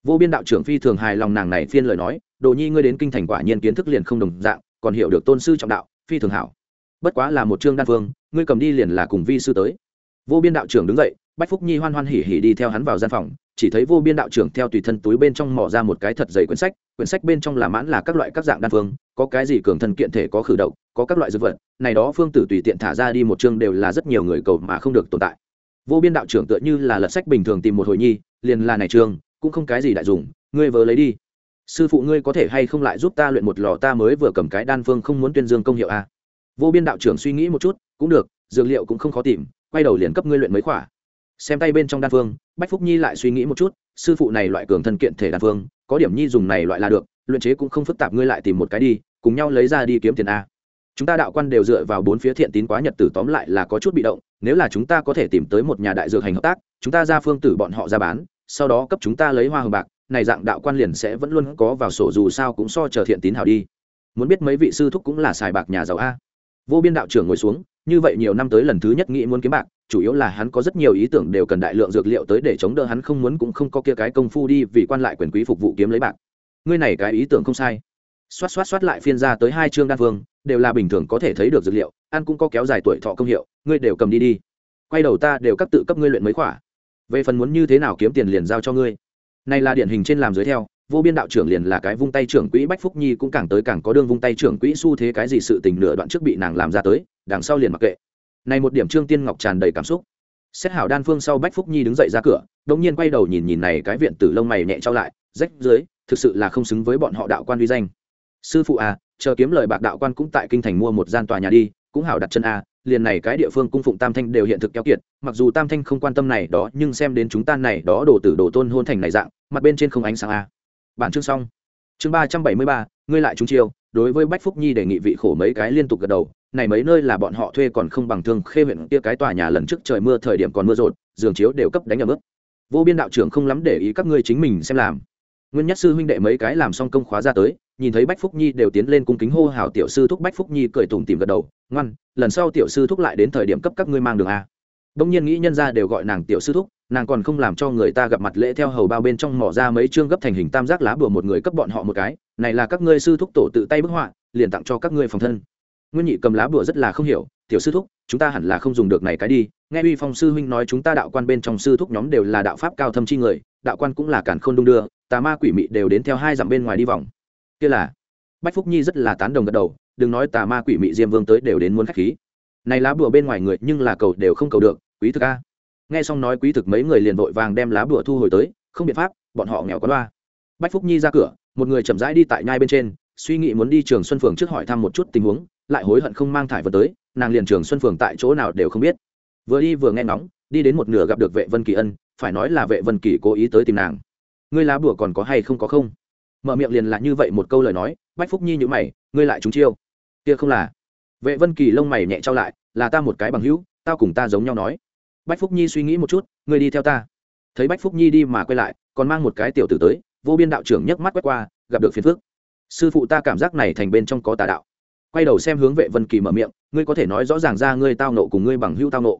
Vô biên đạo trưởng phi thường hài lòng nàng này phiên lời nói, đồ nhi ngươi đến kinh thành quả nhiên kiến thức liền không đồng dạng còn hiểu được tôn sư trọng đạo, phi thường hảo. Bất quá là một chương đan phương, ngươi cầm đi liền là cùng vi sư tới. Vô biên đạo trưởng đứng dậy, bách phúc nhi hoan hoan hỉ hỉ đi theo hắn vào gian phòng, chỉ thấy vô biên đạo trưởng theo tùy thân túi bên trong mỏ ra một cái thật dày quyển sách quyển sách bên trong là mãn là các loại các dạng đan phương, có cái gì cường thân kiện thể, có khử độc, có các loại dược vật, này đó phương tử tùy tiện thả ra đi một chương đều là rất nhiều người cầu mà không được tồn tại. Vô biên đạo trưởng tựa như là lật sách bình thường tìm một hồi nhi, liền là này chương, cũng không cái gì đại dùng ngươi vớ lấy đi sư phụ ngươi có thể hay không lại giúp ta luyện một lò ta mới vừa cầm cái đan phương không muốn tuyên dương công hiệu a à? vô biên đạo trưởng suy nghĩ một chút, cũng được, dược liệu cũng không khó tìm, quay đầu liền cấp ngươi luyện mấy khỏa xem tay bên trong đan phương, bách phúc nhi lại suy nghĩ một chút, sư phụ này loại cường thân kiện thể đan phương, có điểm nhi dùng này loại là được, luyện chế cũng không phức tạp, ngươi lại tìm một cái đi, cùng nhau lấy ra đi kiếm tiền a chúng ta đạo quan đều dựa vào bốn phía thiện tín quá nhật tử tóm lại là có chút bị động, nếu là chúng ta có thể tìm tới một nhà đại dược hành hợp tác, chúng ta ra phương tử bọn họ ra bán sau đó cấp chúng ta lấy hoa hồng bạc, này dạng đạo quan liền sẽ vẫn luôn có vào sổ, dù sao cũng so chờ thiện tín hảo đi. Muốn biết mấy vị sư thúc cũng là xài bạc nhà giàu a. Vô biên đạo trưởng ngồi xuống, như vậy nhiều năm tới lần thứ nhất nghĩ muốn kiếm bạc, chủ yếu là hắn có rất nhiều ý tưởng đều cần đại lượng dược liệu tới để chống đỡ, hắn không muốn cũng không có kia cái công phu đi vì quan lại quyền quý phục vụ kiếm lấy bạc. Ngươi này cái ý tưởng không sai. Xoát xoát xoát lại phiên ra tới hai chương đan phương đều là bình thường có thể thấy được dược liệu, ăn cũng có kéo dài tuổi thọ công hiệu, ngươi đều cầm đi đi. Quay đầu ta đều cấp tự cấp ngươi luyện mấy khỏa về phần muốn như thế nào kiếm tiền liền giao cho ngươi. Này là điển hình trên làm dưới theo, vô biên đạo trưởng liền là cái vung tay trưởng quỹ bách phúc nhi cũng càng tới càng có đương vung tay trưởng quỹ xu thế cái gì sự tình nửa đoạn trước bị nàng làm ra tới, đằng sau liền mặc kệ. Này một điểm trương tiên ngọc tràn đầy cảm xúc. Xét hảo đan phương sau bách phúc nhi đứng dậy ra cửa đống nhiên quay đầu nhìn nhìn này cái viện tử lông mày nhẹ trao lại, rách dưới, thực sự là không xứng với bọn họ đạo quan uy danh. Sư phụ à chờ kiếm lời bạc đạo quan cũng tại kinh thành mua một gian tòa nhà đi, cũng hảo đặt chân à liền này cái địa phương cung phụng tam thanh đều hiện thực keo kiệt, mặc dù tam thanh không quan tâm này đó, nhưng xem đến chúng ta này đó đồ tử đồ tôn hôn thành này dạng, mặt bên trên không ánh sáng a. bản chương xong. Chương ba trăm bảy mươi ba, ngươi lại chúng chiêu, đối với bách phúc nhi đề nghị vị khổ mấy cái liên tục gật đầu, này mấy nơi là bọn họ thuê còn không bằng thương khê huyện kia cái tòa nhà lần trước trời mưa thời điểm còn mưa rột, giường chiếu đều cấp đánh ở mức. Vô biên đạo trưởng không lắm để ý các ngươi chính mình xem làm nguyên nhất sư huynh đệ mấy cái làm xong công khóa ra tới, nhìn thấy bách phúc nhi đều tiến lên cung kính hô hào tiểu sư thúc bách phúc nhi cười tủm tìm gật đầu, ngoan, lần sau tiểu sư thúc lại đến thời điểm cấp các ngươi mang đường a. Đông nhiên nghĩ nhân ra đều gọi nàng tiểu sư thúc, nàng còn không làm cho người ta gặp mặt lễ theo hầu bao bên trong mỏ ra mấy chương gấp thành hình tam giác lá bùa một người cấp bọn họ một cái, này là các ngươi sư thúc tổ tự tay bức họa, liền tặng cho các ngươi phòng thân. Nguyên nhị cầm lá bùa rất là không hiểu, tiểu sư thúc, chúng ta hẳn là không dùng được này cái đi, nghe uy phong sư huynh nói chúng ta đạo quan bên trong sư thúc nhóm đều là đạo pháp cao thâm chi người, đạo quan cũng là cản khôn đung đưa tà ma quỷ mị đều đến theo hai dặm bên ngoài đi vòng. Kia là, bách phúc nhi rất là tán đồng gật đầu, đừng nói tà ma quỷ mị diêm vương tới đều đến muốn khách khí. Này lá bùa bên ngoài người nhưng là cầu đều không cầu được, quý thực a. Nghe xong nói quý thực mấy người liền vội vàng đem lá bùa thu hồi tới, không biện pháp, bọn họ nghèo có loa. Bách phúc nhi ra cửa, một người chậm rãi đi tại nhai bên trên, suy nghĩ muốn đi trường xuân phường trước hỏi thăm một chút tình huống, lại hối hận không mang thải vật tới, nàng liền trường xuân phường tại chỗ nào đều không biết. Vừa đi vừa nghe ngóng, đi đến một nửa gặp được vệ vân kỳ ân, phải nói là vệ vân kỳ cố ý tới tìm nàng ngươi lá bùa còn có hay không có không? Mở miệng liền là như vậy một câu lời nói, bách phúc nhi nhữ mày, ngươi lại trúng chiêu. Kia không là. Vệ vân kỳ lông mày nhẹ trao lại, là ta một cái bằng hữu, tao cùng ta giống nhau nói. Bách phúc nhi suy nghĩ một chút, ngươi đi theo ta. Thấy bách phúc nhi đi mà quay lại, còn mang một cái tiểu tử tới, vô biên đạo trưởng nhấc mắt quét qua, gặp được phiền phước sư phụ ta cảm giác này thành bên trong có tà đạo. Quay đầu xem hướng vệ vân kỳ mở miệng, ngươi có thể nói rõ ràng ra ngươi tao nộ cùng ngươi bằng hữu tao nộ.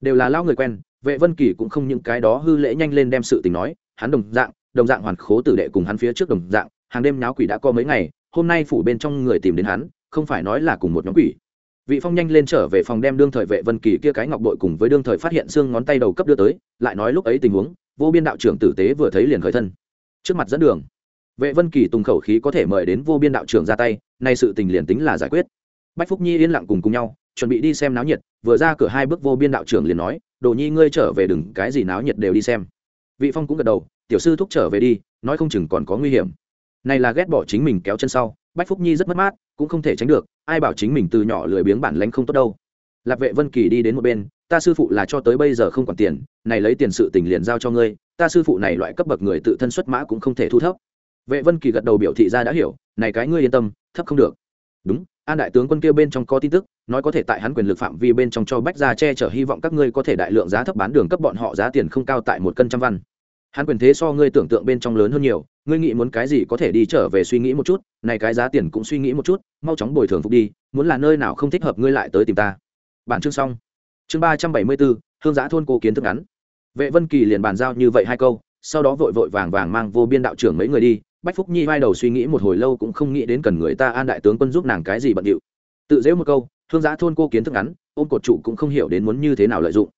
Đều là lao người quen, vệ vân kỳ cũng không những cái đó hư lễ nhanh lên đem sự tình nói, hắn đồng dạng đồng dạng hoàn khố tử đệ cùng hắn phía trước đồng dạng, hàng đêm nháo quỷ đã có mấy ngày, hôm nay phủ bên trong người tìm đến hắn, không phải nói là cùng một nhóm quỷ. Vị phong nhanh lên trở về phòng đem đương thời vệ vân kỳ kia cái ngọc bội cùng với đương thời phát hiện xương ngón tay đầu cấp đưa tới, lại nói lúc ấy tình huống, vô biên đạo trưởng tử tế vừa thấy liền khởi thân. Trước mặt dẫn đường, vệ vân kỳ tùng khẩu khí có thể mời đến vô biên đạo trưởng ra tay, nay sự tình liền tính là giải quyết. Bách phúc nhi yên lặng cùng cùng nhau, chuẩn bị đi xem náo nhiệt, vừa ra cửa hai bước vô biên đạo trưởng liền nói, đồ nhi, ngươi trở về đừng, cái gì náo nhiệt đều đi xem. Vị phong cũng gật đầu tiểu sư thúc trở về đi, nói không chừng còn có nguy hiểm. Này là ghét bỏ chính mình kéo chân sau, bách phúc nhi rất mất mát, cũng không thể tránh được, ai bảo chính mình từ nhỏ lười biếng bản lánh không tốt đâu. Lạc vệ vân kỳ đi đến một bên, ta sư phụ là cho tới bây giờ không còn tiền, này lấy tiền sự tình liền giao cho ngươi, ta sư phụ này loại cấp bậc người tự thân xuất mã cũng không thể thu thấp. Vệ vân kỳ gật đầu biểu thị ra đã hiểu, này cái ngươi yên tâm, thấp không được. Đúng, an đại tướng quân kia bên trong có tin tức, nói có thể tại hắn quyền lực phạm vi bên trong cho bách gia che chở, hy vọng các ngươi có thể đại lượng giá thấp bán đường cấp bọn họ giá tiền không cao tại một cân trăm văn hắn quyền thế so ngươi tưởng tượng bên trong lớn hơn nhiều, ngươi nghĩ muốn cái gì có thể đi trở về suy nghĩ một chút, này cái giá tiền cũng suy nghĩ một chút, mau chóng bồi thường phục đi, muốn là nơi nào không thích hợp ngươi lại tới tìm ta. Bản chương xong. Chương ba trăm bảy mươi bốn, hương giã thôn cô kiến thức ngắn. Vệ vân kỳ liền bàn giao như vậy hai câu, sau đó vội vội vàng vàng mang vô biên đạo trưởng mấy người đi, bách phúc nhi vai đầu suy nghĩ một hồi lâu cũng không nghĩ đến cần người ta an đại tướng quân giúp nàng cái gì bận điệu. Tự dễ một câu, hương giã thôn cô kiến thức ngắn, ôm cột trụ cũng không hiểu đến muốn như thế nào lợi dụng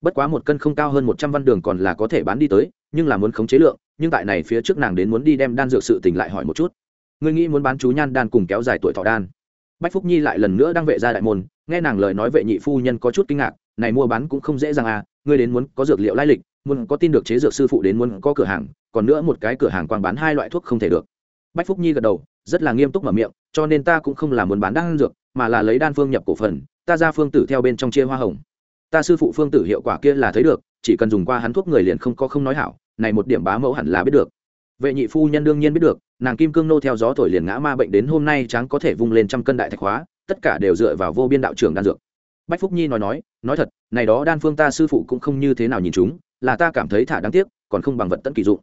bất quá một cân không cao hơn một trăm văn đường còn là có thể bán đi tới, nhưng là muốn khống chế lượng, nhưng tại này phía trước nàng đến muốn đi đem đan dược sự tình lại hỏi một chút. Ngươi nghĩ muốn bán chú nhan đan cùng kéo dài tuổi thọ đan. Bách phúc nhi lại lần nữa đang vệ ra đại môn, nghe nàng lời nói vệ nhị phu nhân có chút kinh ngạc, này mua bán cũng không dễ dàng à ngươi đến muốn có dược liệu lai lịch, muốn có tin được chế dược sư phụ đến muốn có cửa hàng, còn nữa một cái cửa hàng quang bán hai loại thuốc không thể được. Bách phúc nhi gật đầu, rất là nghiêm túc mở miệng, cho nên ta cũng không là muốn bán đan dược, mà là lấy đan phương nhập cổ phần, ta ra phương tử theo bên trong chia hoa hồng ta sư phụ phương tử hiệu quả kia là thấy được, chỉ cần dùng qua hắn thuốc người liền không có không nói hảo, này một điểm bá mẫu hẳn là biết được. Vệ nhị phu nhân đương nhiên biết được, nàng kim cương nô theo gió thổi liền ngã ma bệnh đến hôm nay tráng có thể vung lên trăm cân đại thạch hóa, tất cả đều dựa vào vô biên đạo trưởng đan dược. Bách phúc nhi nói nói nói thật, này đó đan phương ta sư phụ cũng không như thế nào nhìn chúng, là ta cảm thấy thả đáng tiếc, còn không bằng vật tận kỳ dụng.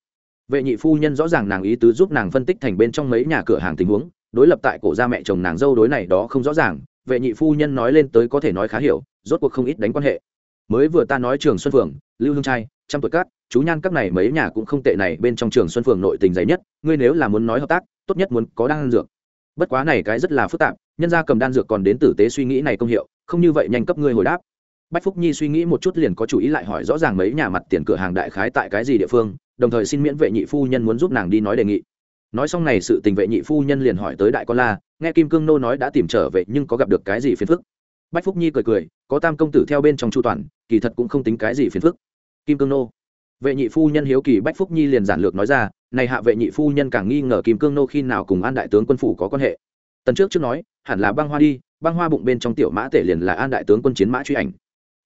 Vệ nhị phu nhân rõ ràng nàng ý tứ giúp nàng phân tích thành bên trong mấy nhà cửa hàng tình huống, đối lập tại cổ gia mẹ chồng nàng dâu đối này đó không rõ ràng, vệ nhị phu nhân nói lên tới có thể nói khá hiểu rốt cuộc không ít đánh quan hệ. Mới vừa ta nói trường xuân phường, lưu hương trai, trăm tuổi cát, chú nhan các này mấy nhà cũng không tệ này, bên trong trường xuân phường nội tình dày nhất, ngươi nếu là muốn nói hợp tác, tốt nhất muốn có đan dược. Bất quá này cái rất là phức tạp, nhân gia cầm đan dược còn đến tử tế suy nghĩ này công hiệu, không như vậy nhanh cấp ngươi hồi đáp. Bách phúc nhi suy nghĩ một chút liền có chủ ý lại hỏi rõ ràng mấy nhà mặt tiền cửa hàng đại khái tại cái gì địa phương, đồng thời xin miễn vệ nhị phu nhân muốn giúp nàng đi nói đề nghị. Nói xong này sự tình vệ nhị phu nhân liền hỏi tới đại con la, nghe kim cương nô nói đã tìm trở về nhưng có gặp được cái gì phiền phức? Bách phúc nhi cười cười, có tam công tử theo bên trong chu toàn, kỳ thật cũng không tính cái gì phiền phức. Kim cương nô. Vệ nhị phu nhân hiếu kỳ bách phúc nhi liền giản lược nói ra, này hạ vệ nhị phu nhân càng nghi ngờ kim cương nô khi nào cùng an đại tướng quân phủ có quan hệ. Tần trước trước nói, hẳn là băng hoa đi, băng hoa bụng bên trong tiểu mã tể liền là an đại tướng quân chiến mã truy ảnh.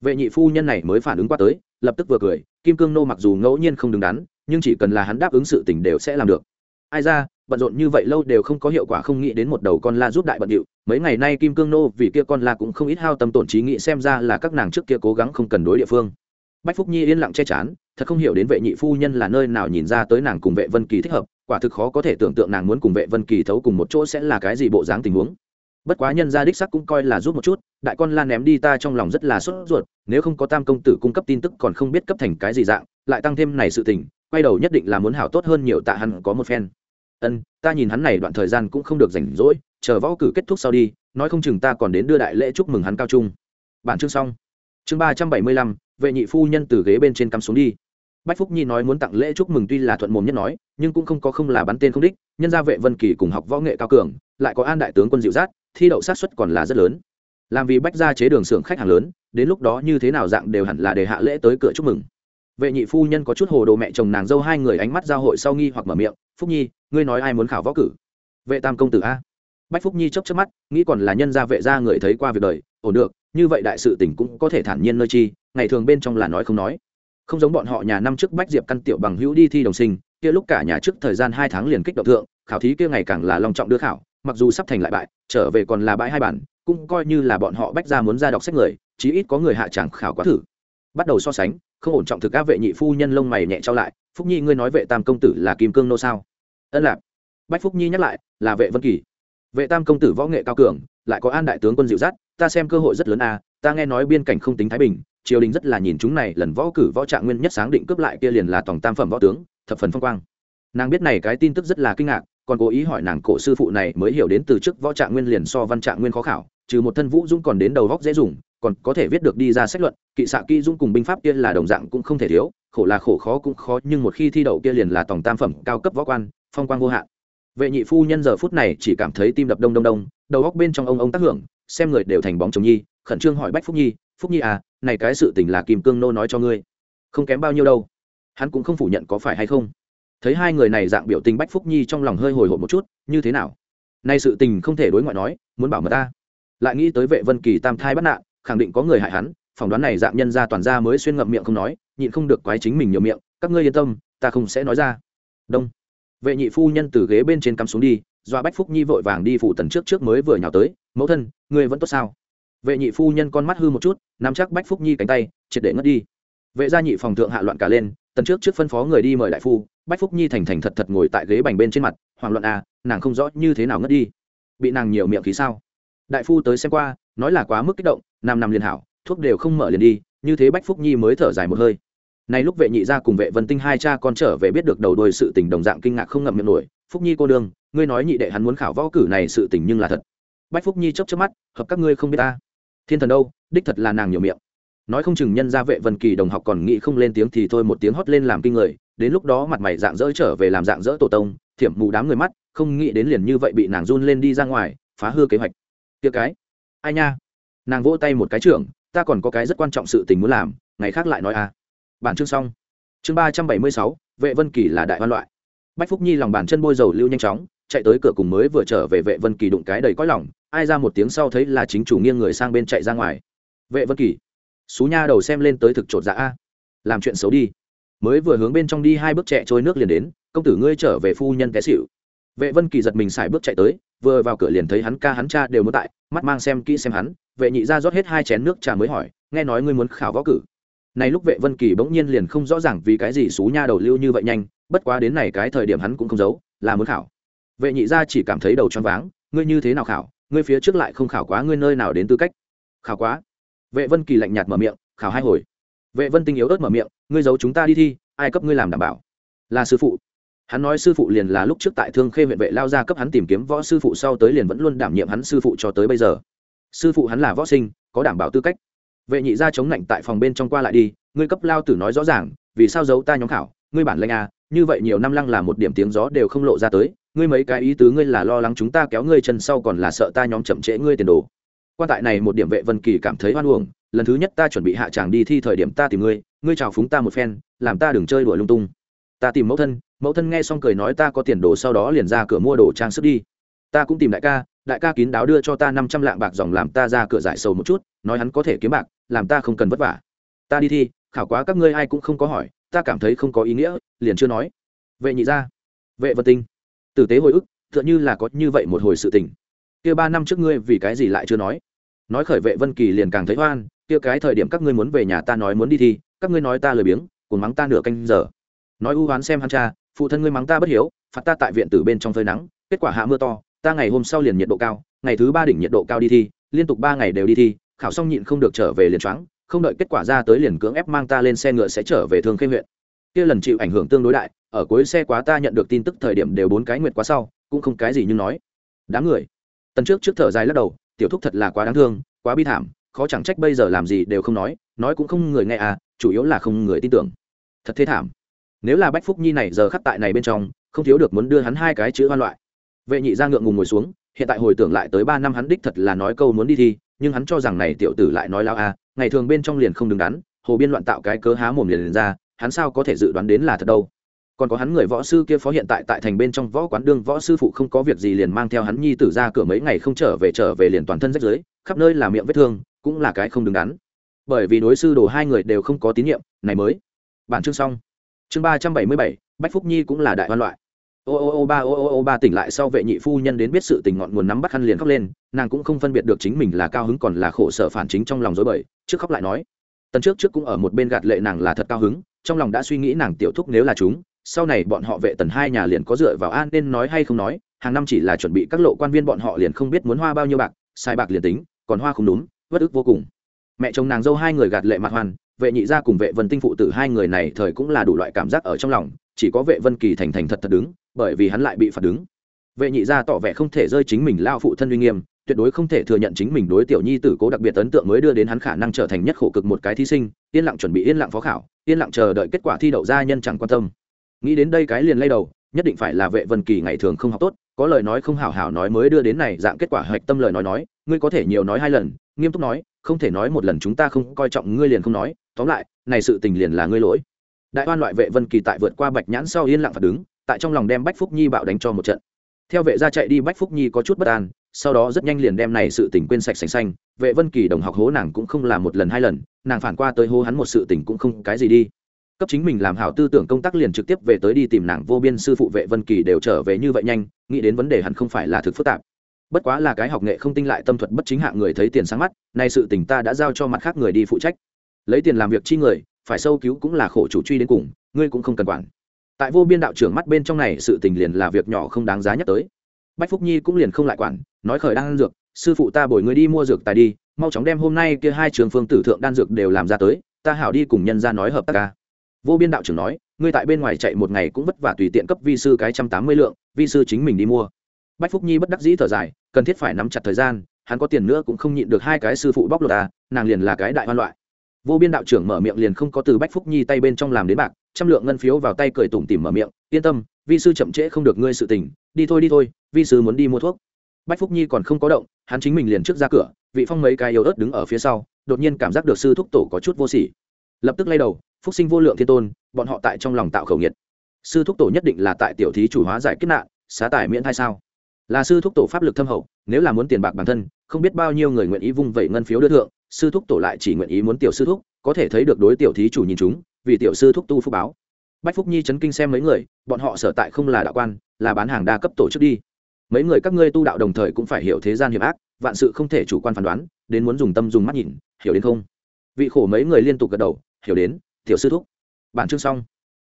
Vệ nhị phu nhân này mới phản ứng qua tới, lập tức vừa cười, kim cương nô mặc dù ngẫu nhiên không đứng đắn, nhưng chỉ cần là hắn đáp ứng sự tình đều sẽ làm được ai ra, bận rộn như vậy lâu đều không có hiệu quả không nghĩ đến một đầu con la giúp đại bận điệu. Mấy ngày nay kim cương nô vì kia con la cũng không ít hao tâm tổn trí nghĩ xem ra là các nàng trước kia cố gắng không cần đối địa phương. Bách phúc nhi yên lặng che chắn thật không hiểu đến vệ nhị phu nhân là nơi nào nhìn ra tới nàng cùng vệ vân kỳ thích hợp, quả thực khó có thể tưởng tượng nàng muốn cùng vệ vân kỳ thấu cùng một chỗ sẽ là cái gì bộ dáng tình huống. Bất quá nhân gia đích sắc cũng coi là giúp một chút, đại con la ném đi ta trong lòng rất là sốt ruột, nếu không có tam công tử cung cấp tin tức còn không biết cấp thành cái gì dạng, lại tăng thêm này sự tình, quay đầu nhất định là muốn hảo tốt hơn nhiều tạ hắn có một phen ân, ta nhìn hắn này đoạn thời gian cũng không được rảnh rỗi, chờ võ cử kết thúc sau đi, nói không chừng ta còn đến đưa đại lễ chúc mừng hắn cao trung. Bản chương xong. Chương ba trăm bảy mươi lăm, vệ nhị phu nhân từ ghế bên trên cắm xuống đi. Bách phúc nhi nói muốn tặng lễ chúc mừng tuy là thuận mồm nhất nói, nhưng cũng không có không là bắn tên không đích, nhân gia vệ vân kỳ cùng học võ nghệ cao cường, lại có an đại tướng quân dịu dắt, thi đậu sát xuất còn là rất lớn. Làm vì bách gia chế đường xưởng khách hàng lớn, đến lúc đó như thế nào dạng đều hẳn là để hạ lễ tới cửa chúc mừng. Vệ nhị phu nhân có chút hồ đồ mẹ chồng nàng dâu hai người ánh mắt giao hội sau nghi hoặc mở miệng phúc nhi, ngươi nói ai muốn khảo võ cử? Vệ tam công tử a. Bách phúc nhi chốc chớp mắt, nghĩ còn là nhân gia vệ gia người thấy qua việc đời, ổn được, như vậy đại sự tình cũng có thể thản nhiên nơi chi, ngày thường bên trong là nói không nói. Không giống bọn họ nhà năm trước bách diệp căn tiểu bằng hữu đi thi đồng sinh, kia lúc cả nhà trước thời gian hai tháng liền kích động thượng, khảo thí kia ngày càng là long trọng đưa khảo, mặc dù sắp thành lại bại, trở về còn là bãi hai bản, cũng coi như là bọn họ bách ra muốn ra đọc sách người, chí ít có người hạ chẳng khảo quá thử. Bắt đầu so sánh, không ổn trọng thực các vệ nhị phu nhân lông mày nhẹ trao lại, phúc nhi, ngươi nói vệ tam công tử là kim cương nô sao? Ân lạc. Bách phúc nhi nhắc lại là vệ vân kỳ. Vệ tam công tử võ nghệ cao cường lại có an đại tướng quân dịu dắt ta xem cơ hội rất lớn à, ta nghe nói biên cảnh không tính thái bình triều đình rất là nhìn chúng này lần võ cử võ trạng nguyên nhất sáng định cướp lại kia liền là tổng tam phẩm võ tướng thập phần phong quang. Nàng biết này cái tin tức rất là kinh ngạc còn cố ý hỏi nàng cổ sư phụ này mới hiểu đến từ trước võ trạng nguyên liền so văn trạng nguyên khó khảo trừ một thân vũ dũng còn đến đầu góc dễ dùng còn có thể viết được đi ra sách luận kỵ xạ kỹ dũng cùng binh pháp kia là đồng dạng cũng không thể thiếu khổ là khổ khó cũng khó nhưng một khi thi đậu kia liền là tổng tam phẩm cao cấp võ quan phong quang vô hạn. Vệ nhị phu nhân giờ phút này chỉ cảm thấy tim đập đông đông đông, đầu góc bên trong ông ông tác hưởng, xem người đều thành bóng chồng nhi, khẩn trương hỏi bách phúc nhi phúc nhi à này cái sự tình là kim cương nô nói cho ngươi, không kém bao nhiêu đâu. Hắn cũng không phủ nhận có phải hay không. Thấy hai người này dạng biểu tình bách phúc nhi trong lòng hơi hồi hộp một chút, như thế nào? Nay sự tình không thể đối ngoại nói, muốn bảo mật ta? Lại nghĩ tới vệ vân kỳ tam thai bắt nạn, khẳng định có người hại hắn, phỏng đoán này dạng nhân ra toàn ra mới xuyên ngậm miệng không nói, nhịn không được quái chính mình nhiều miệng, các ngươi yên tâm, ta không sẽ nói ra. Đông vệ nhị phu nhân từ ghế bên trên cắm xuống đi doa bách phúc nhi vội vàng đi phụ tần trước trước mới vừa nhào tới, mẫu thân, ngươi vẫn tốt sao? Vệ nhị phu nhân con mắt hư một chút, nắm chắc bách phúc nhi cánh tay, triệt để ngất đi. Vệ gia nhị phòng thượng hạ loạn cả lên, tần trước trước phân phó người đi mời đại phu, bách phúc nhi thành thành thật thật ngồi tại ghế bành bên trên mặt hoàng luận à nàng không rõ như thế nào ngất đi. Bị nàng nhiều miệng khí sao? Đại phu tới xem qua, nói là quá mức kích động, năm năm liền hảo, thuốc đều không mở liền đi, như thế bách phúc nhi mới thở dài một hơi nay lúc vệ nhị gia cùng vệ vân tinh hai cha con trở về biết được đầu đuôi sự tình đồng dạng kinh ngạc không ngậm miệng nổi. Phúc nhi cô đương, ngươi nói nhị đệ hắn muốn khảo võ cử này sự tình nhưng là thật. Bách phúc nhi chớp chớp mắt, hợp các ngươi không biết ta. Thiên thần đâu, đích thật là nàng nhiều miệng. Nói không chừng nhân gia vệ vân kỳ đồng học còn nghĩ không lên tiếng thì thôi một tiếng hót lên làm kinh người. Đến lúc đó mặt mày dạng dỡ trở về làm dạng dỡ tổ tông, thiểm mù đám người mắt, không nghĩ đến liền như vậy bị nàng run lên đi ra ngoài, phá hư kế hoạch. Kia cái, ai nha? Nàng vỗ tay một cái trưởng, ta còn có cái rất quan trọng sự tình muốn làm, ngày khác lại nói a à bản chương xong. Chương ba trăm bảy mươi sáu, vệ vân kỳ là đại văn loại. Bách phúc nhi lòng bàn chân bôi dầu lưu nhanh chóng, chạy tới cửa cùng mới vừa trở về vệ vân kỳ đụng cái đầy cõi lỏng ai ra một tiếng sau thấy là chính chủ nghiêng người sang bên chạy ra ngoài. Vệ vân kỳ, xú nha đầu xem lên tới thực chột dạ a. Làm chuyện xấu đi. Mới vừa hướng bên trong đi hai bước chạy trôi nước liền đến, công tử ngươi trở về phu nhân té xịu vệ vân kỳ giật mình xài bước chạy tới, vừa vào cửa liền thấy hắn ca hắn cha đều muốn tại, mắt mang xem kỹ xem hắn, vệ nhị ra rót hết hai chén nước trà mới hỏi, nghe nói ngươi muốn khảo võ cử? Này lúc vệ vân kỳ bỗng nhiên liền không rõ ràng vì cái gì xú nha đầu lưu như vậy nhanh, bất quá đến này cái thời điểm hắn cũng không giấu, là muốn khảo. Vệ nhị gia chỉ cảm thấy đầu choáng váng, ngươi như thế nào khảo, ngươi phía trước lại không khảo quá, ngươi nơi nào đến tư cách? Khảo quá. Vệ vân kỳ lạnh nhạt mở miệng, khảo hai hồi. Vệ vân tinh yếu ớt mở miệng, ngươi giấu chúng ta đi thi, ai cấp ngươi làm đảm bảo? Là sư phụ. Hắn nói sư phụ liền là lúc trước tại thương khê huyện vệ lao ra cấp hắn tìm kiếm võ sư phụ sau tới liền vẫn luôn đảm nhiệm hắn sư phụ cho tới bây giờ. Sư phụ hắn là võ sinh, có đảm bảo tư cách vệ nhị ra chống lạnh tại phòng bên trong qua lại đi, ngươi cấp lao tử nói rõ ràng, vì sao giấu ta nhóm khảo, ngươi bản lanh à như vậy nhiều năm lăng là một điểm tiếng gió đều không lộ ra tới, ngươi mấy cái ý tứ ngươi là lo lắng chúng ta kéo ngươi chân sau còn là sợ ta nhóm chậm trễ ngươi tiền đồ. Quan tại này một điểm vệ vân kỳ cảm thấy hoan uổng, lần thứ nhất ta chuẩn bị hạ tràng đi thi thời điểm ta tìm ngươi ngươi chào phúng ta một phen, làm ta đừng chơi đùa lung tung. Ta tìm mẫu thân mẫu thân nghe xong cười nói ta có tiền đồ sau đó liền ra cửa mua đồ trang sức đi. Ta cũng tìm đại ca đại ca kín đáo đưa cho ta năm trăm lạng bạc dòng làm ta ra cửa giải sầu một chút, nói hắn có thể kiếm bạc làm ta không cần vất vả. Ta đi thi, khảo quá các ngươi ai cũng không có hỏi, ta cảm thấy không có ý nghĩa, liền chưa nói. Vệ nhị ra vệ vật tinh. Tử tế hồi ức, tựa như là có như vậy một hồi sự tình. Kia ba năm trước ngươi vì cái gì lại chưa nói? Nói khởi vệ vân kỳ liền càng thấy hoan kia cái thời điểm các ngươi muốn về nhà ta nói muốn đi thi, các ngươi nói ta lười biếng cùng mắng ta nửa canh giờ. Nói ưu hoán xem hắn cha, phụ thân ngươi mắng ta bất hiếu, phạt ta tại viện tử bên trong phơi nắng, kết quả hạ mưa to, ta ngày hôm sau liền nhiệt độ cao, ngày thứ ba đỉnh nhiệt độ cao đi thi, liên tục ba ngày đều đi thi khảo xong nhịn không được trở về liền choáng, không đợi kết quả ra tới liền cưỡng ép mang ta lên xe ngựa sẽ trở về thương khê huyện. Kia lần chịu ảnh hưởng tương đối đại, ở cuối xe quá ta nhận được tin tức thời điểm đều bốn cái nguyệt quá sau, cũng không cái gì nhưng nói. Đáng người. Tần trước trước thở dài lắc đầu, tiểu thúc thật là quá đáng thương, quá bi thảm, khó chẳng trách bây giờ làm gì đều không nói nói cũng không người nghe à chủ yếu là không người tin tưởng. Thật thế thảm. Nếu là bách phúc nhi này giờ khắc tại này bên trong, không thiếu được muốn đưa hắn hai cái chữ hoan loại. Vệ nhị ra ngượng ngùng ngồi xuống hiện tại hồi tưởng lại tới ba năm hắn đích thật là nói câu muốn đi thi nhưng hắn cho rằng này tiểu tử lại nói lao a ngày thường bên trong liền không đứng đắn hồ biên loạn tạo cái cớ há mồm liền, liền ra hắn sao có thể dự đoán đến là thật đâu. Còn có hắn người võ sư kia phó hiện tại tại thành bên trong võ quán đương võ sư phụ không có việc gì liền mang theo hắn nhi tử ra cửa mấy ngày không trở về trở về liền toàn thân rách dưới khắp nơi là miệng vết thương cũng là cái không đứng đắn. Bởi vì đối sư đồ hai người đều không có tín nhiệm này mới. Bản chương xong. Chương ba trăm bảy mươi bảy bách phúc nhi cũng là đại hoan loại ô ô ô ba ô ô ô ba tỉnh lại sau vệ nhị phu nhân đến biết sự tình ngọn nguồn nắm bắt khăn liền khóc lên, nàng cũng không phân biệt được chính mình là cao hứng còn là khổ sở phản chính trong lòng dối bời, trước khóc lại nói, tần trước trước cũng ở một bên gạt lệ nàng là thật cao hứng, trong lòng đã suy nghĩ nàng tiểu thúc nếu là chúng, sau này bọn họ vệ tần hai nhà liền có dựa vào an nên nói hay không nói, hàng năm chỉ là chuẩn bị các lộ quan viên bọn họ liền không biết muốn hoa bao nhiêu bạc, sai bạc liền tính, còn hoa không đúng, bất ức vô cùng. Mẹ chồng nàng dâu hai người gạt lệ mặt hoàn, vệ nhị gia cùng vệ vân tinh phụ tử hai người này thời cũng là đủ loại cảm giác ở trong lòng, chỉ có vệ vân kỳ thành thành thật thật đứng bởi vì hắn lại bị phạt đứng. Vệ nhị gia tỏ vẻ không thể rơi chính mình lao phụ thân uy nghiêm, tuyệt đối không thể thừa nhận chính mình đối tiểu nhi tử cố đặc biệt ấn tượng mới đưa đến hắn khả năng trở thành nhất khổ cực một cái thí sinh, yên lặng chuẩn bị yên lặng phó khảo, yên lặng chờ đợi kết quả thi đậu gia nhân chẳng quan tâm. Nghĩ đến đây cái liền lay đầu, nhất định phải là vệ vân kỳ ngày thường không học tốt, có lời nói không hảo hảo nói mới đưa đến này dạng kết quả hạch tâm lời nói nói, ngươi có thể nhiều nói hai lần, nghiêm túc nói, không thể nói một lần chúng ta không coi trọng ngươi liền không nói, tóm lại, này sự tình liền là ngươi lỗi. Đại oan loại vệ vân kỳ tại vượt qua bạch nhãn sau yên lặng phạt đứng tại trong lòng đem bách phúc nhi bạo đánh cho một trận. Theo vệ gia chạy đi, bách phúc nhi có chút bất an, sau đó rất nhanh liền đem này sự tình quên sạch sành xanh. Vệ vân kỳ đồng học hố nàng cũng không làm một lần hai lần, nàng phản qua tới hô hắn một sự tình cũng không cái gì đi. Cấp chính mình làm hảo tư tưởng công tác liền trực tiếp về tới đi tìm nàng vô biên sư phụ vệ vân kỳ đều trở về như vậy nhanh, nghĩ đến vấn đề hẳn không phải là thực phức tạp. Bất quá là cái học nghệ không tinh lại tâm thuật bất chính hạng người thấy tiền sáng mắt, nay sự tình ta đã giao cho mặt khác người đi phụ trách. Lấy tiền làm việc chi người, phải sâu cứu cũng là khổ chủ truy đến cùng, ngươi cũng không cần quản tại vô biên đạo trưởng mắt bên trong này, sự tình liền là việc nhỏ không đáng giá nhắc tới. Bách phúc nhi cũng liền không lại quản, nói khởi đang dược, sư phụ ta bồi người đi mua dược tài đi, mau chóng đem hôm nay kia hai trường phương tử thượng đan dược đều làm ra tới, ta hảo đi cùng nhân ra nói hợp tác ca. Vô biên đạo trưởng nói, ngươi tại bên ngoài chạy một ngày cũng vất vả tùy tiện cấp vi sư cái trăm tám mươi lượng, vi sư chính mình đi mua. Bách phúc nhi bất đắc dĩ thở dài, cần thiết phải nắm chặt thời gian, hắn có tiền nữa cũng không nhịn được hai cái sư phụ bóc lột à nàng liền là cái đại hoan loại. Vô biên đạo trưởng mở miệng liền không có từ bách phúc nhi tay bên trong làm đến bạc trăm lượng ngân phiếu vào tay cười tủm tỉm mở miệng, yên tâm, vi sư chậm trễ không được ngươi sự tình, đi thôi đi thôi, vi sư muốn đi mua thuốc. Bách phúc nhi còn không có động, hắn chính mình liền trước ra cửa, vị phong mấy cái yếu ớt đứng ở phía sau, đột nhiên cảm giác được sư thúc tổ có chút vô sỉ. Lập tức lay đầu, phúc sinh vô lượng thiên tôn, bọn họ tại trong lòng tạo khẩu nhiệt sư thúc tổ nhất định là tại tiểu thí chủ hóa giải kết nạn, xá tải miễn thai sao? Là sư thúc tổ pháp lực thâm hậu, nếu là muốn tiền bạc bản thân, không biết bao nhiêu người nguyện ý vung vẩy ngân phiếu đưa thượng, sư thúc tổ lại chỉ nguyện ý muốn tiểu sư thúc, có thể thấy được đối tiểu thí chủ nhìn chúng vì tiểu sư thúc tu phúc báo. Bách phúc nhi chấn kinh xem mấy người, bọn họ sở tại không là đạo quan, là bán hàng đa cấp tổ chức đi. Mấy người các ngươi tu đạo đồng thời cũng phải hiểu thế gian hiểm ác, vạn sự không thể chủ quan phán đoán, đến muốn dùng tâm dùng mắt nhìn, hiểu đến không? Vị khổ mấy người liên tục gật đầu, hiểu đến, tiểu sư thúc. Bản chương xong.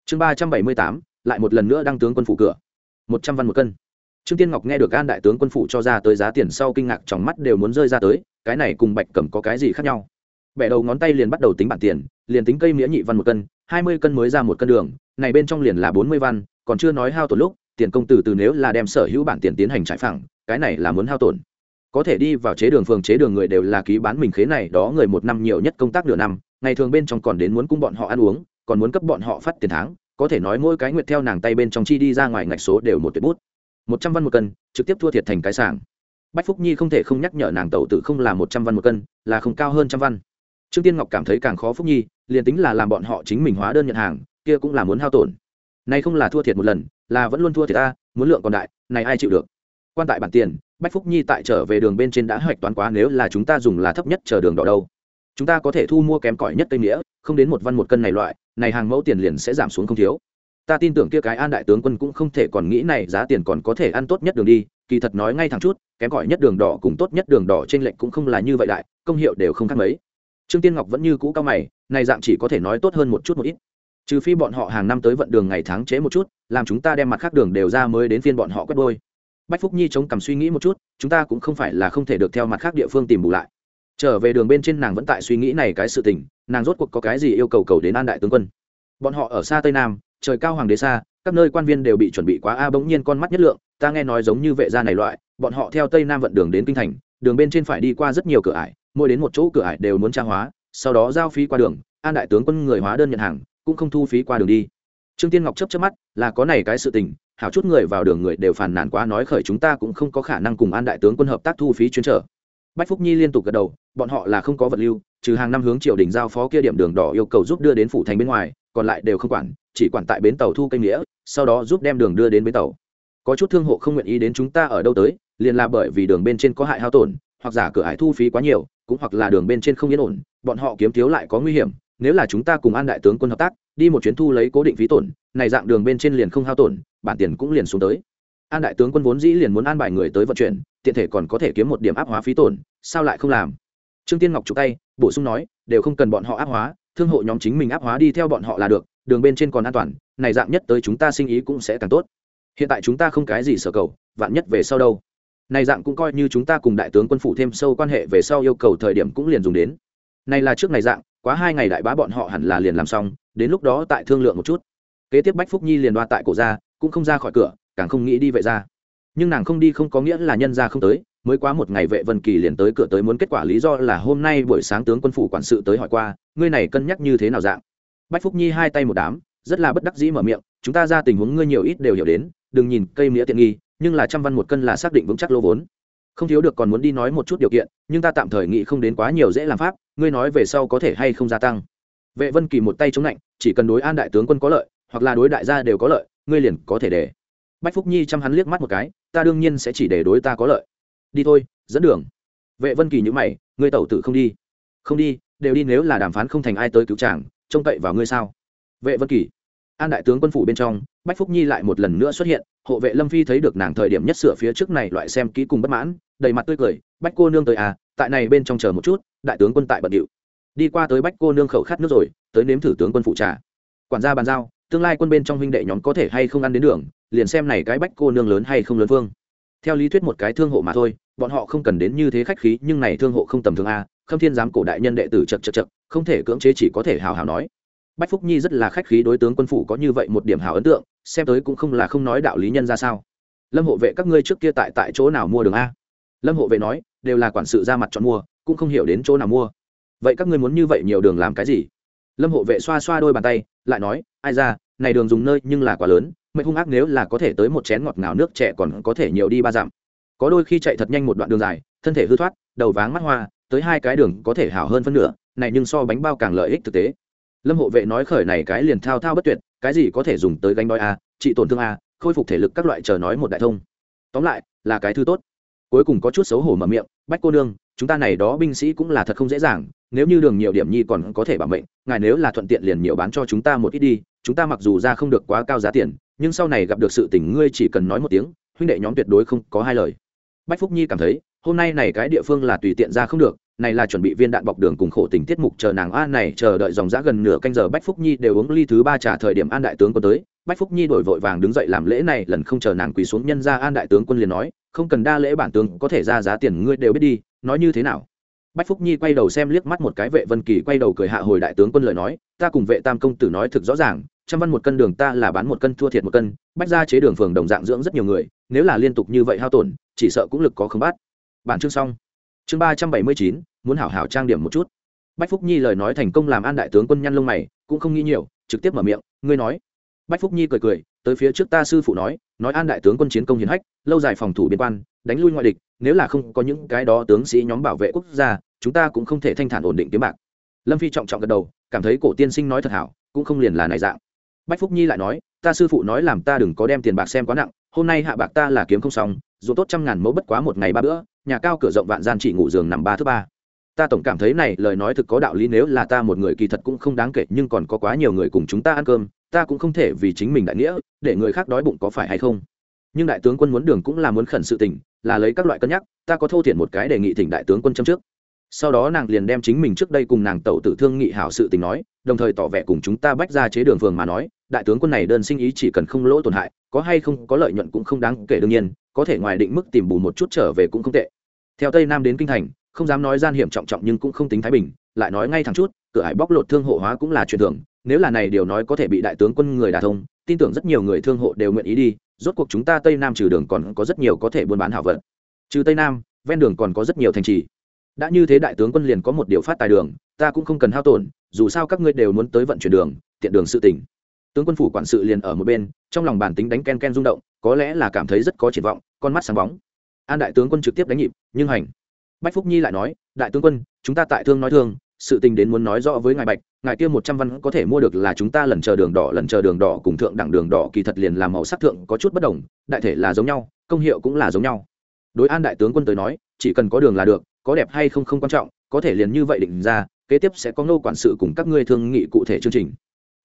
Chương ba trăm bảy mươi tám, lại một lần nữa đăng tướng quân phủ cửa. Một trăm văn một cân. Trương tiên ngọc nghe được an đại tướng quân phủ cho ra tới giá tiền sau kinh ngạc, trong mắt đều muốn rơi ra tới, cái này cùng bạch cẩm có cái gì khác nhau? Bẻ đầu ngón tay liền bắt đầu tính bản tiền, liền tính cây mía nhị văn một cân, hai mươi cân mới ra một cân đường, này bên trong liền là bốn mươi văn, còn chưa nói hao tổn lúc, tiền công từ từ nếu là đem sở hữu bản tiền tiến hành trải phẳng, cái này là muốn hao tổn. Có thể đi vào chế đường phường chế đường người đều là ký bán mình khế này, đó người một năm nhiều nhất công tác nửa năm, ngày thường bên trong còn đến muốn cung bọn họ ăn uống, còn muốn cấp bọn họ phát tiền tháng, có thể nói mỗi cái nguyệt theo nàng tay bên trong chi đi ra ngoài ngạch số đều một tuyệt bút. Một trăm văn một cân, trực tiếp thua thiệt thành cái sàng bách phúc nhi không thể không nhắc nhở nàng tẩu tử không là một trăm văn một cân, là không cao hơn trăm văn trương tiên ngọc cảm thấy càng khó phúc nhi liền tính là làm bọn họ chính mình hóa đơn nhận hàng, kia cũng là muốn hao tổn. Này không là thua thiệt một lần, là vẫn luôn thua thiệt ta, muốn lượng còn đại, này ai chịu được? Quan tại bản tiền, bách phúc nhi tại trở về đường bên trên đã hoạch toán quá nếu là chúng ta dùng là thấp nhất chờ đường đỏ đâu. Chúng ta có thể thu mua kém cỏi nhất tây nghĩa không đến một văn một cân này loại, này hàng mẫu tiền liền sẽ giảm xuống không thiếu. Ta tin tưởng kia cái an đại tướng quân cũng không thể còn nghĩ này giá tiền còn có thể ăn tốt nhất đường đi, kỳ thật nói ngay thẳng chút, kém cỏi nhất đường đỏ cùng tốt nhất đường đỏ trên lệnh cũng không là như vậy đại, công hiệu đều không khác mấy trương tiên ngọc vẫn như cũ cao mày, này dạng chỉ có thể nói tốt hơn một chút một ít. Trừ phi bọn họ hàng năm tới vận đường ngày tháng chế một chút, làm chúng ta đem mặt khác đường đều ra mới đến phiên bọn họ quét đôi bách phúc nhi chống cằm suy nghĩ một chút, chúng ta cũng không phải là không thể được theo mặt khác địa phương tìm bù lại. Trở về đường bên trên nàng vẫn tại suy nghĩ này cái sự tình, nàng rốt cuộc có cái gì yêu cầu cầu đến an đại tướng quân. Bọn họ ở xa tây nam, trời cao hoàng đế xa, các nơi quan viên đều bị chuẩn bị quá a bỗng nhiên con mắt nhất lượng, ta nghe nói giống như vệ gia này loại, bọn họ theo tây nam vận đường đến kinh thành, đường bên trên phải đi qua rất nhiều cửa ải mỗi đến một chỗ cửa ải đều muốn trang hóa, sau đó giao phí qua đường, an đại tướng quân người hóa đơn nhận hàng, cũng không thu phí qua đường đi. Trương tiên ngọc chấp chấp mắt, là có này cái sự tình, hảo chút người vào đường người đều phàn nàn quá nói khởi chúng ta cũng không có khả năng cùng an đại tướng quân hợp tác thu phí chuyên trở. Bách phúc nhi liên tục gật đầu, bọn họ là không có vật lưu, trừ hàng năm hướng triều đình giao phó kia điểm đường đỏ yêu cầu giúp đưa đến phủ thành bên ngoài, còn lại đều không quản, chỉ quản tại bến tàu thu cây nghĩa, sau đó giúp đem đường đưa đến bến tàu. Có chút thương hộ không nguyện ý đến chúng ta ở đâu tới, liền là bởi vì đường bên trên có hại hao tổn hoặc giả cửa hải thu phí quá nhiều, cũng hoặc là đường bên trên không yên ổn, bọn họ kiếm thiếu lại có nguy hiểm, nếu là chúng ta cùng an đại tướng quân hợp tác, đi một chuyến thu lấy cố định phí tổn, này dạng đường bên trên liền không hao tổn, bản tiền cũng liền xuống tới. An đại tướng quân vốn dĩ liền muốn an bài người tới vận chuyển, tiện thể còn có thể kiếm một điểm áp hóa phí tổn, sao lại không làm? Trương tiên ngọc chụp tay, bổ sung nói, đều không cần bọn họ áp hóa, thương hộ nhóm chính mình áp hóa đi theo bọn họ là được, đường bên trên còn an toàn, này dạng nhất tới chúng ta sinh ý cũng sẽ càng tốt. Hiện tại chúng ta không cái gì sở cầu, vạn nhất về sau đâu? Này dạng cũng coi như chúng ta cùng đại tướng quân phủ thêm sâu quan hệ về sau yêu cầu thời điểm cũng liền dùng đến. Này là trước này dạng, quá hai ngày đại bá bọn họ hẳn là liền làm xong, đến lúc đó tại thương lượng một chút. Kế tiếp bách phúc nhi liền đoa tại cổ ra, cũng không ra khỏi cửa, càng không nghĩ đi vệ ra nhưng nàng không đi không có nghĩa là nhân ra không tới, mới quá một ngày vệ vân kỳ liền tới cửa tới muốn kết quả lý do là hôm nay buổi sáng tướng quân phủ quản sự tới hỏi qua, ngươi này cân nhắc như thế nào dạng. Bách phúc nhi hai tay một đám, rất là bất đắc dĩ mở miệng, chúng ta ra tình huống ngươi nhiều ít đều hiểu đến, đừng nhìn cây nghĩa tiện nghi nhưng là trăm văn một cân là xác định vững chắc lô vốn. Không thiếu được còn muốn đi nói một chút điều kiện, nhưng ta tạm thời nghĩ không đến quá nhiều dễ làm pháp, ngươi nói về sau có thể hay không gia tăng. Vệ vân kỳ một tay chống lạnh, chỉ cần đối an đại tướng quân có lợi, hoặc là đối đại gia đều có lợi, ngươi liền có thể để. Bách phúc nhi chăm hắn liếc mắt một cái, ta đương nhiên sẽ chỉ để đối ta có lợi. Đi thôi, dẫn đường. Vệ vân kỳ nhữ mày, ngươi tẩu tử không đi. Không đi, đều đi nếu là đàm phán không thành ai tới cứu chàng, trông cậy vào ngươi sao? Vệ vân kỳ an đại tướng quân phủ bên trong, bách phúc nhi lại một lần nữa xuất hiện, hộ vệ lâm phi thấy được nàng thời điểm nhất sửa phía trước này loại xem kỹ cùng bất mãn, đầy mặt tươi cười, bách cô nương tới à tại này bên trong chờ một chút, đại tướng quân tại bận điệu. Đi qua tới bách cô nương khẩu khát nước rồi, tới nếm thử tướng quân phụ trà. Quản gia bàn giao, tương lai quân bên trong huynh đệ nhóm có thể hay không ăn đến đường, liền xem này cái bách cô nương lớn hay không lớn phương theo lý thuyết một cái thương hộ mà thôi, bọn họ không cần đến như thế khách khí, nhưng này thương hộ không tầm thường a khâm thiên giám cổ đại nhân đệ tử chật chật chật, không thể cưỡng chế chỉ có thể hào hào nói bách phúc nhi rất là khách khí đối tướng quân phủ có như vậy một điểm hào ấn tượng, xem tới cũng không là không nói đạo lý nhân ra sao. Lâm hộ vệ các ngươi trước kia tại tại chỗ nào mua đường a? Lâm hộ vệ nói, đều là quản sự ra mặt chọn mua, cũng không hiểu đến chỗ nào mua. Vậy các ngươi muốn như vậy nhiều đường làm cái gì? Lâm hộ vệ xoa xoa đôi bàn tay, lại nói, ai ra, này đường dùng nơi nhưng là quá lớn, mệnh hung ác nếu là có thể tới một chén ngọt ngào nước trẻ còn có thể nhiều đi ba dặm. Có đôi khi chạy thật nhanh một đoạn đường dài, thân thể hư thoát, đầu váng mắt hoa, tới hai cái đường có thể hảo hơn phân nửa, này nhưng so bánh bao càng lợi ích thực tế lâm hộ vệ nói khởi này cái liền thao thao bất tuyệt, cái gì có thể dùng tới gánh đói a, trị tổn thương a, khôi phục thể lực các loại chờ nói một đại thông. Tóm lại, là cái thứ tốt. Cuối cùng có chút xấu hổ mở miệng, bách cô nương, chúng ta này đó binh sĩ cũng là thật không dễ dàng, nếu như đường nhiều điểm nhi còn có thể bảo mệnh, ngài nếu là thuận tiện liền nhiều bán cho chúng ta một ít đi, chúng ta mặc dù ra không được quá cao giá tiền, nhưng sau này gặp được sự tình ngươi chỉ cần nói một tiếng, huynh đệ nhóm tuyệt đối không có hai lời. Bách phúc nhi cảm thấy, hôm nay này cái địa phương là tùy tiện ra không được này là chuẩn bị viên đạn bọc đường cùng khổ tình tiết mục chờ nàng a này chờ đợi dòng giã gần nửa canh giờ bách phúc nhi đều uống ly thứ ba trả thời điểm an đại tướng quân tới. Bách phúc nhi đổi vội vàng đứng dậy làm lễ này, lần không chờ nàng quỳ xuống nhân ra an đại tướng quân liền nói, không cần đa lễ bản tướng, có thể ra giá tiền ngươi đều biết đi, nói như thế nào? Bách phúc nhi quay đầu xem liếc mắt một cái vệ vân kỳ, quay đầu cười hạ hồi đại tướng quân lời nói, ta cùng vệ tam công tử nói thực rõ ràng, trăm văn một cân đường ta là bán một cân, thua thiệt một cân, bách ra chế đường phường đồng dạng dưỡng rất nhiều người, nếu là liên tục như vậy hao tổn, chỉ sợ cũng lực có không bắt. Bản chương xong chương ba trăm bảy mươi chín, muốn hảo hảo trang điểm một chút. Bách phúc nhi lời nói thành công làm an đại tướng quân nhăn lông mày, cũng không nghĩ nhiều, trực tiếp mở miệng, ngươi nói. Bách phúc nhi cười cười, tới phía trước ta sư phụ nói nói an đại tướng quân chiến công hiển hách, lâu dài phòng thủ biên quan, đánh lui ngoại địch, nếu là không có những cái đó tướng sĩ nhóm bảo vệ quốc gia, chúng ta cũng không thể thanh thản ổn định kiếm bạc. Lâm phi trọng trọng gật đầu, cảm thấy cổ tiên sinh nói thật hảo, cũng không liền là này dạng. Bách phúc nhi lại nói, ta sư phụ nói làm ta đừng có đem tiền bạc xem quá nặng, hôm nay hạ bạc ta là kiếm không xong, dù tốt trăm ngàn mẫu bất quá một ngày ba bữa nhà cao cửa rộng vạn gian chỉ ngủ giường nằm ba thứ ba. Ta tổng cảm thấy này lời nói thực có đạo lý, nếu là ta một người kỳ thật cũng không đáng kể, nhưng còn có quá nhiều người cùng chúng ta ăn cơm, ta cũng không thể vì chính mình đại nghĩa, để người khác đói bụng có phải hay không? Nhưng đại tướng quân muốn đường cũng là muốn khẩn sự tình, là lấy các loại cân nhắc, ta có thô thiển một cái đề nghị thỉnh đại tướng quân châm trước. Sau đó nàng liền đem chính mình trước đây cùng nàng tẩu tử thương nghị hảo sự tình nói, đồng thời tỏ vẻ cùng chúng ta bách ra chế đường phường mà nói đại tướng quân này đơn sinh ý chỉ cần không lỗ tổn hại, có hay không có lợi nhuận cũng không đáng kể đương nhiên, có thể ngoài định mức tìm bù một chút trở về cũng không tệ. Theo tây nam đến kinh thành, không dám nói gian hiểm trọng trọng nhưng cũng không tính thái bình, lại nói ngay thẳng chút, cửa hải bóc lột thương hộ hóa cũng là chuyện thường, nếu là này điều nói có thể bị đại tướng quân người đả thông, tin tưởng rất nhiều người thương hộ đều nguyện ý đi, rốt cuộc chúng ta tây nam trừ đường còn có rất nhiều có thể buôn bán hảo vật. Trừ tây nam, ven đường còn có rất nhiều thành trì. Đã như thế đại tướng quân liền có một điều phát tài đường, ta cũng không cần hao tổn, dù sao các ngươi đều muốn tới vận chuyển đường, tiện đường sự tỉnh tướng quân phủ quản sự liền ở một bên, trong lòng bản tính đánh ken ken rung động, có lẽ là cảm thấy rất có triển vọng, con mắt sáng bóng. An đại tướng quân trực tiếp đánh nhịp, nhưng hành. Bách phúc nhi lại nói, đại tướng quân, chúng ta tại thương nói thương, sự tình đến muốn nói rõ với ngài bạch, ngài kia một trăm văn có thể mua được là chúng ta lần chờ đường đỏ, lần chờ đường đỏ cùng thượng đẳng đường đỏ kỳ thật liền làm màu sắc thượng có chút bất đồng, đại thể là giống nhau, công hiệu cũng là giống nhau. Đối an đại tướng quân tới nói, chỉ cần có đường là được, có đẹp hay không không quan trọng, có thể liền như vậy định ra, kế tiếp sẽ có nô quản sự cùng các ngươi thương nghị cụ thể chương trình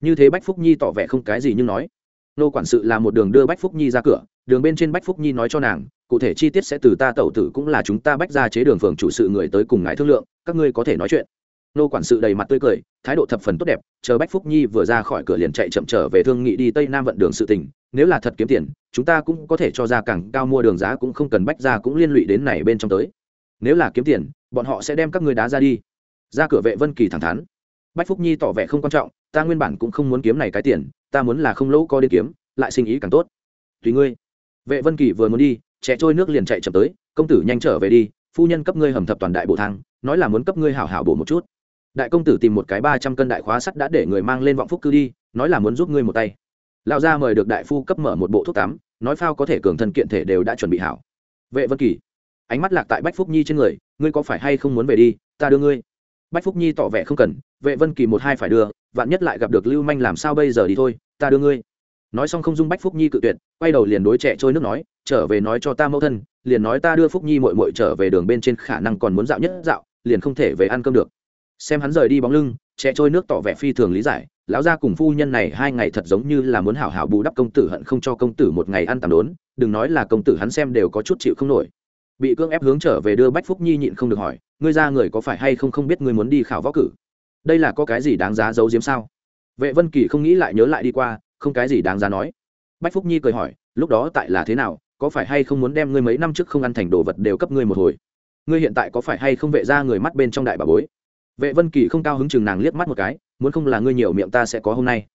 như thế bách phúc nhi tỏ vẻ không cái gì nhưng nói. Nô quản sự là một đường đưa bách phúc nhi ra cửa, đường bên trên bách phúc nhi nói cho nàng, cụ thể chi tiết sẽ từ ta tẩu tử cũng là chúng ta bách ra chế đường phường chủ sự người tới cùng ngài thương lượng, các ngươi có thể nói chuyện. Nô quản sự đầy mặt tươi cười, thái độ thập phần tốt đẹp, chờ bách phúc nhi vừa ra khỏi cửa liền chạy chậm trở về thương nghị đi tây nam vận đường sự tình, nếu là thật kiếm tiền, chúng ta cũng có thể cho ra càng cao mua đường giá cũng không cần bách ra cũng liên lụy đến này bên trong tới. Nếu là kiếm tiền, bọn họ sẽ đem các người đá ra đi. Ra cửa vệ vân kỳ thẳng thắn bách phúc nhi tỏ vẻ không quan trọng, ta nguyên bản cũng không muốn kiếm này cái tiền, ta muốn là không lỗ có đến kiếm, lại sinh ý càng tốt. Tùy ngươi. Vệ vân kỳ vừa muốn đi, trẻ trôi nước liền chạy chậm tới, công tử nhanh trở về đi, phu nhân cấp ngươi hầm thập toàn đại bộ thang, nói là muốn cấp ngươi hảo hảo bổ một chút. Đại công tử tìm một cái ba trăm cân đại khóa sắt đã để người mang lên vọng phúc cư đi, nói là muốn giúp ngươi một tay. Lão gia mời được đại phu cấp mở một bộ thuốc tắm, nói phao có thể cường thân kiện thể đều đã chuẩn bị hảo. Vệ vân kỳ, ánh mắt lạc tại bách phúc nhi trên người, ngươi có phải hay không muốn về đi, ta đưa ngươi bách phúc nhi tỏ vẻ không cần, vệ vân kỳ một hai phải đưa, vạn nhất lại gặp được lưu manh làm sao bây giờ đi thôi, ta đưa ngươi. Nói xong không dung bách phúc nhi cự tuyệt, quay đầu liền đối trẻ trôi nước nói, trở về nói cho ta mẫu thân, liền nói ta đưa phúc nhi mội mội trở về đường bên trên khả năng còn muốn dạo nhất dạo, liền không thể về ăn cơm được. Xem hắn rời đi bóng lưng, trẻ trôi nước tỏ vẻ phi thường lý giải, lão gia cùng phu nhân này hai ngày thật giống như là muốn hảo hảo bù đắp công tử hận không cho công tử một ngày ăn tạm đốn, đừng nói là công tử hắn xem đều có chút chịu không nổi. Bị cưỡng ép hướng trở về đưa bách phúc nhi nhịn không được hỏi ngươi ra người có phải hay không không biết ngươi muốn đi khảo võ cử? Đây là có cái gì đáng giá giấu giếm sao? Vệ vân kỳ không nghĩ lại nhớ lại đi qua, không cái gì đáng giá nói. Bách phúc nhi cười hỏi, lúc đó tại là thế nào, có phải hay không muốn đem ngươi mấy năm trước không ăn thành đồ vật đều cấp ngươi một hồi? Ngươi hiện tại có phải hay không vệ ra người mắt bên trong đại bà bối? Vệ vân kỳ không cao hứng chừng nàng liếc mắt một cái, muốn không là ngươi nhiều miệng ta sẽ có hôm nay.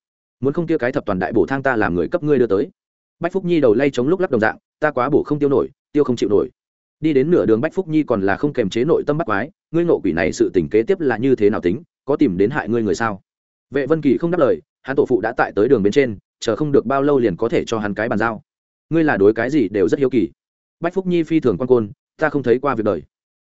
Muốn không kia cái thập toàn đại bổ thang ta làm người cấp ngươi đưa tới. Bách phúc nhi đầu lay chống lúc lắc đồng dạng, ta quá bổ không tiêu nổi, tiêu không chịu nổi đi đến nửa đường bách phúc nhi còn là không kềm chế nội tâm bắt quái, ngươi nộ quỷ này sự tình kế tiếp là như thế nào tính, có tìm đến hại ngươi người sao? Vệ vân kỳ không đáp lời, hắn tổ phụ đã tại tới đường bên trên, chờ không được bao lâu liền có thể cho hắn cái bàn giao. Ngươi là đối cái gì đều rất hiếu kỳ. Bách phúc nhi phi thường quan côn, ta không thấy qua việc đời.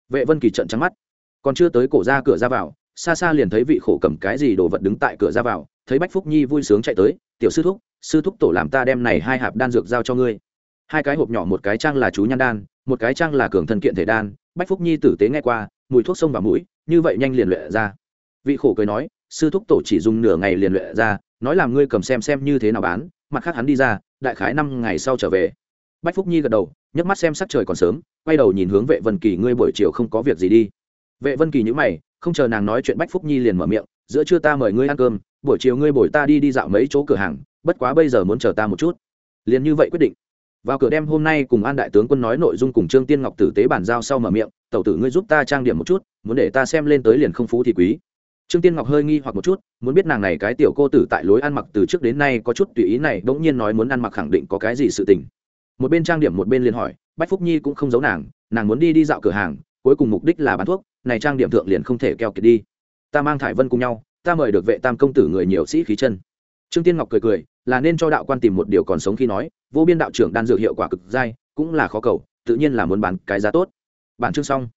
Vệ vân kỳ trận trắng mắt. Còn chưa tới cổ ra cửa ra vào, xa xa liền thấy vị khổ cầm cái gì đồ vật đứng tại cửa ra vào, thấy bách phúc nhi vui sướng chạy tới, tiểu sư thúc sư thúc tổ làm ta đem này hai hạp đan dược giao cho ngươi hai cái hộp nhỏ, một cái trang là chú nhan đan, một cái trang là cường thân kiện thể đan. Bách phúc nhi tử tế nghe qua, mùi thuốc sông vào mũi, như vậy nhanh liền luyện ra. Vị khổ cười nói, sư thúc tổ chỉ dùng nửa ngày liền luyện ra, nói làm ngươi cầm xem xem như thế nào bán, mặt khác hắn đi ra, đại khái năm ngày sau trở về. Bách phúc nhi gật đầu, nhấc mắt xem sắc trời còn sớm, quay đầu nhìn hướng vệ vân kỳ, ngươi buổi chiều không có việc gì đi. Vệ vân kỳ nhữ mày, không chờ nàng nói chuyện bách phúc nhi liền mở miệng, giữa trưa ta mời ngươi ăn cơm, buổi chiều ngươi bồi ta đi đi dạo mấy chỗ cửa hàng, bất quá bây giờ muốn chờ ta một chút. Liền như vậy quyết định vào cửa đem hôm nay cùng an đại tướng quân nói nội dung cùng trương tiên ngọc tử tế bàn giao sau mở miệng, tẩu tử ngươi giúp ta trang điểm một chút, muốn để ta xem lên tới liền không phú thì quý. Trương tiên ngọc hơi nghi hoặc một chút, muốn biết nàng này cái tiểu cô tử tại lối ăn mặc từ trước đến nay có chút tùy ý này, bỗng nhiên nói muốn ăn mặc khẳng định có cái gì sự tình. Một bên trang điểm một bên liền hỏi, bách phúc nhi cũng không giấu nàng nàng muốn đi đi dạo cửa hàng, cuối cùng mục đích là bán thuốc, này trang điểm thượng liền không thể keo kiệt đi. Ta mang thải vân cùng nhau, ta mời được vệ tam công tử người nhiều sĩ khí chân. Trương tiên ngọc cười cười là nên cho đạo quan tìm một điều còn sống khi nói, vô biên đạo trưởng đan dược hiệu quả cực dai, cũng là khó cầu, tự nhiên là muốn bán cái giá tốt. Bản chương xong.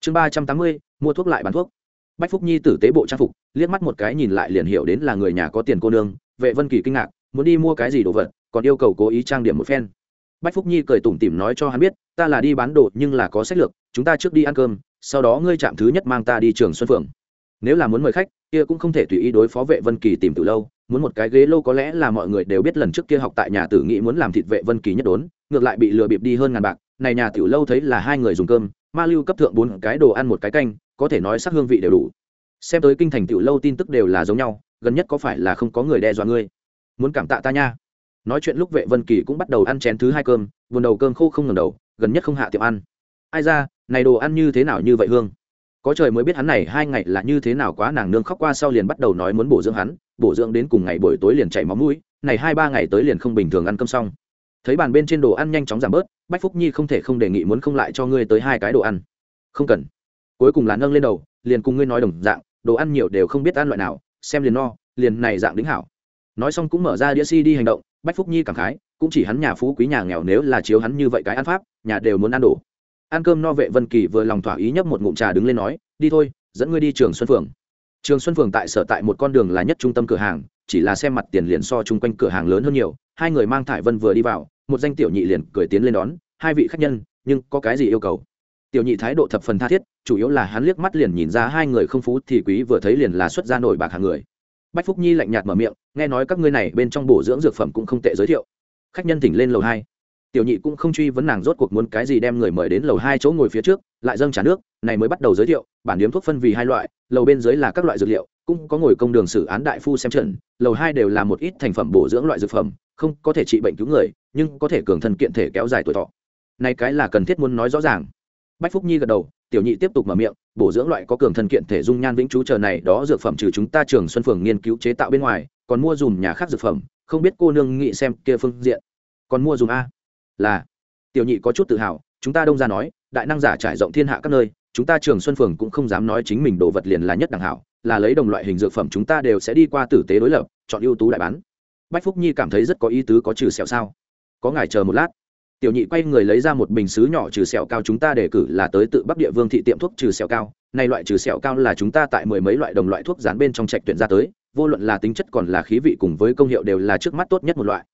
Chương ba trăm tám mươi, mua thuốc lại bán thuốc. Bách phúc nhi tử tế bộ trang phục, liếc mắt một cái nhìn lại liền hiểu đến là người nhà có tiền cô nương, vệ vân kỳ kinh ngạc, muốn đi mua cái gì đồ vật, còn yêu cầu cố ý trang điểm một phen. Bách phúc nhi cười tủm tỉm nói cho hắn biết, ta là đi bán đồ nhưng là có sách lược, chúng ta trước đi ăn cơm, sau đó ngươi chạm thứ nhất mang ta đi trường xuân phượng. Nếu là muốn mời khách, kia cũng không thể tùy ý đối phó vệ vân kỳ tìm từ lâu muốn một cái ghế lâu có lẽ là mọi người đều biết lần trước kia học tại nhà tử nghĩ muốn làm thịt vệ vân kỳ nhất đốn, ngược lại bị lừa bịp đi hơn ngàn bạc, này nhà tiểu lâu thấy là hai người dùng cơm, ma lưu cấp thượng bốn cái đồ ăn một cái canh, có thể nói sắc hương vị đều đủ. Xem tới kinh thành tiểu lâu tin tức đều là giống nhau, gần nhất có phải là không có người đe dọa ngươi? Muốn cảm tạ ta nha. Nói chuyện lúc vệ vân kỳ cũng bắt đầu ăn chén thứ hai cơm, buồn đầu cơm khô không ngừng đầu, gần nhất không hạ tiệm ăn. Ai ra, này đồ ăn như thế nào như vậy hương? Có trời mới biết hắn này hai ngày là như thế nào quá nàng nương khóc qua sau liền bắt đầu nói muốn bổ dưỡng hắn, bổ dưỡng đến cùng ngày buổi tối liền chảy máu mũi, này hai ba ngày tới liền không bình thường ăn cơm xong. Thấy bàn bên trên đồ ăn nhanh chóng giảm bớt, bách phúc nhi không thể không đề nghị muốn không lại cho ngươi tới hai cái đồ ăn. Không cần. Cuối cùng là nâng lên đầu, liền cùng ngươi nói đồng dạng, đồ ăn nhiều đều không biết ăn loại nào, xem liền no, liền này dạng đính hảo. Nói xong cũng mở ra đĩa si đi hành động, bách phúc nhi cảm khái, cũng chỉ hắn nhà phú quý nhà nghèo nếu là chiếu hắn như vậy cái ăn pháp, nhà đều muốn ăn đồ ăn cơm no vệ vân kỳ vừa lòng thỏa ý nhấp một ngụm trà đứng lên nói, đi thôi, dẫn ngươi đi trường xuân phường. Trường xuân phường tại sở tại một con đường là nhất trung tâm cửa hàng, chỉ là xem mặt tiền liền so chung quanh cửa hàng lớn hơn nhiều, hai người mang thải vân vừa đi vào, một danh tiểu nhị liền cười tiến lên đón, hai vị khách nhân, nhưng có cái gì yêu cầu? Tiểu nhị thái độ thập phần tha thiết, chủ yếu là hắn liếc mắt liền nhìn ra hai người không phú thì quý vừa thấy liền là xuất ra nổi bạc hàng người. Bách phúc nhi lạnh nhạt mở miệng, nghe nói các ngươi này bên trong bổ dưỡng dược phẩm cũng không tệ giới thiệu. Khách nhân thỉnh lên lầu hai tiểu nhị cũng không truy vấn nàng rốt cuộc muốn cái gì đem người mời đến lầu hai chỗ ngồi phía trước, lại dâng trả nước, này mới bắt đầu giới thiệu, bản điếm thuốc phân vì hai loại, lầu bên dưới là các loại dược liệu, cũng có ngồi công đường xử án đại phu xem trận, lầu hai đều là một ít thành phẩm bổ dưỡng loại dược phẩm, không có thể trị bệnh cứu người, nhưng có thể cường thân kiện thể kéo dài tuổi thọ. Này cái là cần thiết muốn nói rõ ràng. Bách phúc nhi gật đầu, tiểu nhị tiếp tục mở miệng, bổ dưỡng loại có cường thân kiện thể dung nhan vĩnh chú chờ này, đó dược phẩm trừ chúng ta trường xuân phường nghiên cứu chế tạo bên ngoài, còn mua dùm nhà khác dược phẩm, không biết cô nương nghĩ xem kia phương diện. Còn mua dùm a là, tiểu nhị có chút tự hào, chúng ta đông ra nói, đại năng giả trải rộng thiên hạ các nơi, chúng ta trường xuân phường cũng không dám nói chính mình đồ vật liền là nhất đẳng hảo, là lấy đồng loại hình dược phẩm chúng ta đều sẽ đi qua tử tế đối lập, chọn ưu tú đại bán. Bách phúc nhi cảm thấy rất có ý tứ có trừ sẹo sao? Có ngài chờ một lát. Tiểu nhị quay người lấy ra một bình xứ nhỏ trừ sẹo cao chúng ta đề cử là tới tự bắc địa vương thị tiệm thuốc trừ sẹo cao. Nay loại trừ sẹo cao là chúng ta tại mười mấy loại đồng loại thuốc dán bên trong trạch tuyển ra tới, vô luận là tính chất còn là khí vị cùng với công hiệu đều là trước mắt tốt nhất một loại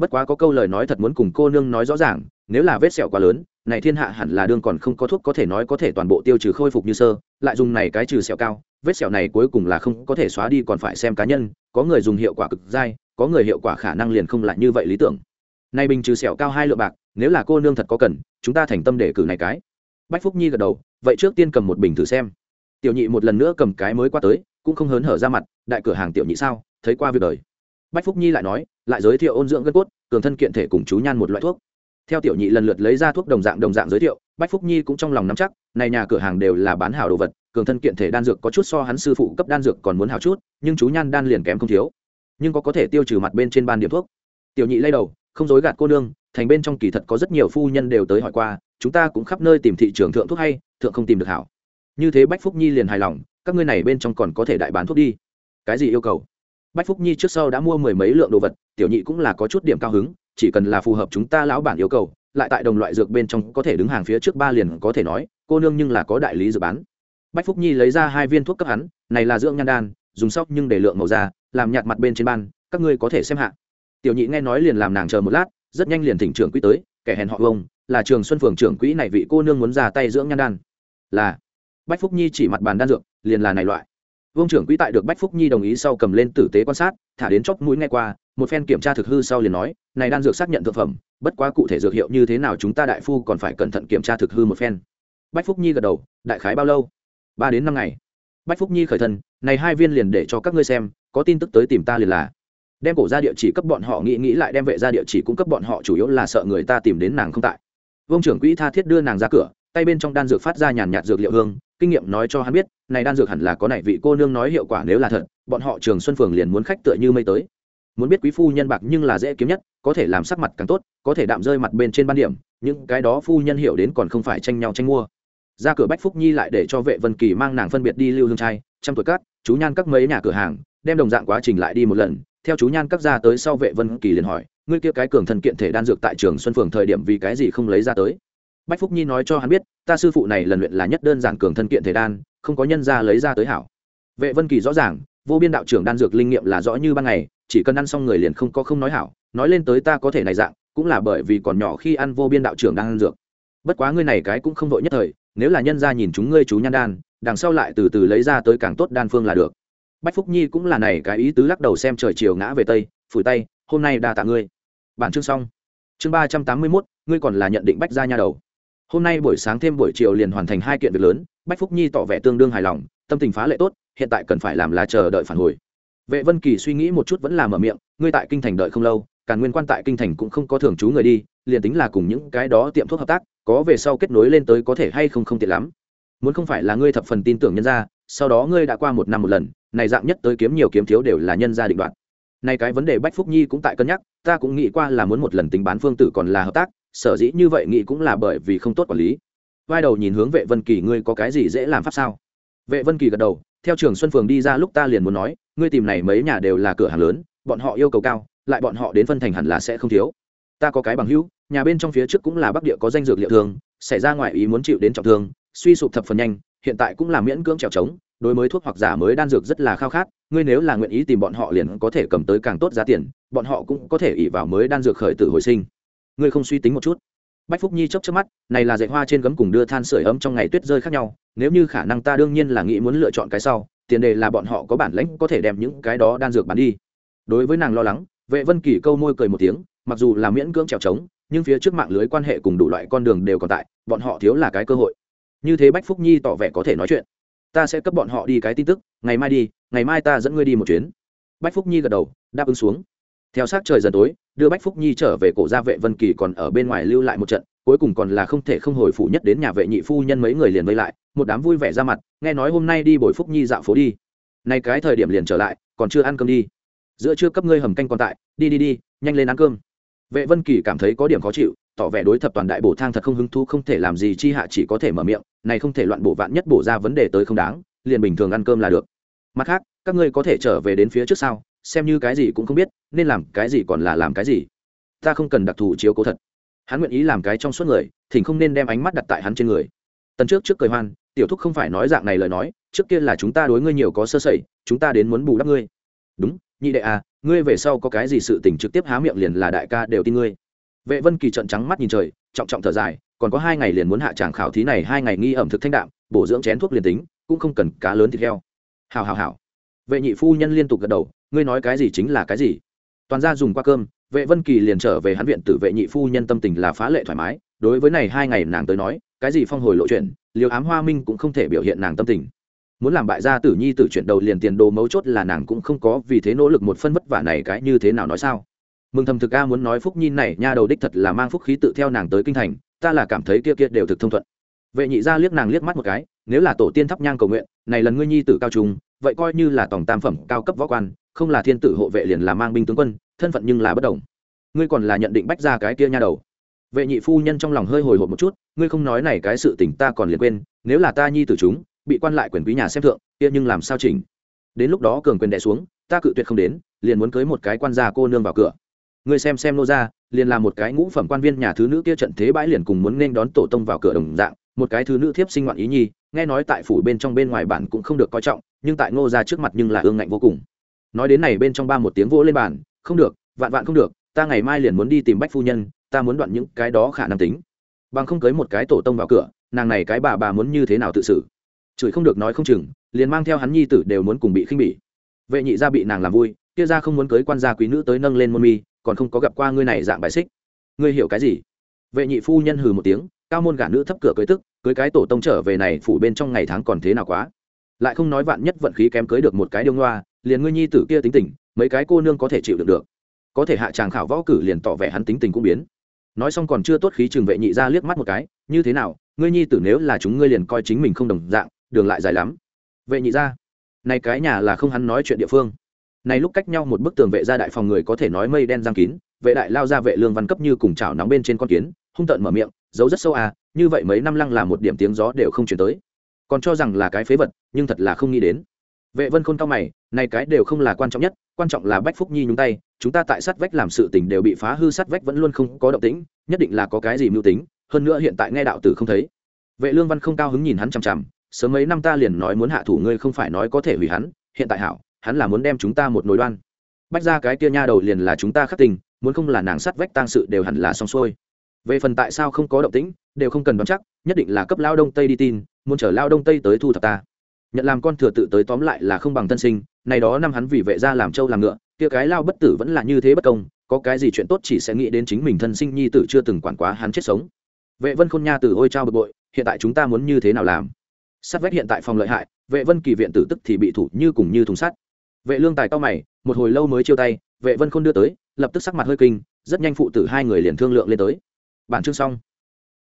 bất quá có câu lời nói thật muốn cùng cô nương nói rõ ràng, nếu là vết sẹo quá lớn, này thiên hạ hẳn là đương còn không có thuốc có thể nói có thể toàn bộ tiêu trừ khôi phục như sơ, lại dùng này cái trừ sẹo cao, vết sẹo này cuối cùng là không có thể xóa đi còn phải xem cá nhân, có người dùng hiệu quả cực dai, có người hiệu quả khả năng liền không lại như vậy lý tưởng. Nay bình trừ sẹo cao hai lượng bạc, nếu là cô nương thật có cần, chúng ta thành tâm để cử này cái. Bách phúc nhi gật đầu, vậy trước tiên cầm một bình thử xem. Tiểu nhị một lần nữa cầm cái mới qua tới, cũng không hớn hở ra mặt, đại cửa hàng tiểu nhị sao, thấy qua việc đời. Bách phúc nhi lại nói lại giới thiệu ôn dưỡng gân cốt, cường thân kiện thể cùng chú nhan một loại thuốc. Theo tiểu nhị lần lượt lấy ra thuốc đồng dạng đồng dạng giới thiệu, bách phúc nhi cũng trong lòng nắm chắc, này nhà cửa hàng đều là bán hảo đồ vật, cường thân kiện thể đan dược có chút so hắn sư phụ cấp đan dược còn muốn hảo chút, nhưng chú nhan đan liền kém không thiếu. Nhưng có có thể tiêu trừ mặt bên trên ban điểm thuốc. Tiểu nhị lay đầu, không dối gạt cô nương, thành bên trong kỳ thật có rất nhiều phu nhân đều tới hỏi qua, chúng ta cũng khắp nơi tìm thị trường thượng thuốc hay, thượng không tìm được hảo. Như thế bách phúc nhi liền hài lòng, các ngươi này bên trong còn có thể đại bán thuốc đi. Cái gì yêu cầu? Bách phúc nhi trước sau đã mua mười mấy lượng đồ vật, tiểu nhị cũng là có chút điểm cao hứng, chỉ cần là phù hợp chúng ta lão bản yêu cầu, lại tại đồng loại dược bên trong có thể đứng hàng phía trước ba liền có thể nói, cô nương nhưng là có đại lý dược bán. Bách phúc nhi lấy ra hai viên thuốc cấp hắn, này là dưỡng nhan đan, dùng sóc nhưng để lượng màu da, làm nhạt mặt bên trên ban, các ngươi có thể xem hạ. Tiểu nhị nghe nói liền làm nàng chờ một lát, rất nhanh liền thỉnh trưởng quỹ tới, kẻ hèn họ vông là trường xuân phường trưởng quỹ này vị cô nương muốn ra tay dưỡng nhan đan. Là, bách phúc nhi chỉ mặt bàn đan dược, liền là này loại vương trưởng quỹ tại được bách phúc nhi đồng ý sau cầm lên tử tế quan sát, thả đến chóp mũi nghe qua, một phen kiểm tra thực hư sau liền nói, này đan dược xác nhận thực phẩm, bất quá cụ thể dược hiệu như thế nào chúng ta đại phu còn phải cẩn thận kiểm tra thực hư một phen. Bách phúc nhi gật đầu, đại khái bao lâu? Ba đến năm ngày. Bách phúc nhi khởi thân, này hai viên liền để cho các ngươi xem, có tin tức tới tìm ta liền là. Đem cổ ra địa chỉ cấp bọn họ nghĩ nghĩ lại đem vệ ra địa chỉ cung cấp bọn họ chủ yếu là sợ người ta tìm đến nàng không tại. Vương trưởng quỹ tha thiết đưa nàng ra cửa, tay bên trong đan dược phát ra nhàn nhạt dược liệu hương kinh nghiệm nói cho hắn biết, này đan dược hẳn là có này vị cô nương nói hiệu quả nếu là thật, bọn họ trường xuân phường liền muốn khách tựa như mây tới. Muốn biết quý phu nhân bạc nhưng là dễ kiếm nhất, có thể làm sắc mặt càng tốt, có thể đạm rơi mặt bên trên ban điểm, những cái đó phu nhân hiểu đến còn không phải tranh nhau tranh mua. Ra cửa bách phúc nhi lại để cho vệ vân kỳ mang nàng phân biệt đi lưu hương trai, trăm tuổi cát, chú nhan các mấy nhà cửa hàng, đem đồng dạng quá trình lại đi một lần. Theo chú nhan các ra tới sau vệ vân kỳ liền hỏi, ngươi kia cái cường thần kiện thể đan dược tại trường xuân phường thời điểm vì cái gì không lấy ra tới? Bách phúc nhi nói cho hắn biết, ta sư phụ này lần luyện là nhất đơn giản cường thân kiện thể đan, không có nhân ra lấy ra tới hảo. Vệ vân kỳ rõ ràng, vô biên đạo trưởng đan dược linh nghiệm là rõ như ban ngày, chỉ cần ăn xong người liền không có không nói hảo, nói lên tới ta có thể này dạng, cũng là bởi vì còn nhỏ khi ăn vô biên đạo trưởng đang ăn dược. Bất quá ngươi này cái cũng không vội nhất thời, nếu là nhân ra nhìn chúng ngươi chú nhan đan, đằng sau lại từ từ lấy ra tới càng tốt đan phương là được. Bách phúc nhi cũng là này cái ý tứ lắc đầu xem trời chiều ngã về tây, phủi tay, hôm nay đa tạ ngươi. Bản chương xong. Chương ba trăm tám mươi mốt, ngươi còn là nhận định bách ra nha đầu hôm nay buổi sáng thêm buổi chiều liền hoàn thành hai kiện việc lớn, bách phúc nhi tỏ vẻ tương đương hài lòng, tâm tình phá lệ tốt, hiện tại cần phải làm là chờ đợi phản hồi. Vệ vân kỳ suy nghĩ một chút vẫn là mở miệng, ngươi tại kinh thành đợi không lâu, càn nguyên quan tại kinh thành cũng không có thường trú người đi, liền tính là cùng những cái đó tiệm thuốc hợp tác, có về sau kết nối lên tới có thể hay không không tiện lắm. Muốn không phải là ngươi thập phần tin tưởng nhân ra sau đó ngươi đã qua một năm một lần, này dạng nhất tới kiếm nhiều kiếm thiếu đều là nhân gia định đoạt. Nay cái vấn đề bách phúc nhi cũng tại cân nhắc, ta cũng nghĩ qua là muốn một lần tính bán phương tử còn là hợp tác sở dĩ như vậy nghĩ cũng là bởi vì không tốt quản lý. Vai đầu nhìn hướng vệ vân kỳ, ngươi có cái gì dễ làm pháp sao? Vệ vân kỳ gật đầu, theo trường xuân phường đi ra lúc ta liền muốn nói, ngươi tìm này mấy nhà đều là cửa hàng lớn, bọn họ yêu cầu cao, lại bọn họ đến phân thành hẳn là sẽ không thiếu. Ta có cái bằng hữu, nhà bên trong phía trước cũng là bắc địa có danh dược liệu thường, xảy ra ngoài ý muốn chịu đến trọng thương, suy sụp thập phần nhanh, hiện tại cũng là miễn cưỡng trèo trống, đối mới thuốc hoặc giả mới đan dược rất là khao khát, ngươi nếu là nguyện ý tìm bọn họ liền có thể cầm tới càng tốt giá tiền, bọn họ cũng có thể ỉ vào mới đan dược khởi tử hồi sinh ngươi không suy tính một chút. Bách phúc nhi chốc chớp mắt, này là dạy hoa trên gấm cùng đưa than sửa ấm trong ngày tuyết rơi khác nhau, nếu như khả năng ta đương nhiên là nghĩ muốn lựa chọn cái sau, tiền đề là bọn họ có bản lãnh có thể đem những cái đó đan dược bán đi. Đối với nàng lo lắng, vệ vân kỳ câu môi cười một tiếng, mặc dù là miễn cưỡng trèo trống, nhưng phía trước mạng lưới quan hệ cùng đủ loại con đường đều còn tại, bọn họ thiếu là cái cơ hội. Như thế bách phúc nhi tỏ vẻ có thể nói chuyện. Ta sẽ cấp bọn họ đi cái tin tức, ngày mai đi, ngày mai ta dẫn ngươi đi một chuyến. Bách phúc nhi gật đầu, đáp ứng xuống. Theo sát trời dần tối đưa bách phúc nhi trở về cổ gia vệ vân kỳ còn ở bên ngoài lưu lại một trận, cuối cùng còn là không thể không hồi phủ nhất đến nhà vệ nhị phu nhân mấy người liền vây lại, một đám vui vẻ ra mặt, nghe nói hôm nay đi bồi phúc nhi dạo phố đi. Nay cái thời điểm liền trở lại, còn chưa ăn cơm đi. Giữa trưa cấp ngươi hầm canh còn tại, đi đi đi, nhanh lên ăn cơm. Vệ vân kỳ cảm thấy có điểm khó chịu, tỏ vẻ đối thập toàn đại bổ thang thật không hứng thú, không thể làm gì chi hạ chỉ có thể mở miệng, này không thể loạn bổ vạn nhất bổ ra vấn đề tới không đáng, liền bình thường ăn cơm là được. Mặt khác, các ngươi có thể trở về đến phía trước sau xem như cái gì cũng không biết, nên làm cái gì còn là làm cái gì. Ta không cần đặc thù chiếu cố thật. Hắn nguyện ý làm cái trong suốt người, thỉnh không nên đem ánh mắt đặt tại hắn trên người. Tần trước trước cười hoan, tiểu thúc không phải nói dạng này lời nói, trước kia là chúng ta đối ngươi nhiều có sơ sẩy, chúng ta đến muốn bù đắp ngươi. Đúng, nhị đệ à ngươi về sau có cái gì sự tình trực tiếp há miệng liền là đại ca đều tin ngươi. Vệ vân kỳ trận trắng mắt nhìn trời, trọng trọng thở dài, còn có hai ngày liền muốn hạ tràng khảo thí này, hai ngày nghi ẩm thực thanh đạm, bổ dưỡng chén thuốc liền tính, cũng không cần cá lớn thịt heo. Hào hào hào vệ nhị phu nhân liên tục gật đầu, ngươi nói cái gì chính là cái gì? Toàn ra dùng qua cơm, vệ vân kỳ liền trở về hắn viện tử vệ nhị phu nhân tâm tình là phá lệ thoải mái. Đối với này hai ngày nàng tới nói, cái gì phong hồi lộ chuyện liều ám hoa minh cũng không thể biểu hiện nàng tâm tình. Muốn làm bại gia tử nhi tử chuyển đầu liền tiền đồ mấu chốt là nàng cũng không có vì thế nỗ lực một phân vất vả này cái như thế nào nói sao. Mừng thầm thực a muốn nói phúc nhi này, nha đầu đích thật là mang phúc khí tự theo nàng tới kinh thành, ta là cảm thấy kia kia đều thực thông thuận. Vệ nhị gia liếc nàng liếc mắt một cái, nếu là tổ tiên thắp nhang cầu nguyện, này lần ngươi nhi tử cao trung vậy coi như là tổng tam phẩm cao cấp võ quan, không là thiên tử hộ vệ liền là mang binh tướng quân, thân phận nhưng là bất đồng. Ngươi còn là nhận định bách ra cái kia nha đầu. Vệ nhị phu nhân trong lòng hơi hồi hộp một chút, ngươi không nói này cái sự tình ta còn liền quên, nếu là ta nhi tử chúng, bị quan lại quyền quý nhà xem thượng, kia nhưng làm sao chỉnh? Đến lúc đó cường quyền đẻ xuống, ta cự tuyệt không đến, liền muốn cưới một cái quan gia cô nương vào cửa. Ngươi xem xem nô ra liền là một cái ngũ phẩm quan viên nhà thứ nữ kia trận thế bãi liền cùng muốn nên đón tổ tông vào cửa đồng dạng một cái thứ nữ thiếp sinh ngoạn ý nhi, nghe nói tại phủ bên trong bên ngoài bản cũng không được coi trọng, nhưng tại ngô ra trước mặt nhưng là ương ngạnh vô cùng. Nói đến này bên trong ba một tiếng vỗ lên bàn, không được, vạn vạn không được, ta ngày mai liền muốn đi tìm bách phu nhân, ta muốn đoạn những cái đó khả năng tính. Bằng không cưới một cái tổ tông vào cửa, nàng này cái bà bà muốn như thế nào tự xử? Chửi không được nói không chừng, liền mang theo hắn nhi tử đều muốn cùng bị khinh bỉ. Vệ nhị gia bị nàng làm vui, kia ra không muốn cưới quan gia quý nữ tới nâng lên môn mi, còn không có gặp qua ngươi này dạng bài xích. Ngươi hiểu cái gì? Vệ nhị phu nhân hừ một tiếng, cao môn gả nữ thấp cửa cưới tức cưới cái tổ tông trở về này phủ bên trong ngày tháng còn thế nào quá? Lại không nói vạn nhất vận khí kém cưới được một cái điêu ngoa, liền ngươi nhi tử kia tính tình, mấy cái cô nương có thể chịu được được. Có thể hạ tràng khảo võ cử liền tỏ vẻ hắn tính tình cũng biến. Nói xong còn chưa tốt khí trường vệ nhị ra liếc mắt một cái, như thế nào, ngươi nhi tử nếu là chúng ngươi liền coi chính mình không đồng dạng, đường lại dài lắm. Vệ nhị ra, này cái nhà là không hắn nói chuyện địa phương. Này lúc cách nhau một bức tường vệ ra đại phòng người có thể nói mây đen giang kín, vệ đại lao ra vệ lương văn cấp như cùng chảo nóng bên trên con kiến, hung tợn mở miệng, giấu rất sâu à như vậy mấy năm lăng là một điểm tiếng gió đều không chuyển tới. Còn cho rằng là cái phế vật, nhưng thật là không nghĩ đến. Vệ vân khôn cao mày, này cái đều không là quan trọng nhất, quan trọng là bách phúc nhi nhúng tay, chúng ta tại sát vách làm sự tình đều bị phá hư, sát vách vẫn luôn không có động tĩnh, nhất định là có cái gì mưu tính, hơn nữa hiện tại nghe đạo tử không thấy. Vệ lương văn không cao hứng nhìn hắn chằm chằm, sớm mấy năm ta liền nói muốn hạ thủ ngươi không phải nói có thể hủy hắn, hiện tại hảo, hắn là muốn đem chúng ta một nồi đoan. Bách ra cái kia nha đầu liền là chúng ta khắc tình, muốn không là nàng sát vách tang sự đều hẳn là xong xuôi. Về phần tại sao không có động tĩnh đều không cần đoán chắc, nhất định là cấp lao đông tây đi tin, muốn chở lao đông tây tới thu thập ta. Nhận làm con thừa tự tới tóm lại là không bằng tân sinh, này đó năm hắn vì vệ ra làm trâu làm ngựa, kia cái lao bất tử vẫn là như thế bất công, có cái gì chuyện tốt chỉ sẽ nghĩ đến chính mình thân sinh nhi tử chưa từng quản quá hắn chết sống. Vệ vân khôn nha tử ôi trao bực bội, hiện tại chúng ta muốn như thế nào làm? Sát vách hiện tại phòng lợi hại, vệ vân kỳ viện tử tức thì bị thủ như cùng như thùng sắt. Vệ lương tài cao mày, một hồi lâu mới chiêu tay, vệ vân khôn đưa tới, lập tức sắc mặt hơi kinh, rất nhanh phụ tử hai người liền thương lượng lên tới. Bản chương xong.